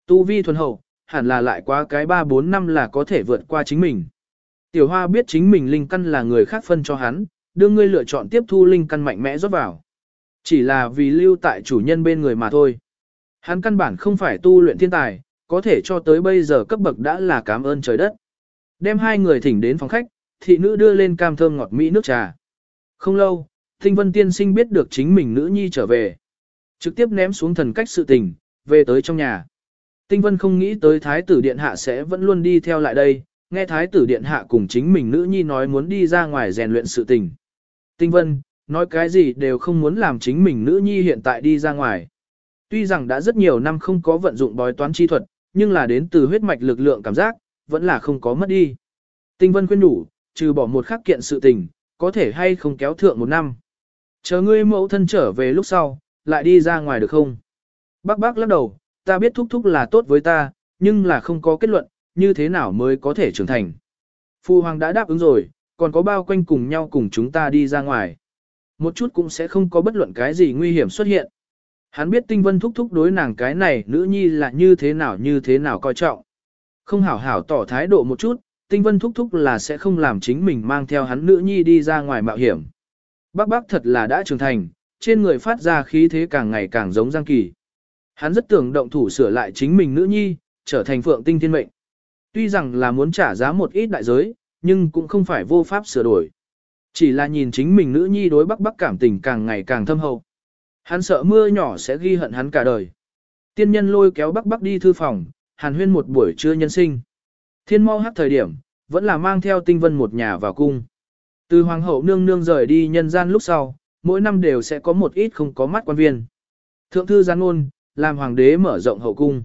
Tu vi thuần hậu, hẳn là lại quá cái 3-4 năm là có thể vượt qua chính mình. Tiểu hoa biết chính mình linh căn là người khác phân cho hắn, đưa ngươi lựa chọn tiếp thu linh căn mạnh mẽ rót vào. Chỉ là vì lưu tại chủ nhân bên người mà thôi. Hắn căn bản không phải tu luyện thiên tài, có thể cho tới bây giờ cấp bậc đã là cảm ơn trời đất. Đem hai người thỉnh đến phòng khách, thị nữ đưa lên cam thơm ngọt mỹ nước trà. Không lâu, Tinh Vân Tiên Sinh biết được chính mình nữ nhi trở về. Trực tiếp ném xuống thần cách sự tình, về tới trong nhà. Tinh Vân không nghĩ tới Thái tử Điện Hạ sẽ vẫn luôn đi theo lại đây, nghe Thái tử Điện Hạ cùng chính mình nữ nhi nói muốn đi ra ngoài rèn luyện sự tình. Tinh Vân, nói cái gì đều không muốn làm chính mình nữ nhi hiện tại đi ra ngoài. Tuy rằng đã rất nhiều năm không có vận dụng bói toán chi thuật, nhưng là đến từ huyết mạch lực lượng cảm giác, vẫn là không có mất đi. Tinh Vân khuyên đủ, trừ bỏ một khắc kiện sự tình, có thể hay không kéo thượng một năm. Chờ ngươi mẫu thân trở về lúc sau, lại đi ra ngoài được không? Bác bác lắc đầu, ta biết thúc thúc là tốt với ta, nhưng là không có kết luận, như thế nào mới có thể trưởng thành. Phu hoàng đã đáp ứng rồi, còn có bao quanh cùng nhau cùng chúng ta đi ra ngoài. Một chút cũng sẽ không có bất luận cái gì nguy hiểm xuất hiện. Hắn biết tinh vân thúc thúc đối nàng cái này nữ nhi là như thế nào như thế nào coi trọng. Không hảo hảo tỏ thái độ một chút, tinh vân thúc thúc là sẽ không làm chính mình mang theo hắn nữ nhi đi ra ngoài mạo hiểm. Bác bác thật là đã trưởng thành, trên người phát ra khí thế càng ngày càng giống Giang Kỳ. Hắn rất tưởng động thủ sửa lại chính mình nữ nhi, trở thành phượng tinh thiên mệnh. Tuy rằng là muốn trả giá một ít đại giới, nhưng cũng không phải vô pháp sửa đổi. Chỉ là nhìn chính mình nữ nhi đối bắc bắc cảm tình càng ngày càng thâm hậu. Hắn sợ mưa nhỏ sẽ ghi hận hắn cả đời. Tiên nhân lôi kéo bắc bắc đi thư phòng, hàn huyên một buổi trưa nhân sinh. Thiên mau hát thời điểm, vẫn là mang theo tinh vân một nhà vào cung. Từ hoàng hậu nương nương rời đi nhân gian lúc sau, mỗi năm đều sẽ có một ít không có mắt quan viên. Thượng thư gián ôn, làm hoàng đế mở rộng hậu cung.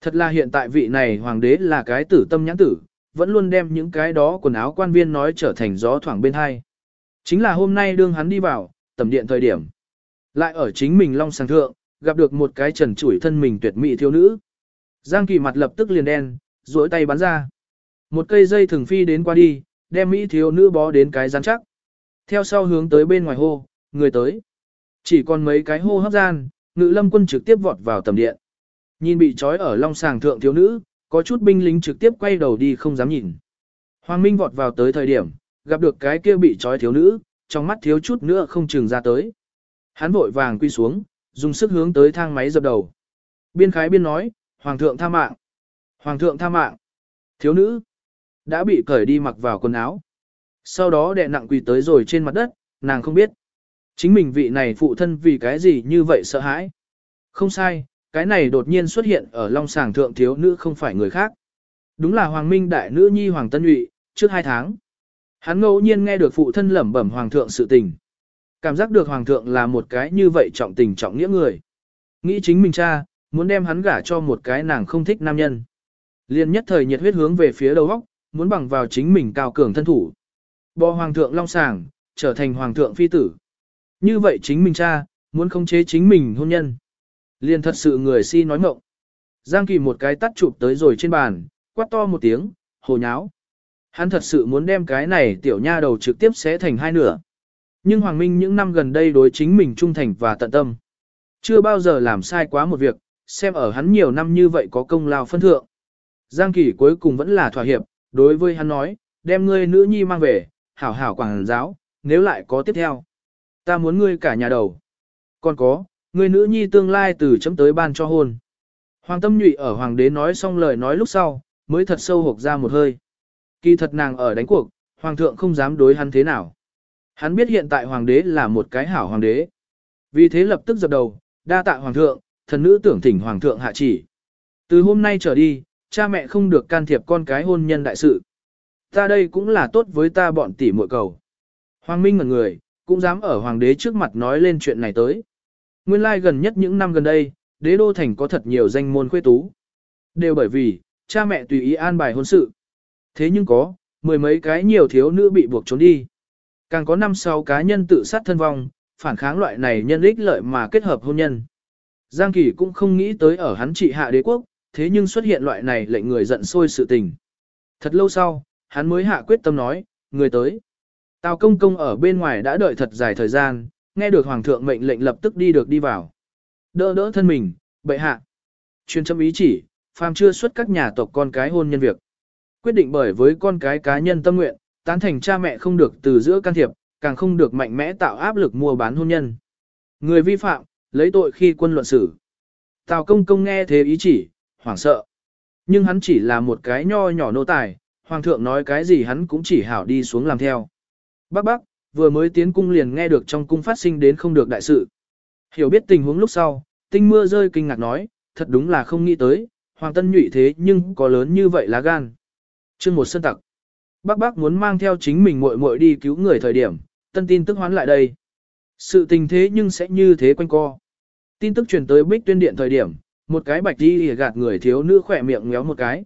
Thật là hiện tại vị này hoàng đế là cái tử tâm nhãn tử, vẫn luôn đem những cái đó quần áo quan viên nói trở thành gió thoảng bên hai. Chính là hôm nay đương hắn đi vào, tầm điện thời điểm. Lại ở chính mình long sàng thượng, gặp được một cái trần chủi thân mình tuyệt mỹ thiếu nữ. Giang kỳ mặt lập tức liền đen, duỗi tay bắn ra. Một cây dây thường phi đến qua đi, đem mỹ thiếu nữ bó đến cái rắn chắc. Theo sau hướng tới bên ngoài hô, người tới. Chỉ còn mấy cái hô hấp gian, ngự lâm quân trực tiếp vọt vào tầm điện. Nhìn bị trói ở long sàng thượng thiếu nữ, có chút binh lính trực tiếp quay đầu đi không dám nhìn. Hoàng Minh vọt vào tới thời điểm, gặp được cái kia bị trói thiếu nữ, trong mắt thiếu chút nữa không chừng ra tới. Hắn vội vàng quy xuống, dùng sức hướng tới thang máy dập đầu. Biên khái biên nói, Hoàng thượng tha mạng. Hoàng thượng tha mạng. Thiếu nữ. Đã bị cởi đi mặc vào quần áo. Sau đó đè nặng quỳ tới rồi trên mặt đất, nàng không biết. Chính mình vị này phụ thân vì cái gì như vậy sợ hãi. Không sai, cái này đột nhiên xuất hiện ở long sàng thượng thiếu nữ không phải người khác. Đúng là Hoàng Minh đại nữ nhi Hoàng Tân Nhụy, trước hai tháng. Hắn ngẫu nhiên nghe được phụ thân lẩm bẩm Hoàng thượng sự tình. Cảm giác được Hoàng thượng là một cái như vậy trọng tình trọng nghĩa người. Nghĩ chính mình cha, muốn đem hắn gả cho một cái nàng không thích nam nhân. Liên nhất thời nhiệt huyết hướng về phía đầu góc, muốn bằng vào chính mình cao cường thân thủ. Bò Hoàng thượng long sàng, trở thành Hoàng thượng phi tử. Như vậy chính mình cha, muốn khống chế chính mình hôn nhân. Liên thật sự người si nói mộng. Giang Kỳ một cái tắt chụp tới rồi trên bàn, quát to một tiếng, hồ nháo. Hắn thật sự muốn đem cái này tiểu nha đầu trực tiếp xé thành hai nửa. Nhưng Hoàng Minh những năm gần đây đối chính mình trung thành và tận tâm. Chưa bao giờ làm sai quá một việc, xem ở hắn nhiều năm như vậy có công lao phân thượng. Giang Kỳ cuối cùng vẫn là thỏa hiệp, đối với hắn nói, đem ngươi nữ nhi mang về, hảo hảo quảng giáo, nếu lại có tiếp theo. Ta muốn ngươi cả nhà đầu. Còn có, ngươi nữ nhi tương lai từ chấm tới ban cho hôn. Hoàng tâm nhụy ở hoàng đế nói xong lời nói lúc sau, mới thật sâu hộp ra một hơi. Kỳ thật nàng ở đánh cuộc, hoàng thượng không dám đối hắn thế nào. Hắn biết hiện tại hoàng đế là một cái hảo hoàng đế. Vì thế lập tức dập đầu, đa tạ hoàng thượng, thần nữ tưởng thỉnh hoàng thượng hạ chỉ. Từ hôm nay trở đi, cha mẹ không được can thiệp con cái hôn nhân đại sự. Ta đây cũng là tốt với ta bọn tỷ muội cầu. Hoàng Minh ngẩn người, cũng dám ở hoàng đế trước mặt nói lên chuyện này tới. Nguyên lai like gần nhất những năm gần đây, đế đô thành có thật nhiều danh môn khuê tú. Đều bởi vì, cha mẹ tùy ý an bài hôn sự. Thế nhưng có, mười mấy cái nhiều thiếu nữ bị buộc trốn đi. Càng có năm sáu cá nhân tự sát thân vong, phản kháng loại này nhân ích lợi mà kết hợp hôn nhân. Giang Kỳ cũng không nghĩ tới ở hắn trị hạ đế quốc, thế nhưng xuất hiện loại này lệnh người giận sôi sự tình. Thật lâu sau, hắn mới hạ quyết tâm nói, người tới. Tào công công ở bên ngoài đã đợi thật dài thời gian, nghe được hoàng thượng mệnh lệnh lập tức đi được đi vào. Đỡ đỡ thân mình, bệ hạ. Chuyên châm ý chỉ, phàm chưa xuất các nhà tộc con cái hôn nhân việc. Quyết định bởi với con cái cá nhân tâm nguyện, tán thành cha mẹ không được từ giữa can thiệp, càng không được mạnh mẽ tạo áp lực mua bán hôn nhân. Người vi phạm, lấy tội khi quân luận xử. Tào công công nghe thế ý chỉ, hoảng sợ. Nhưng hắn chỉ là một cái nho nhỏ nô tài, hoàng thượng nói cái gì hắn cũng chỉ hảo đi xuống làm theo. Bác bác, vừa mới tiến cung liền nghe được trong cung phát sinh đến không được đại sự. Hiểu biết tình huống lúc sau, tinh mưa rơi kinh ngạc nói, thật đúng là không nghĩ tới, hoàng tân nhụy thế nhưng có lớn như vậy lá gan. Chương một sân tặc. Bác bác muốn mang theo chính mình muội muội đi cứu người thời điểm, tân tin tức hoán lại đây. Sự tình thế nhưng sẽ như thế quanh co. Tin tức truyền tới bích tuyên điện thời điểm, một cái bạch đi gạt người thiếu nữ khỏe miệng ngéo một cái.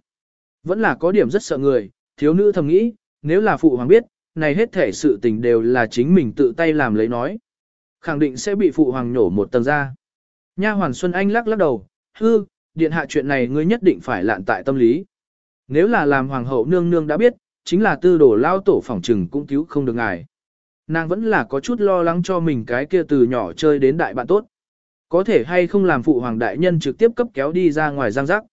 Vẫn là có điểm rất sợ người, thiếu nữ thầm nghĩ, nếu là phụ hoàng biết, này hết thể sự tình đều là chính mình tự tay làm lấy nói. Khẳng định sẽ bị phụ hoàng nhổ một tầng ra. Nha hoàn Xuân Anh lắc lắc đầu, hư, điện hạ chuyện này ngươi nhất định phải lạn tại tâm lý. Nếu là làm hoàng hậu nương nương đã biết, chính là tư đổ lao tổ phỏng trừng cũng cứu không được ngài. Nàng vẫn là có chút lo lắng cho mình cái kia từ nhỏ chơi đến đại bạn tốt. Có thể hay không làm phụ hoàng đại nhân trực tiếp cấp kéo đi ra ngoài giang giác.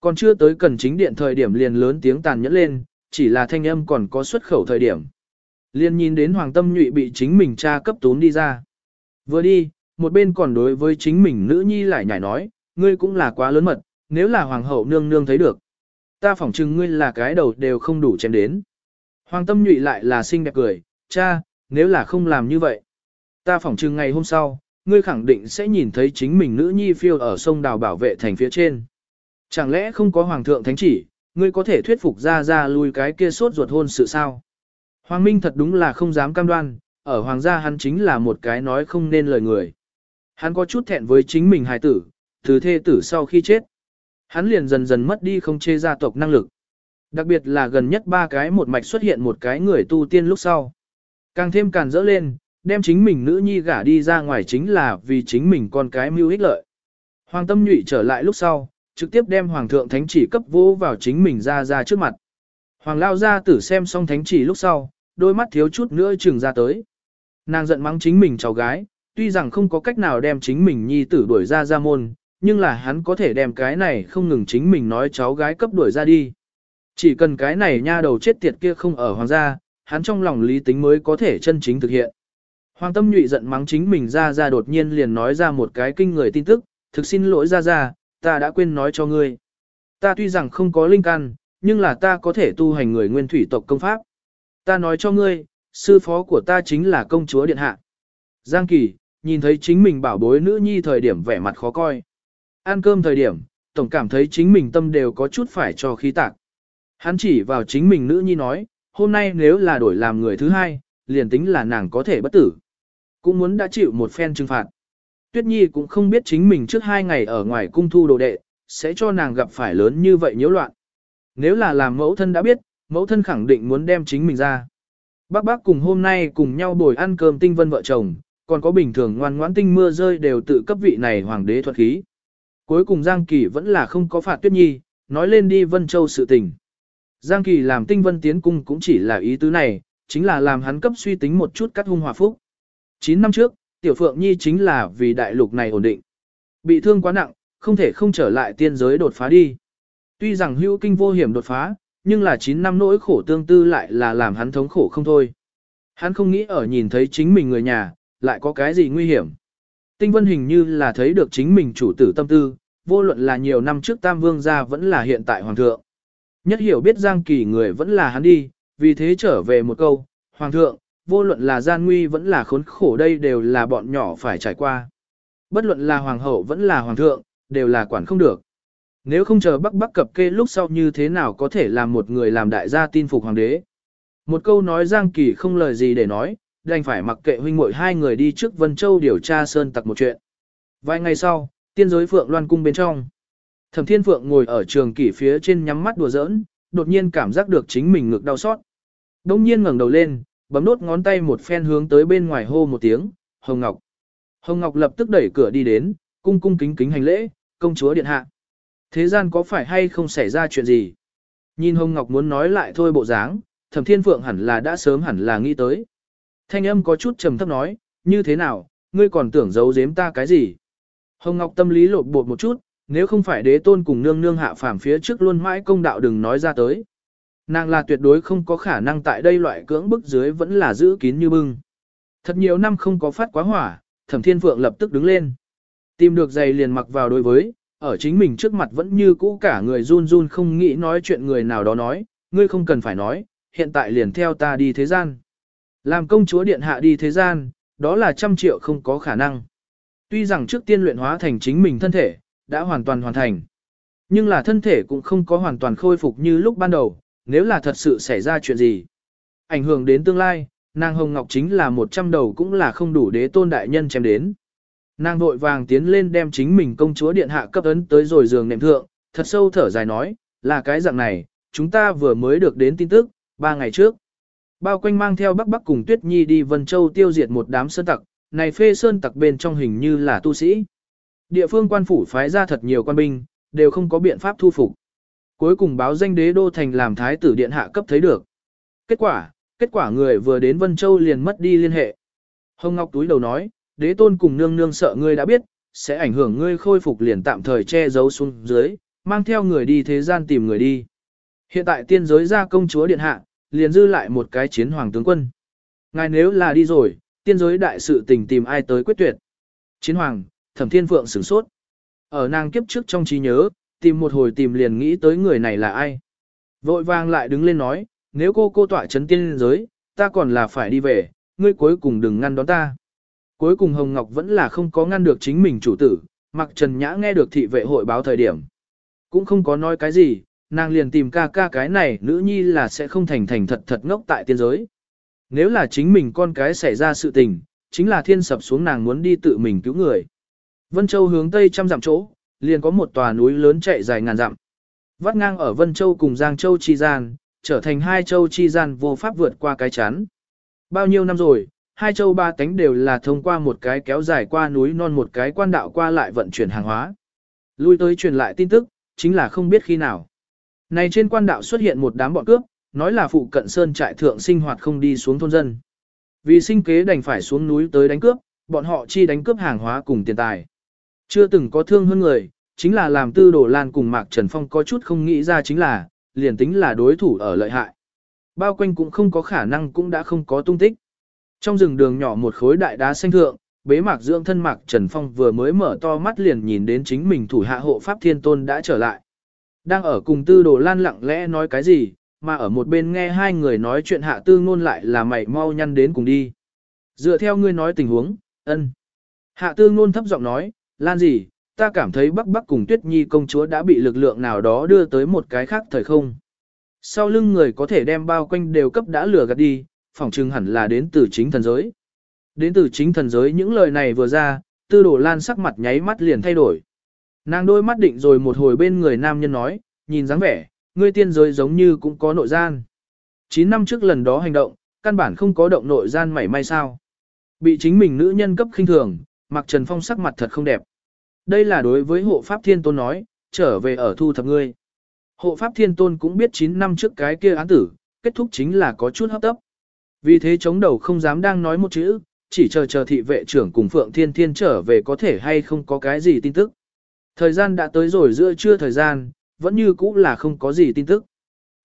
Còn chưa tới cần chính điện thời điểm liền lớn tiếng tàn nhẫn lên, chỉ là thanh âm còn có xuất khẩu thời điểm. Liền nhìn đến hoàng tâm nhụy bị chính mình cha cấp tốn đi ra. Vừa đi, một bên còn đối với chính mình nữ nhi lại nhảy nói, ngươi cũng là quá lớn mật, nếu là hoàng hậu nương nương thấy được. Ta phỏng chừng ngươi là cái đầu đều không đủ chém đến. Hoàng tâm nhụy lại là xinh đẹp cười, cha, nếu là không làm như vậy. Ta phỏng chừng ngày hôm sau, ngươi khẳng định sẽ nhìn thấy chính mình nữ nhi phiêu ở sông đào bảo vệ thành phía trên. Chẳng lẽ không có hoàng thượng thánh chỉ, ngươi có thể thuyết phục ra ra lui cái kia sốt ruột hôn sự sao? Hoàng Minh thật đúng là không dám cam đoan, ở hoàng gia hắn chính là một cái nói không nên lời người. Hắn có chút thẹn với chính mình hài tử, từ thê tử sau khi chết. Hắn liền dần dần mất đi không chê gia tộc năng lực. Đặc biệt là gần nhất ba cái một mạch xuất hiện một cái người tu tiên lúc sau. Càng thêm càng dỡ lên, đem chính mình nữ nhi gả đi ra ngoài chính là vì chính mình con cái mưu ích lợi. Hoàng tâm nhụy trở lại lúc sau, trực tiếp đem hoàng thượng thánh chỉ cấp vô vào chính mình ra ra trước mặt. Hoàng lao ra tử xem xong thánh chỉ lúc sau, đôi mắt thiếu chút nữa chừng ra tới. Nàng giận mắng chính mình cháu gái, tuy rằng không có cách nào đem chính mình nhi tử đuổi ra ra môn, nhưng là hắn có thể đem cái này không ngừng chính mình nói cháu gái cấp đuổi ra đi. Chỉ cần cái này nha đầu chết tiệt kia không ở hoàng gia, hắn trong lòng lý tính mới có thể chân chính thực hiện. Hoàng tâm nhụy giận mắng chính mình ra ra đột nhiên liền nói ra một cái kinh người tin tức, thực xin lỗi ra ra, ta đã quên nói cho ngươi. Ta tuy rằng không có linh căn, nhưng là ta có thể tu hành người nguyên thủy tộc công pháp. Ta nói cho ngươi, sư phó của ta chính là công chúa điện hạ. Giang Kỳ, nhìn thấy chính mình bảo bối nữ nhi thời điểm vẻ mặt khó coi. Ăn cơm thời điểm, tổng cảm thấy chính mình tâm đều có chút phải cho khí tạc. Hắn chỉ vào chính mình nữ nhi nói, hôm nay nếu là đổi làm người thứ hai, liền tính là nàng có thể bất tử. Cũng muốn đã chịu một phen trừng phạt. Tuyết Nhi cũng không biết chính mình trước hai ngày ở ngoài cung thu đồ đệ, sẽ cho nàng gặp phải lớn như vậy nhiễu loạn. Nếu là làm mẫu thân đã biết, mẫu thân khẳng định muốn đem chính mình ra. Bác bác cùng hôm nay cùng nhau bồi ăn cơm tinh vân vợ chồng, còn có bình thường ngoan ngoãn tinh mưa rơi đều tự cấp vị này hoàng đế thuật khí. Cuối cùng Giang Kỳ vẫn là không có phạt Tuyết Nhi, nói lên đi Vân Châu sự tình. Giang Kỳ làm tinh vân tiến cung cũng chỉ là ý tứ này, chính là làm hắn cấp suy tính một chút cắt hung hòa phúc. 9 năm trước, Tiểu Phượng Nhi chính là vì đại lục này ổn định. Bị thương quá nặng, không thể không trở lại tiên giới đột phá đi. Tuy rằng hữu kinh vô hiểm đột phá, nhưng là 9 năm nỗi khổ tương tư lại là làm hắn thống khổ không thôi. Hắn không nghĩ ở nhìn thấy chính mình người nhà, lại có cái gì nguy hiểm. Tinh vân hình như là thấy được chính mình chủ tử tâm tư, vô luận là nhiều năm trước Tam Vương gia vẫn là hiện tại Hoàng thượng. Nhất hiểu biết Giang Kỳ người vẫn là hắn đi, vì thế trở về một câu, Hoàng thượng, vô luận là gian nguy vẫn là khốn khổ đây đều là bọn nhỏ phải trải qua. Bất luận là Hoàng hậu vẫn là Hoàng thượng, đều là quản không được. Nếu không chờ bắc bắc cập kê lúc sau như thế nào có thể làm một người làm đại gia tin phục Hoàng đế. Một câu nói Giang Kỳ không lời gì để nói, đành phải mặc kệ huynh muội hai người đi trước Vân Châu điều tra sơn tặc một chuyện. Vài ngày sau, tiên giới Phượng Loan cung bên trong. Thẩm Thiên Phượng ngồi ở trường kỷ phía trên nhắm mắt đùa giỡn, đột nhiên cảm giác được chính mình ngực đau xót. Đông nhiên ngẩng đầu lên, bấm nốt ngón tay một phen hướng tới bên ngoài hô một tiếng, Hồng Ngọc. Hồng Ngọc lập tức đẩy cửa đi đến, cung cung kính kính hành lễ, công chúa điện hạ. Thế gian có phải hay không xảy ra chuyện gì? Nhìn Hồng Ngọc muốn nói lại thôi bộ dáng, Thẩm Thiên Phượng hẳn là đã sớm hẳn là nghĩ tới. Thanh âm có chút trầm thấp nói, như thế nào, ngươi còn tưởng giấu giếm ta cái gì? Hồng Ngọc tâm lý lột bột một chút, nếu không phải đế tôn cùng nương nương hạ phàm phía trước luôn mãi công đạo đừng nói ra tới. Nàng là tuyệt đối không có khả năng tại đây loại cưỡng bức dưới vẫn là giữ kín như bưng. Thật nhiều năm không có phát quá hỏa, thẩm thiên phượng lập tức đứng lên. Tìm được giày liền mặc vào đối với, ở chính mình trước mặt vẫn như cũ cả người run run không nghĩ nói chuyện người nào đó nói, ngươi không cần phải nói, hiện tại liền theo ta đi thế gian. Làm công chúa điện hạ đi thế gian, đó là trăm triệu không có khả năng. Tuy rằng trước tiên luyện hóa thành chính mình thân thể, đã hoàn toàn hoàn thành. Nhưng là thân thể cũng không có hoàn toàn khôi phục như lúc ban đầu, nếu là thật sự xảy ra chuyện gì. Ảnh hưởng đến tương lai, nàng Hồng Ngọc chính là một trăm đầu cũng là không đủ đế tôn đại nhân chém đến. Nàng vội vàng tiến lên đem chính mình công chúa điện hạ cấp ấn tới rồi giường nệm thượng, thật sâu thở dài nói, là cái dạng này, chúng ta vừa mới được đến tin tức, ba ngày trước. Bao quanh mang theo Bắc Bắc cùng Tuyết Nhi đi Vân Châu tiêu diệt một đám sơn tặc, này phê sơn tặc bên trong hình như là tu sĩ. Địa phương quan phủ phái ra thật nhiều quan binh, đều không có biện pháp thu phục. Cuối cùng báo danh đế đô thành làm thái tử điện hạ cấp thấy được. Kết quả, kết quả người vừa đến Vân Châu liền mất đi liên hệ. Hồng Ngọc túi đầu nói, đế tôn cùng nương nương sợ ngươi đã biết, sẽ ảnh hưởng ngươi khôi phục liền tạm thời che giấu xuống dưới, mang theo người đi thế gian tìm người đi. Hiện tại tiên giới ra công chúa điện hạ, liền dư lại một cái chiến hoàng tướng quân. Ngài nếu là đi rồi, tiên giới đại sự tình tìm ai tới quyết tuyệt. Chiến hoàng, thẩm thiên phượng sửng sốt. Ở nàng kiếp trước trong trí nhớ, tìm một hồi tìm liền nghĩ tới người này là ai. Vội vàng lại đứng lên nói, nếu cô cô tỏa chấn tiên giới, ta còn là phải đi về, ngươi cuối cùng đừng ngăn đón ta. Cuối cùng Hồng Ngọc vẫn là không có ngăn được chính mình chủ tử, mặc Trần Nhã nghe được thị vệ hội báo thời điểm. Cũng không có nói cái gì, nàng liền tìm ca ca cái này nữ nhi là sẽ không thành thành thật thật ngốc tại tiên giới. Nếu là chính mình con cái xảy ra sự tình, chính là thiên sập xuống nàng muốn đi tự mình cứu người. Vân Châu hướng tây trăm dặm chỗ, liền có một tòa núi lớn chạy dài ngàn dặm. Vắt ngang ở Vân Châu cùng Giang Châu chi gian, trở thành hai châu chi gian vô pháp vượt qua cái chắn. Bao nhiêu năm rồi, hai châu ba tánh đều là thông qua một cái kéo dài qua núi non một cái quan đạo qua lại vận chuyển hàng hóa. Lui tới truyền lại tin tức, chính là không biết khi nào. Này trên quan đạo xuất hiện một đám bọn cướp, nói là phụ cận sơn trại thượng sinh hoạt không đi xuống thôn dân. Vì sinh kế đành phải xuống núi tới đánh cướp, bọn họ chi đánh cướp hàng hóa cùng tiền tài. Chưa từng có thương hơn người, chính là làm tư đồ lan cùng Mạc Trần Phong có chút không nghĩ ra chính là, liền tính là đối thủ ở lợi hại. Bao quanh cũng không có khả năng cũng đã không có tung tích. Trong rừng đường nhỏ một khối đại đá xanh thượng, bế mạc dưỡng thân mạc Trần Phong vừa mới mở to mắt liền nhìn đến chính mình thủ hạ hộ pháp thiên tôn đã trở lại. Đang ở cùng tư đồ lan lặng lẽ nói cái gì, mà ở một bên nghe hai người nói chuyện hạ tư ngôn lại là mày mau nhăn đến cùng đi. Dựa theo ngươi nói tình huống, ân. Hạ tư ngôn thấp giọng nói, lan gì, ta cảm thấy bắc bắc cùng tuyết nhi công chúa đã bị lực lượng nào đó đưa tới một cái khác thời không. Sau lưng người có thể đem bao quanh đều cấp đã lừa gạt đi, phỏng chừng hẳn là đến từ chính thần giới. Đến từ chính thần giới những lời này vừa ra, tư đồ lan sắc mặt nháy mắt liền thay đổi. Nàng đôi mắt định rồi một hồi bên người nam nhân nói, nhìn dáng vẻ, ngươi tiên giới giống như cũng có nội gian. 9 năm trước lần đó hành động, căn bản không có động nội gian mảy may sao. Bị chính mình nữ nhân cấp khinh thường, mặc Trần Phong sắc mặt thật không đẹp. Đây là đối với hộ pháp thiên tôn nói, trở về ở thu thập ngươi. Hộ pháp thiên tôn cũng biết 9 năm trước cái kia án tử, kết thúc chính là có chút hấp tấp. Vì thế chống đầu không dám đang nói một chữ, chỉ chờ chờ thị vệ trưởng cùng Phượng Thiên Thiên trở về có thể hay không có cái gì tin tức. Thời gian đã tới rồi giữa trưa thời gian, vẫn như cũ là không có gì tin tức.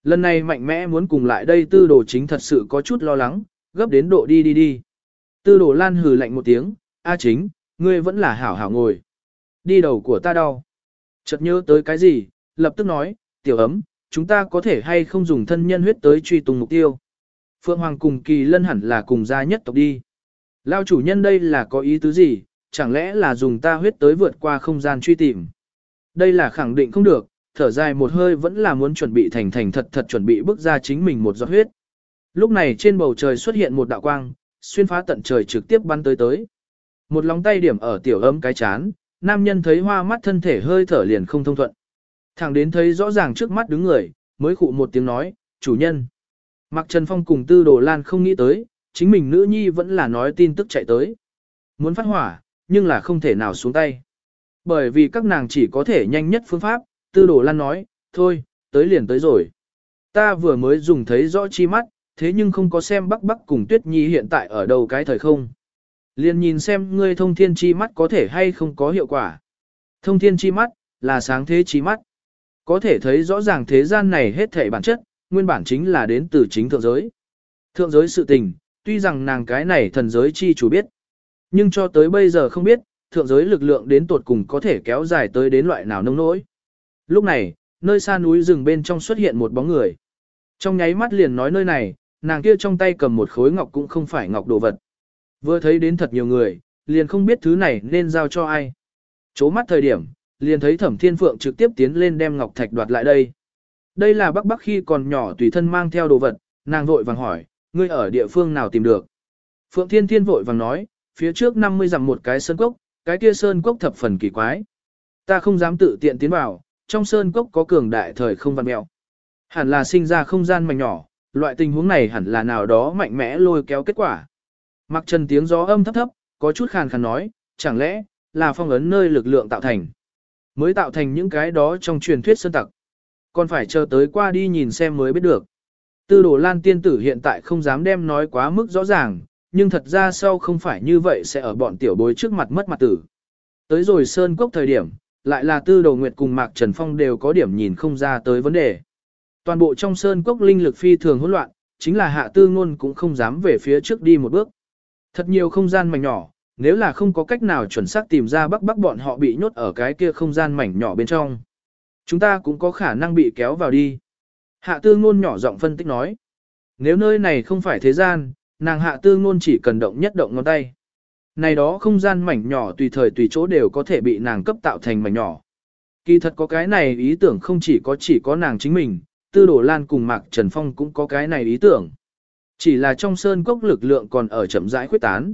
Lần này mạnh mẽ muốn cùng lại đây tư đồ chính thật sự có chút lo lắng, gấp đến độ đi đi đi. Tư đồ lan hừ lạnh một tiếng, A chính, ngươi vẫn là hảo hảo ngồi. Đi đầu của ta đau. Chợt nhớ tới cái gì, lập tức nói, tiểu ấm, chúng ta có thể hay không dùng thân nhân huyết tới truy tung mục tiêu. Phượng Hoàng cùng kỳ lân hẳn là cùng gia nhất tộc đi. Lao chủ nhân đây là có ý tứ gì, chẳng lẽ là dùng ta huyết tới vượt qua không gian truy tìm. Đây là khẳng định không được, thở dài một hơi vẫn là muốn chuẩn bị thành thành thật thật chuẩn bị bước ra chính mình một giọt huyết. Lúc này trên bầu trời xuất hiện một đạo quang, xuyên phá tận trời trực tiếp bắn tới tới. Một lòng tay điểm ở tiểu ấm cái chán, nam nhân thấy hoa mắt thân thể hơi thở liền không thông thuận. Thẳng đến thấy rõ ràng trước mắt đứng người, mới khụ một tiếng nói, chủ nhân. Mặc Trần Phong cùng Tư Đồ Lan không nghĩ tới, chính mình nữ nhi vẫn là nói tin tức chạy tới. Muốn phát hỏa, nhưng là không thể nào xuống tay. Bởi vì các nàng chỉ có thể nhanh nhất phương pháp, Tư Đồ Lan nói, thôi, tới liền tới rồi. Ta vừa mới dùng thấy rõ chi mắt, thế nhưng không có xem Bắc Bắc cùng Tuyết Nhi hiện tại ở đâu cái thời không. Liền nhìn xem ngươi thông thiên chi mắt có thể hay không có hiệu quả. Thông thiên chi mắt, là sáng thế chi mắt. Có thể thấy rõ ràng thế gian này hết thảy bản chất, nguyên bản chính là đến từ chính thượng giới. Thượng giới sự tình, tuy rằng nàng cái này thần giới chi chủ biết. Nhưng cho tới bây giờ không biết, thượng giới lực lượng đến tột cùng có thể kéo dài tới đến loại nào nông nỗi. Lúc này, nơi xa núi rừng bên trong xuất hiện một bóng người. Trong nháy mắt liền nói nơi này, nàng kia trong tay cầm một khối ngọc cũng không phải ngọc đồ vật. Vừa thấy đến thật nhiều người, liền không biết thứ này nên giao cho ai. Chố mắt thời điểm, liền thấy thẩm thiên phượng trực tiếp tiến lên đem ngọc thạch đoạt lại đây. Đây là bác bác khi còn nhỏ tùy thân mang theo đồ vật, nàng vội vàng hỏi, ngươi ở địa phương nào tìm được. Phượng thiên thiên vội vàng nói, phía trước 50 dặm một cái sơn cốc, cái kia sơn cốc thập phần kỳ quái. Ta không dám tự tiện tiến vào, trong sơn cốc có cường đại thời không văn mèo. Hẳn là sinh ra không gian mảnh nhỏ, loại tình huống này hẳn là nào đó mạnh mẽ lôi kéo kết quả. Mặc trần tiếng gió âm thấp thấp, có chút khàn khàn nói, chẳng lẽ, là phong ấn nơi lực lượng tạo thành. Mới tạo thành những cái đó trong truyền thuyết sơn tặc. Còn phải chờ tới qua đi nhìn xem mới biết được. Tư đồ lan tiên tử hiện tại không dám đem nói quá mức rõ ràng, nhưng thật ra sau không phải như vậy sẽ ở bọn tiểu bối trước mặt mất mặt tử. Tới rồi sơn cốc thời điểm, lại là tư đồ nguyệt cùng Mạc Trần Phong đều có điểm nhìn không ra tới vấn đề. Toàn bộ trong sơn cốc linh lực phi thường hỗn loạn, chính là hạ tư ngôn cũng không dám về phía trước đi một bước. Thật nhiều không gian mảnh nhỏ, nếu là không có cách nào chuẩn xác tìm ra bắc bắc bọn họ bị nhốt ở cái kia không gian mảnh nhỏ bên trong. Chúng ta cũng có khả năng bị kéo vào đi. Hạ tư ngôn nhỏ giọng phân tích nói. Nếu nơi này không phải thế gian, nàng hạ tư ngôn chỉ cần động nhất động ngón tay. Này đó không gian mảnh nhỏ tùy thời tùy chỗ đều có thể bị nàng cấp tạo thành mảnh nhỏ. Kỳ thật có cái này ý tưởng không chỉ có chỉ có nàng chính mình, tư đổ lan cùng Mạc Trần Phong cũng có cái này ý tưởng. Chỉ là trong sơn cốc lực lượng còn ở chậm rãi khuyết tán.